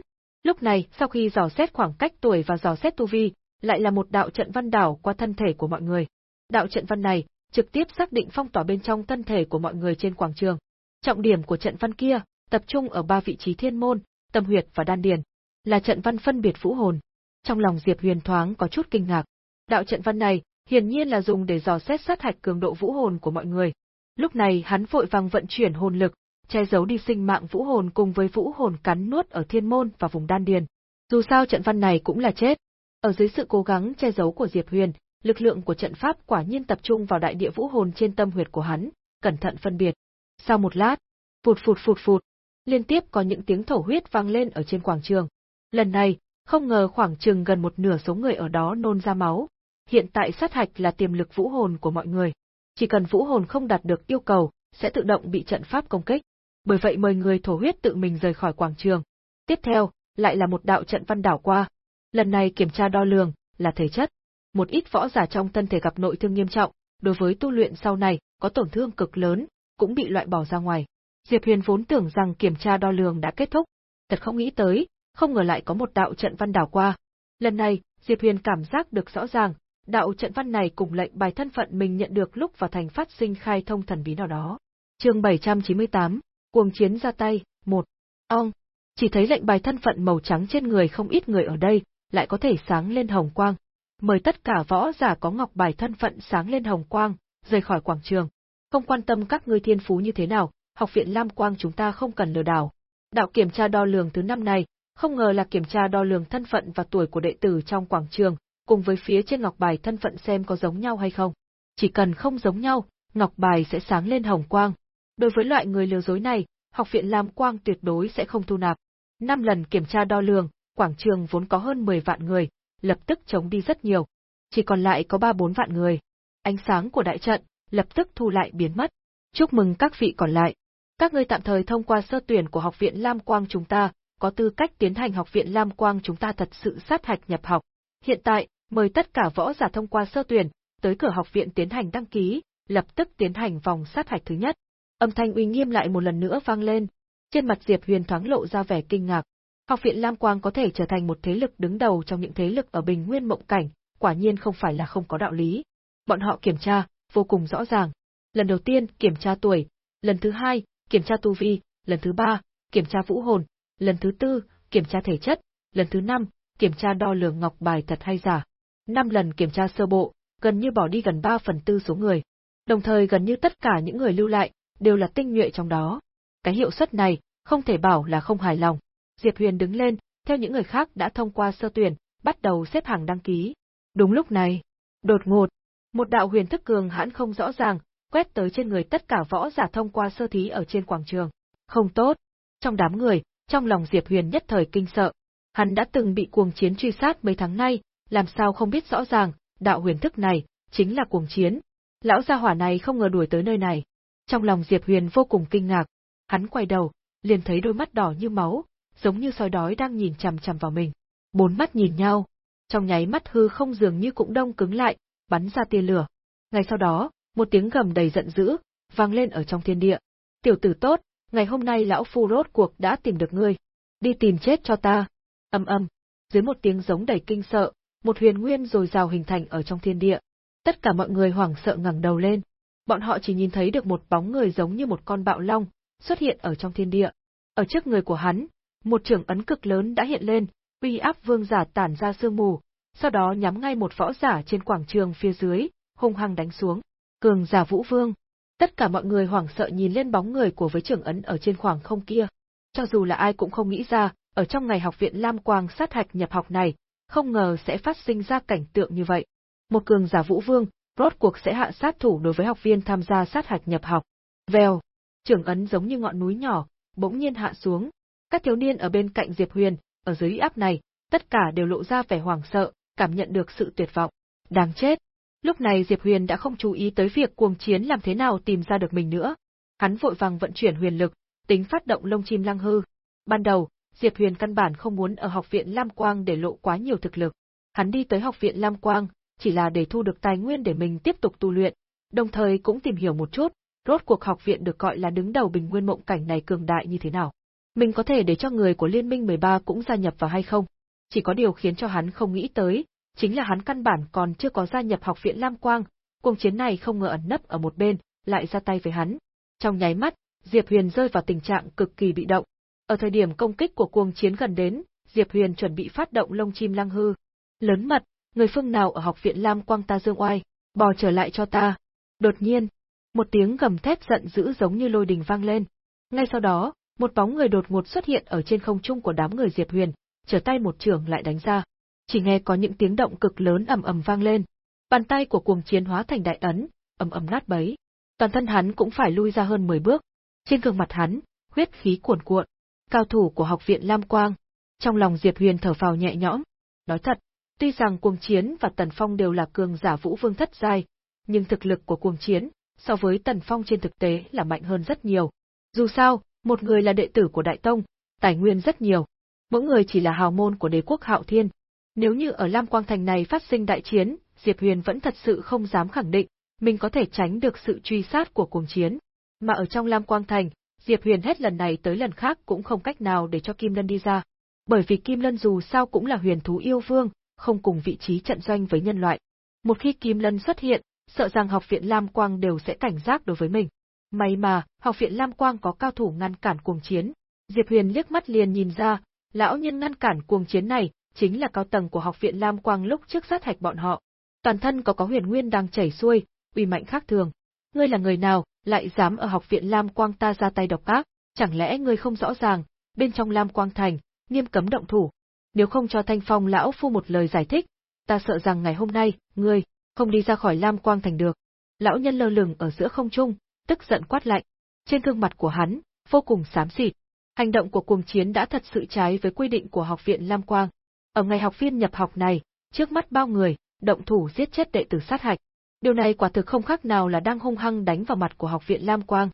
Lúc này, sau khi dò xét khoảng cách tuổi và dò xét tu vi, lại là một đạo trận văn đảo qua thân thể của mọi người. Đạo trận văn này, trực tiếp xác định phong tỏa bên trong thân thể của mọi người trên quảng trường. Trọng điểm của trận văn kia, tập trung ở ba vị trí thiên môn, tâm huyệt và đan điền, là trận văn phân biệt vũ hồn. Trong lòng Diệp Huyền thoáng có chút kinh ngạc. Đạo trận văn này, hiển nhiên là dùng để dò xét sát hạch cường độ vũ hồn của mọi người. Lúc này hắn vội vàng vận chuyển hồn lực, che giấu đi sinh mạng vũ hồn cùng với vũ hồn cắn nuốt ở thiên môn và vùng đan điền. Dù sao trận văn này cũng là chết. Ở dưới sự cố gắng che giấu của Diệp Huyền, lực lượng của trận pháp quả nhiên tập trung vào đại địa vũ hồn trên tâm huyệt của hắn, cẩn thận phân biệt. Sau một lát, phụt phụt phụt phụt, liên tiếp có những tiếng thổ huyết vang lên ở trên quảng trường. Lần này, không ngờ khoảng chừng gần một nửa số người ở đó nôn ra máu. Hiện tại sát hạch là tiềm lực vũ hồn của mọi người. Chỉ cần vũ hồn không đạt được yêu cầu, sẽ tự động bị trận pháp công kích. Bởi vậy mời người thổ huyết tự mình rời khỏi quảng trường. Tiếp theo, lại là một đạo trận văn đảo qua. Lần này kiểm tra đo lường, là thể chất. Một ít võ giả trong thân thể gặp nội thương nghiêm trọng, đối với tu luyện sau này, có tổn thương cực lớn, cũng bị loại bỏ ra ngoài. Diệp Huyền vốn tưởng rằng kiểm tra đo lường đã kết thúc, thật không nghĩ tới, không ngờ lại có một đạo trận văn đảo qua. Lần này, Diệp Huyền cảm giác được rõ ràng, đạo trận văn này cùng lệnh bài thân phận mình nhận được lúc vào thành phát sinh khai thông thần bí nào đó. Chương 798, Cuồng chiến ra tay, một. Ong. Chỉ thấy lệnh bài thân phận màu trắng trên người không ít người ở đây, lại có thể sáng lên hồng quang. Mời tất cả võ giả có ngọc bài thân phận sáng lên hồng quang, rời khỏi quảng trường. Không quan tâm các ngươi thiên phú như thế nào, học viện Lam Quang chúng ta không cần lừa đảo. Đạo kiểm tra đo lường thứ năm này, không ngờ là kiểm tra đo lường thân phận và tuổi của đệ tử trong quảng trường, cùng với phía trên ngọc bài thân phận xem có giống nhau hay không. Chỉ cần không giống nhau, ngọc bài sẽ sáng lên hồng quang. Đối với loại người lừa dối này, học viện Lam Quang tuyệt đối sẽ không thu nạp. Năm lần kiểm tra đo lường, quảng trường vốn có hơn 10 vạn người, lập tức chống đi rất nhiều. Chỉ còn lại có 3-4 vạn người. Ánh sáng của đại trận, lập tức thu lại biến mất. Chúc mừng các vị còn lại. Các ngươi tạm thời thông qua sơ tuyển của học viện Lam Quang chúng ta, có tư cách tiến hành học viện Lam Quang chúng ta thật sự sát hạch nhập học. Hiện tại, mời tất cả võ giả thông qua sơ tuyển, tới cửa học viện tiến hành đăng ký, lập tức tiến hành vòng sát hạch thứ nhất. Âm thanh uy nghiêm lại một lần nữa vang lên, trên mặt Diệp Huyền thoáng lộ ra vẻ kinh ngạc. Học viện Lam Quang có thể trở thành một thế lực đứng đầu trong những thế lực ở Bình Nguyên Mộng Cảnh, quả nhiên không phải là không có đạo lý. Bọn họ kiểm tra, vô cùng rõ ràng. Lần đầu tiên, kiểm tra tuổi, lần thứ hai, kiểm tra tu vi, lần thứ ba, kiểm tra vũ hồn, lần thứ tư, kiểm tra thể chất, lần thứ năm, kiểm tra đo lường ngọc bài thật hay giả. Năm lần kiểm tra sơ bộ, gần như bỏ đi gần 3 phần tư số người. Đồng thời gần như tất cả những người lưu lại, đều là tinh nhuệ trong đó. Cái hiệu suất này, không thể bảo là không hài lòng. Diệp Huyền đứng lên, theo những người khác đã thông qua sơ tuyển, bắt đầu xếp hàng đăng ký. Đúng lúc này, đột ngột, một đạo huyền thức cường hãn không rõ ràng, quét tới trên người tất cả võ giả thông qua sơ thí ở trên quảng trường. Không tốt. Trong đám người, trong lòng Diệp Huyền nhất thời kinh sợ. Hắn đã từng bị cuồng chiến truy sát mấy tháng nay, làm sao không biết rõ ràng, đạo huyền thức này, chính là cuồng chiến. Lão gia hỏa này không ngờ đuổi tới nơi này. Trong lòng Diệp Huyền vô cùng kinh ngạc. Hắn quay đầu, liền thấy đôi mắt đỏ như máu, giống như sói đói đang nhìn chằm chằm vào mình. Bốn mắt nhìn nhau. Trong nháy mắt hư không dường như cũng đông cứng lại, bắn ra tia lửa. Ngay sau đó, một tiếng gầm đầy giận dữ, vang lên ở trong thiên địa. Tiểu tử tốt, ngày hôm nay lão phu rốt cuộc đã tìm được ngươi. Đi tìm chết cho ta. Âm âm. Dưới một tiếng giống đầy kinh sợ, một huyền nguyên rồi rào hình thành ở trong thiên địa. Tất cả mọi người hoảng sợ ngẩng đầu lên. Bọn họ chỉ nhìn thấy được một bóng người giống như một con bạo long, xuất hiện ở trong thiên địa. Ở trước người của hắn, một trưởng ấn cực lớn đã hiện lên, uy áp vương giả tản ra sương mù, sau đó nhắm ngay một võ giả trên quảng trường phía dưới, hung hăng đánh xuống. Cường giả Vũ Vương. Tất cả mọi người hoảng sợ nhìn lên bóng người của với trưởng ấn ở trên khoảng không kia. Cho dù là ai cũng không nghĩ ra, ở trong ngày học viện Lam Quang sát hạch nhập học này, không ngờ sẽ phát sinh ra cảnh tượng như vậy. Một cường giả Vũ Vương, rốt cuộc sẽ hạ sát thủ đối với học viên tham gia sát hạch nhập học. Vèo, trưởng ấn giống như ngọn núi nhỏ, bỗng nhiên hạ xuống. Các thiếu niên ở bên cạnh Diệp Huyền, ở dưới áp này, tất cả đều lộ ra vẻ hoảng sợ, cảm nhận được sự tuyệt vọng. Đáng chết! Lúc này Diệp Huyền đã không chú ý tới việc cuồng chiến làm thế nào tìm ra được mình nữa. Hắn vội vàng vận chuyển huyền lực, tính phát động lông chim lăng hư. Ban đầu, Diệp Huyền căn bản không muốn ở học viện Lam Quang để lộ quá nhiều thực lực. Hắn đi tới học viện Lam Quang, chỉ là để thu được tài nguyên để mình tiếp tục tu luyện, đồng thời cũng tìm hiểu một chút, rốt cuộc học viện được gọi là đứng đầu bình nguyên mộng cảnh này cường đại như thế nào. Mình có thể để cho người của Liên minh 13 cũng gia nhập vào hay không? Chỉ có điều khiến cho hắn không nghĩ tới, chính là hắn căn bản còn chưa có gia nhập học viện Lam Quang, cuồng chiến này không ngờ ẩn nấp ở một bên, lại ra tay với hắn. Trong nháy mắt, Diệp Huyền rơi vào tình trạng cực kỳ bị động. Ở thời điểm công kích của cuồng chiến gần đến, Diệp Huyền chuẩn bị phát động lông chim lăng hư. Lớn mật, người phương nào ở học viện Lam Quang ta dương oai, bò trở lại cho ta. Đột nhiên, một tiếng gầm thét giận dữ giống như lôi đình vang lên. Ngay sau đó, một bóng người đột ngột xuất hiện ở trên không trung của đám người Diệp Huyền, trở tay một trường lại đánh ra. Chỉ nghe có những tiếng động cực lớn ầm ầm vang lên. Bàn tay của cuồng chiến hóa thành đại ấn, ầm ầm nát bấy. Toàn thân hắn cũng phải lui ra hơn 10 bước. Trên gương mặt hắn, huyết khí cuồn cuộn. Cao thủ của học viện Lam Quang. Trong lòng Diệp Huyền thở phào nhẹ nhõm. Nói thật, tuy rằng cuồng chiến và Tần Phong đều là cường giả vũ vương thất giai, nhưng thực lực của cuồng chiến so với Tần Phong trên thực tế là mạnh hơn rất nhiều. Dù sao, một người là đệ tử của Đại Tông, tài nguyên rất nhiều. Mỗi người chỉ là hào môn của đế quốc Hạo Thiên. Nếu như ở Lam Quang Thành này phát sinh đại chiến, Diệp Huyền vẫn thật sự không dám khẳng định, mình có thể tránh được sự truy sát của cuồng chiến. Mà ở trong Lam Quang Thành, Diệp Huyền hết lần này tới lần khác cũng không cách nào để cho Kim Lân đi ra. Bởi vì Kim Lân dù sao cũng là huyền thú yêu vương, không cùng vị trí trận doanh với nhân loại. Một khi Kim Lân xuất hiện, sợ rằng học viện Lam Quang đều sẽ cảnh giác đối với mình. May mà, học viện Lam Quang có cao thủ ngăn cản cuồng chiến. Diệp Huyền liếc mắt liền nhìn ra, lão nhân ngăn cản cuồng chiến này, chính là cao tầng của học viện Lam Quang lúc trước sát hạch bọn họ. Toàn thân có có huyền nguyên đang chảy xuôi, uy mạnh khác thường. Ngươi là người nào, lại dám ở học viện Lam Quang ta ra tay độc ác, chẳng lẽ ngươi không rõ ràng, bên trong Lam Quang Thành, nghiêm cấm động thủ. Nếu không cho Thanh Phong lão phu một lời giải thích, ta sợ rằng ngày hôm nay, ngươi, không đi ra khỏi Lam Quang Thành được. Lão nhân lơ lửng ở giữa không trung, tức giận quát lạnh. Trên gương mặt của hắn, vô cùng xám xịt. Hành động của cuồng chiến đã thật sự trái với quy định của học viện Lam Quang. Ở ngày học viên nhập học này, trước mắt bao người, động thủ giết chết đệ tử sát hạch. Điều này quả thực không khác nào là đang hung hăng đánh vào mặt của học viện Lam Quang.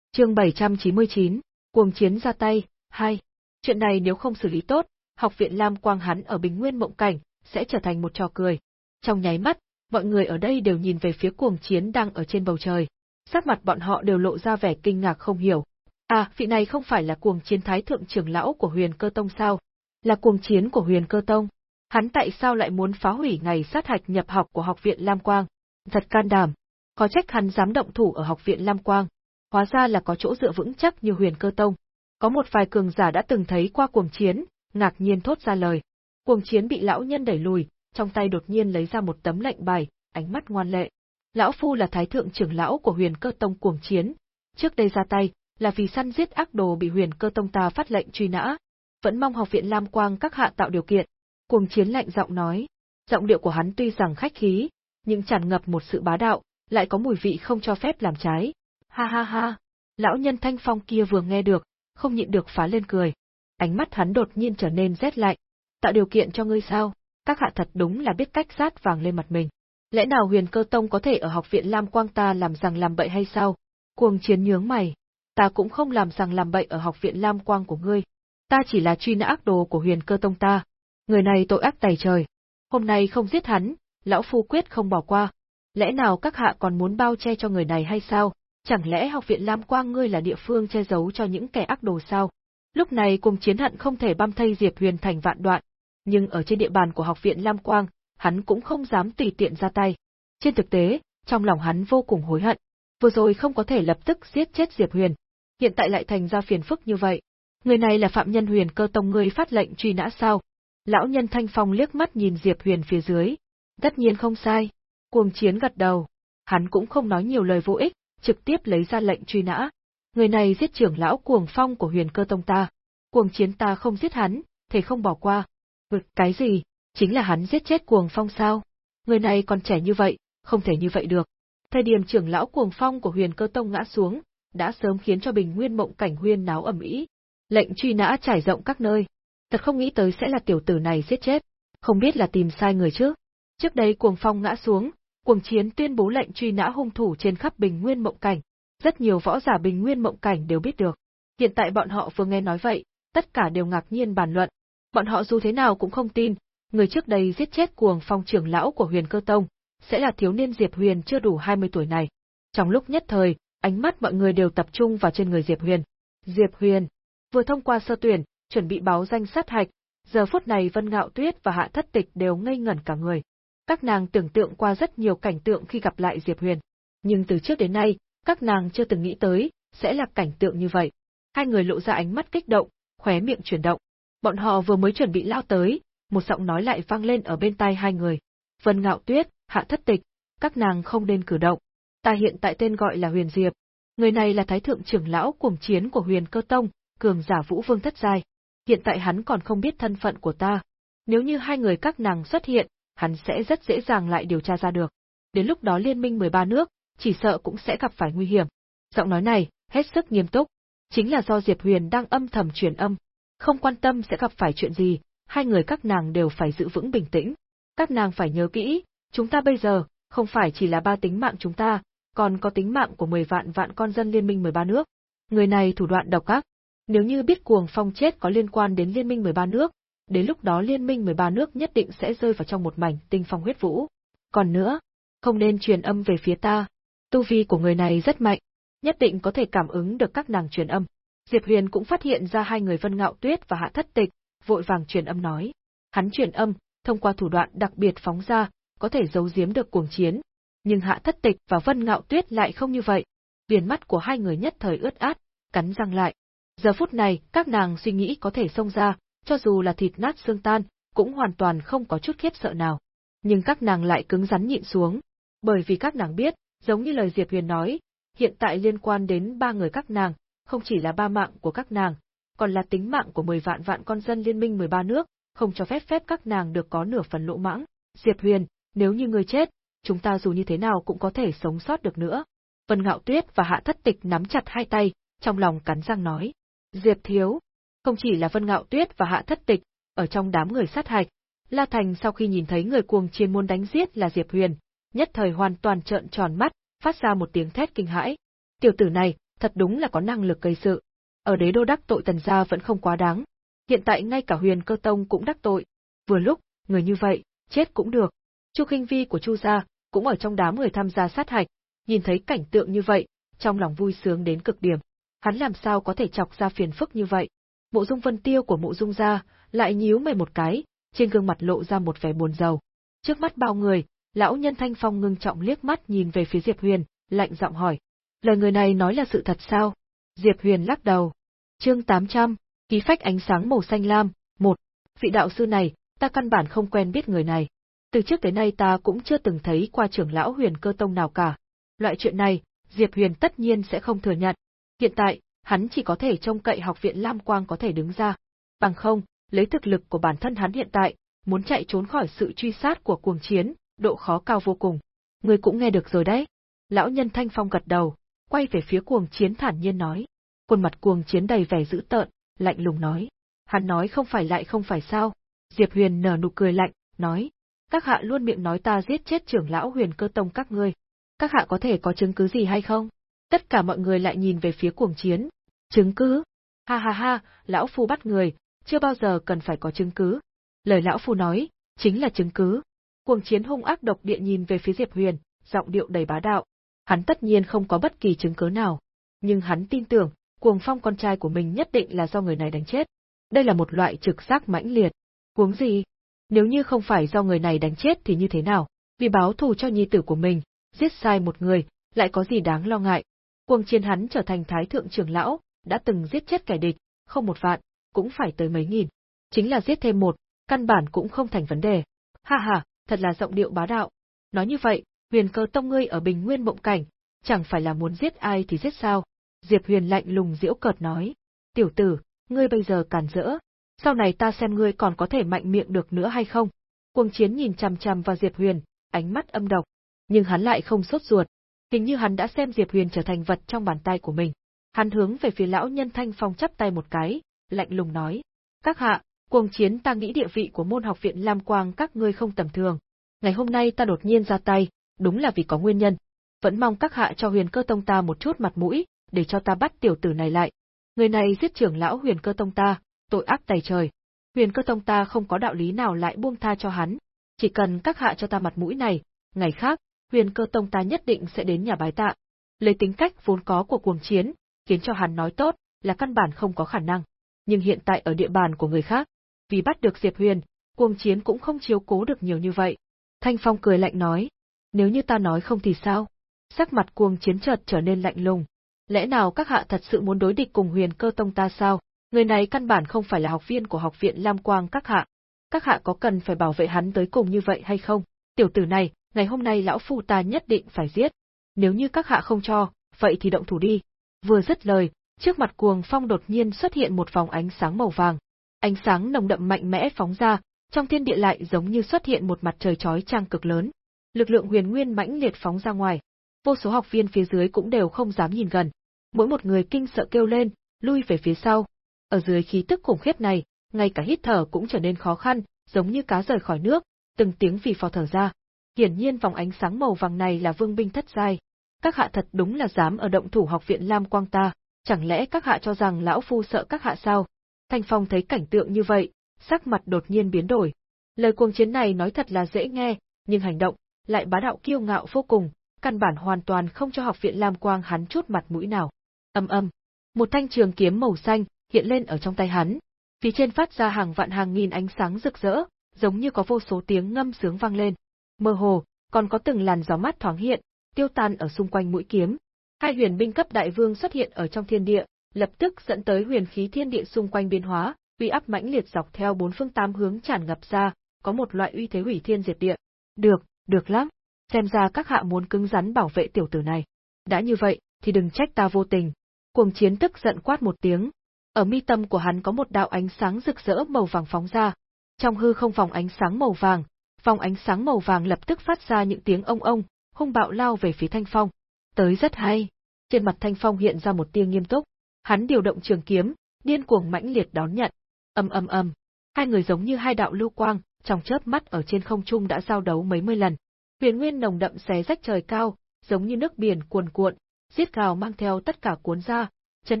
Chương 799, cuồng chiến ra tay, 2. Chuyện này nếu không xử lý tốt, học viện Lam Quang hắn ở Bình Nguyên Mộng Cảnh sẽ trở thành một trò cười. Trong nháy mắt, mọi người ở đây đều nhìn về phía cuồng chiến đang ở trên bầu trời. Sắc mặt bọn họ đều lộ ra vẻ kinh ngạc không hiểu. À, vị này không phải là cuồng chiến thái thượng trưởng lão của huyền cơ tông sao? Là cuồng chiến của huyền cơ tông. Hắn tại sao lại muốn phá hủy ngày sát hạch nhập học của học viện Lam Quang? Thật can đảm. Có trách hắn dám động thủ ở học viện Lam Quang. Hóa ra là có chỗ dựa vững chắc như huyền cơ tông. Có một vài cường giả đã từng thấy qua cuồng chiến, ngạc nhiên thốt ra lời. Cuồng chiến bị lão nhân đẩy lùi, trong tay đột nhiên lấy ra một tấm lệnh bài, ánh mắt ngoan lệ. Lão Phu là thái thượng trưởng lão của huyền cơ tông cuồng chiến. Trước đây ra tay, là vì săn giết ác đồ bị huyền cơ tông ta phát lệnh truy nã. Vẫn mong học viện Lam Quang các hạ tạo điều kiện. Cuồng chiến lạnh giọng nói. Giọng điệu của hắn tuy rằng khách khí, nhưng tràn ngập một sự bá đạo, lại có mùi vị không cho phép làm trái. Ha ha ha. Lão nhân thanh phong kia vừa nghe được, không nhịn được phá lên cười. Ánh mắt hắn đột nhiên trở nên rét lạnh. Tạo điều kiện cho ngươi sao? Các hạ thật đúng là biết cách sát vàng lên mặt mình. Lẽ nào huyền cơ tông có thể ở học viện Lam Quang ta làm rằng làm bậy hay sao? Cuồng chiến nhướng mày. Ta cũng không làm rằng làm bậy ở học viện Lam Quang của ngươi. Ta chỉ là truy nã ác đồ của huyền cơ tông ta. Người này tội ác tày trời. Hôm nay không giết hắn, lão phu quyết không bỏ qua. Lẽ nào các hạ còn muốn bao che cho người này hay sao? Chẳng lẽ học viện Lam Quang ngươi là địa phương che giấu cho những kẻ ác đồ sao? Lúc này cùng chiến hận không thể băm thây Diệp Huyền thành vạn đoạn, nhưng ở trên địa bàn của học viện Lam Quang, hắn cũng không dám tùy tiện ra tay. Trên thực tế, trong lòng hắn vô cùng hối hận, vừa rồi không có thể lập tức giết chết Diệp Huyền, hiện tại lại thành ra phiền phức như vậy. Người này là phạm nhân Huyền Cơ Tông ngươi phát lệnh truy nã sao? Lão nhân Thanh Phong liếc mắt nhìn Diệp Huyền phía dưới. Tất nhiên không sai. Cuồng chiến gật đầu. Hắn cũng không nói nhiều lời vô ích, trực tiếp lấy ra lệnh truy nã. Người này giết trưởng lão cuồng phong của huyền cơ tông ta. Cuồng chiến ta không giết hắn, thể không bỏ qua. Vực cái gì? Chính là hắn giết chết cuồng phong sao? Người này còn trẻ như vậy, không thể như vậy được. Thời điểm trưởng lão cuồng phong của huyền cơ tông ngã xuống, đã sớm khiến cho bình nguyên mộng cảnh huyên náo ầm ĩ. Lệnh truy nã trải rộng các nơi. Thật không nghĩ tới sẽ là tiểu tử này giết chết. Không biết là tìm sai người chứ. Trước đây cuồng phong ngã xuống, cuồng chiến tuyên bố lệnh truy nã hung thủ trên khắp bình nguyên mộng cảnh. Rất nhiều võ giả bình nguyên mộng cảnh đều biết được. Hiện tại bọn họ vừa nghe nói vậy, tất cả đều ngạc nhiên bàn luận. Bọn họ dù thế nào cũng không tin, người trước đây giết chết cuồng phong trưởng lão của huyền cơ tông, sẽ là thiếu niên Diệp Huyền chưa đủ 20 tuổi này. Trong lúc nhất thời, ánh mắt mọi người đều tập trung vào trên người Diệp Huyền. Diệp Huyền, vừa thông qua sơ tuyển, chuẩn bị báo danh sát hạch, giờ phút này Vân Ngạo Tuyết và Hạ Thất Tịch đều ngây ngẩn cả người. Các nàng tưởng tượng qua rất nhiều cảnh tượng khi gặp lại Diệp Huyền, nhưng từ trước đến nay, các nàng chưa từng nghĩ tới, sẽ là cảnh tượng như vậy. Hai người lộ ra ánh mắt kích động, khóe miệng chuyển động. Bọn họ vừa mới chuẩn bị lao tới, một giọng nói lại vang lên ở bên tai hai người. Vân Ngạo Tuyết, Hạ Thất Tịch, các nàng không nên cử động. Ta hiện tại tên gọi là Huyền Diệp. Người này là thái thượng trưởng lão cuồng chiến của Huyền Cơ Tông, cường giả Vũ Vương thất giai. Hiện tại hắn còn không biết thân phận của ta. Nếu như hai người các nàng xuất hiện, hắn sẽ rất dễ dàng lại điều tra ra được. Đến lúc đó liên minh 13 nước, chỉ sợ cũng sẽ gặp phải nguy hiểm. Giọng nói này, hết sức nghiêm túc, chính là do Diệp Huyền đang âm thầm truyền âm, không quan tâm sẽ gặp phải chuyện gì, hai người các nàng đều phải giữ vững bình tĩnh. Các nàng phải nhớ kỹ, chúng ta bây giờ, không phải chỉ là ba tính mạng chúng ta, còn có tính mạng của 10 vạn vạn con dân liên minh 13 nước. Người này thủ đoạn độc ác. Nếu như biết cuồng phong chết có liên quan đến liên minh 13 nước, đến lúc đó liên minh 13 nước nhất định sẽ rơi vào trong một mảnh tinh phong huyết vũ. Còn nữa, không nên truyền âm về phía ta, Tu vi của người này rất mạnh, nhất định có thể cảm ứng được các nàng truyền âm. Diệp Huyền cũng phát hiện ra hai người Vân Ngạo Tuyết và Hạ Thất Tịch, vội vàng truyền âm nói. Hắn truyền âm, thông qua thủ đoạn đặc biệt phóng ra, có thể giấu giếm được cuồng chiến. Nhưng Hạ Thất Tịch và Vân Ngạo Tuyết lại không như vậy. viền mắt của hai người nhất thời ướt át, cắn răng lại. Giờ phút này, các nàng suy nghĩ có thể xông ra, cho dù là thịt nát xương tan, cũng hoàn toàn không có chút khiếp sợ nào. Nhưng các nàng lại cứng rắn nhịn xuống, bởi vì các nàng biết, giống như lời Diệp Huyền nói, hiện tại liên quan đến ba người các nàng, không chỉ là ba mạng của các nàng, còn là tính mạng của 10 vạn vạn con dân liên minh 13 nước, không cho phép phép các nàng được có nửa phần lỗ mãng. Diệp Huyền, nếu như ngươi chết, chúng ta dù như thế nào cũng có thể sống sót được nữa. Vân Ngạo Tuyết và Hạ Thất Tịch nắm chặt hai tay, trong lòng cắn răng nói. Diệp Thiếu, không chỉ là Vân Ngạo Tuyết và Hạ Thất Tịch, ở trong đám người sát hạch, La Thành sau khi nhìn thấy người cuồng chiên môn đánh giết là Diệp Huyền, nhất thời hoàn toàn trợn tròn mắt, phát ra một tiếng thét kinh hãi. Tiểu tử này, thật đúng là có năng lực gây sự. Ở đế đô đắc tội tần gia vẫn không quá đáng. Hiện tại ngay cả huyền cơ tông cũng đắc tội. Vừa lúc, người như vậy, chết cũng được. Chu Kinh Vi của Chu gia, cũng ở trong đám người tham gia sát hạch, nhìn thấy cảnh tượng như vậy, trong lòng vui sướng đến cực điểm. Hắn làm sao có thể chọc ra phiền phức như vậy? Mộ Dung Vân Tiêu của Mộ Dung gia lại nhíu mày một cái, trên gương mặt lộ ra một vẻ buồn rầu. Trước mắt bao người, lão nhân Thanh Phong ngưng trọng liếc mắt nhìn về phía Diệp Huyền, lạnh giọng hỏi: "Lời người này nói là sự thật sao?" Diệp Huyền lắc đầu. Chương 800, ký phách ánh sáng màu xanh lam, một Vị đạo sư này, ta căn bản không quen biết người này. Từ trước tới nay ta cũng chưa từng thấy qua trưởng lão huyền cơ tông nào cả. Loại chuyện này, Diệp Huyền tất nhiên sẽ không thừa nhận. Hiện tại, hắn chỉ có thể trông cậy học viện Lam Quang có thể đứng ra. Bằng không, lấy thực lực của bản thân hắn hiện tại, muốn chạy trốn khỏi sự truy sát của cuồng chiến, độ khó cao vô cùng. Người cũng nghe được rồi đấy. Lão nhân Thanh Phong gật đầu, quay về phía cuồng chiến thản nhiên nói. Khuôn mặt cuồng chiến đầy vẻ dữ tợn, lạnh lùng nói. Hắn nói không phải lại không phải sao. Diệp Huyền nở nụ cười lạnh, nói. Các hạ luôn miệng nói ta giết chết trưởng lão huyền cơ tông các ngươi. Các hạ có thể có chứng cứ gì hay không? Tất cả mọi người lại nhìn về phía cuồng chiến. Chứng cứ? Ha ha ha, lão phu bắt người, chưa bao giờ cần phải có chứng cứ. Lời lão phu nói, chính là chứng cứ. Cuồng chiến hung ác độc địa nhìn về phía Diệp Huyền, giọng điệu đầy bá đạo. Hắn tất nhiên không có bất kỳ chứng cứ nào. Nhưng hắn tin tưởng, cuồng phong con trai của mình nhất định là do người này đánh chết. Đây là một loại trực giác mãnh liệt. Cuống gì? Nếu như không phải do người này đánh chết thì như thế nào? Vì báo thù cho nhi tử của mình, giết sai một người, lại có gì đáng lo ngại. Cuồng chiến hắn trở thành thái thượng trưởng lão, đã từng giết chết kẻ địch, không một vạn, cũng phải tới mấy nghìn. Chính là giết thêm một, căn bản cũng không thành vấn đề. Ha ha, thật là giọng điệu bá đạo. Nói như vậy, huyền cơ tông ngươi ở bình nguyên mộng cảnh, chẳng phải là muốn giết ai thì giết sao. Diệp huyền lạnh lùng diễu cợt nói. Tiểu tử, ngươi bây giờ cản rỡ. Sau này ta xem ngươi còn có thể mạnh miệng được nữa hay không. Cuồng chiến nhìn chằm chằm vào Diệp huyền, ánh mắt âm độc. Nhưng hắn lại không sốt ruột. Hình như hắn đã xem Diệp huyền trở thành vật trong bàn tay của mình. Hắn hướng về phía lão nhân thanh phong chắp tay một cái, lạnh lùng nói. Các hạ, cuồng chiến ta nghĩ địa vị của môn học viện Lam Quang các ngươi không tầm thường. Ngày hôm nay ta đột nhiên ra tay, đúng là vì có nguyên nhân. Vẫn mong các hạ cho huyền cơ tông ta một chút mặt mũi, để cho ta bắt tiểu tử này lại. Người này giết trưởng lão huyền cơ tông ta, tội ác tày trời. Huyền cơ tông ta không có đạo lý nào lại buông tha cho hắn. Chỉ cần các hạ cho ta mặt mũi này, ngày khác, huyền cơ tông ta nhất định sẽ đến nhà bái tạ. Lấy tính cách vốn có của cuồng chiến, khiến cho hắn nói tốt, là căn bản không có khả năng nhưng hiện tại ở địa bàn của người khác, vì bắt được Diệp Huyền, cuồng chiến cũng không chiếu cố được nhiều như vậy. Thanh Phong cười lạnh nói, nếu như ta nói không thì sao? Sắc mặt cuồng chiến chợt trở nên lạnh lùng. Lẽ nào các hạ thật sự muốn đối địch cùng huyền cơ tông ta sao? Người này căn bản không phải là học viên của học viện Lam Quang các hạ. Các hạ có cần phải bảo vệ hắn tới cùng như vậy hay không? Tiểu tử này, ngày hôm nay lão phu ta nhất định phải giết. Nếu như các hạ không cho, vậy thì động thủ đi. Vừa dứt lời, trước mặt cuồng phong đột nhiên xuất hiện một vòng ánh sáng màu vàng. Ánh sáng nồng đậm mạnh mẽ phóng ra, trong thiên địa lại giống như xuất hiện một mặt trời chói chang cực lớn. Lực lượng huyền nguyên mãnh liệt phóng ra ngoài. Vô số học viên phía dưới cũng đều không dám nhìn gần. Mỗi một người kinh sợ kêu lên, lui về phía sau. Ở dưới khí tức khủng khiếp này, ngay cả hít thở cũng trở nên khó khăn, giống như cá rời khỏi nước, từng tiếng vì phò thở ra. Hiển nhiên vòng ánh sáng màu vàng này là vương binh thất giai. Các hạ thật đúng là dám ở động thủ học viện Lam Quang ta chẳng lẽ các hạ cho rằng lão phu sợ các hạ sao? Thanh Phong thấy cảnh tượng như vậy, sắc mặt đột nhiên biến đổi. Lời cuồng chiến này nói thật là dễ nghe, nhưng hành động lại bá đạo kiêu ngạo vô cùng, căn bản hoàn toàn không cho học viện Lam Quang hắn chút mặt mũi nào. Âm âm, một thanh trường kiếm màu xanh hiện lên ở trong tay hắn, phía trên phát ra hàng vạn hàng nghìn ánh sáng rực rỡ, giống như có vô số tiếng ngâm sướng vang lên. Mơ hồ, còn có từng làn gió mát thoáng hiện, tiêu tan ở xung quanh mũi kiếm. Hai huyền binh cấp đại vương xuất hiện ở trong thiên địa, lập tức dẫn tới huyền khí thiên địa xung quanh biến hóa, uy áp mãnh liệt dọc theo bốn phương tám hướng tràn ngập ra, có một loại uy thế hủy thiên diệt địa. Được, được lắm. Xem ra các hạ muốn cứng rắn bảo vệ tiểu tử này. Đã như vậy, thì đừng trách ta vô tình. Cuồng chiến tức giận quát một tiếng. Ở mi tâm của hắn có một đạo ánh sáng rực rỡ màu vàng phóng ra. Trong hư không vòng ánh sáng màu vàng, vòng ánh sáng màu vàng lập tức phát ra những tiếng ông ông, hung bạo lao về phía Thanh Phong. Tới rất hay. Trên mặt Thanh Phong hiện ra một tia nghiêm túc. Hắn điều động trường kiếm, điên cuồng mãnh liệt đón nhận. Ầm ầm ầm, hai người giống như hai đạo lưu quang, trong chớp mắt ở trên không trung đã giao đấu mấy mươi lần. Huyền nguyên nồng đậm xé rách trời cao, giống như nước biển cuồn cuộn, giết gào mang theo tất cả cuốn ra, chấn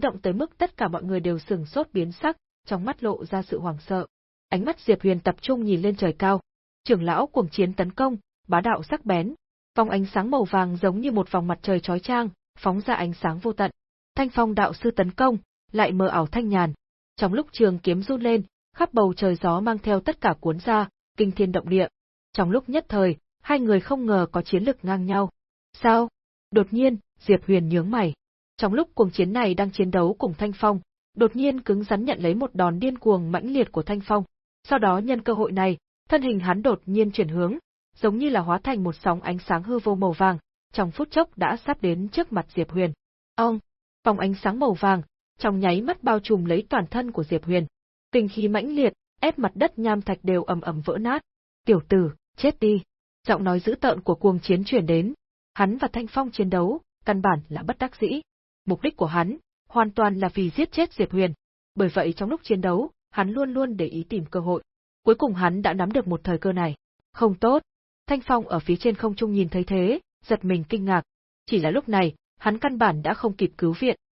động tới mức tất cả mọi người đều sừng sốt biến sắc, trong mắt lộ ra sự hoảng sợ. Ánh mắt Diệp Huyền tập trung nhìn lên trời cao. Trưởng lão cuồng chiến tấn công, bá đạo sắc bén, vòng ánh sáng màu vàng giống như một vòng mặt trời chói chang, phóng ra ánh sáng vô tận. Thanh phong đạo sư tấn công, lại mờ ảo thanh nhàn. Trong lúc trường kiếm run lên, khắp bầu trời gió mang theo tất cả cuốn ra, kinh thiên động địa. Trong lúc nhất thời, hai người không ngờ có chiến lực ngang nhau. Sao? Đột nhiên, Diệp Huyền nhướng mày. Trong lúc cuồng chiến này đang chiến đấu cùng Thanh Phong, đột nhiên cứng rắn nhận lấy một đòn điên cuồng mãnh liệt của Thanh Phong. Sau đó nhân cơ hội này, thân hình hắn đột nhiên chuyển hướng, giống như là hóa thành một sóng ánh sáng hư vô màu vàng, trong phút chốc đã sắp đến trước mặt Diệp Huyền. Ông, vòng ánh sáng màu vàng, trong nháy mắt bao trùm lấy toàn thân của Diệp Huyền. Kinh khí mãnh liệt, ép mặt đất nham thạch đều ầm ầm vỡ nát. Tiểu tử, chết đi. Giọng nói dữ tợn của cuồng chiến truyền đến. Hắn và Thanh Phong chiến đấu, căn bản là bất đắc dĩ. Mục đích của hắn, hoàn toàn là vì giết chết Diệp Huyền. Bởi vậy trong lúc chiến đấu, hắn luôn luôn để ý tìm cơ hội. Cuối cùng hắn đã nắm được một thời cơ này. Không tốt. Thanh Phong ở phía trên không trung nhìn thấy thế, giật mình kinh ngạc. Chỉ là lúc này, hắn căn bản đã không kịp cứu viện,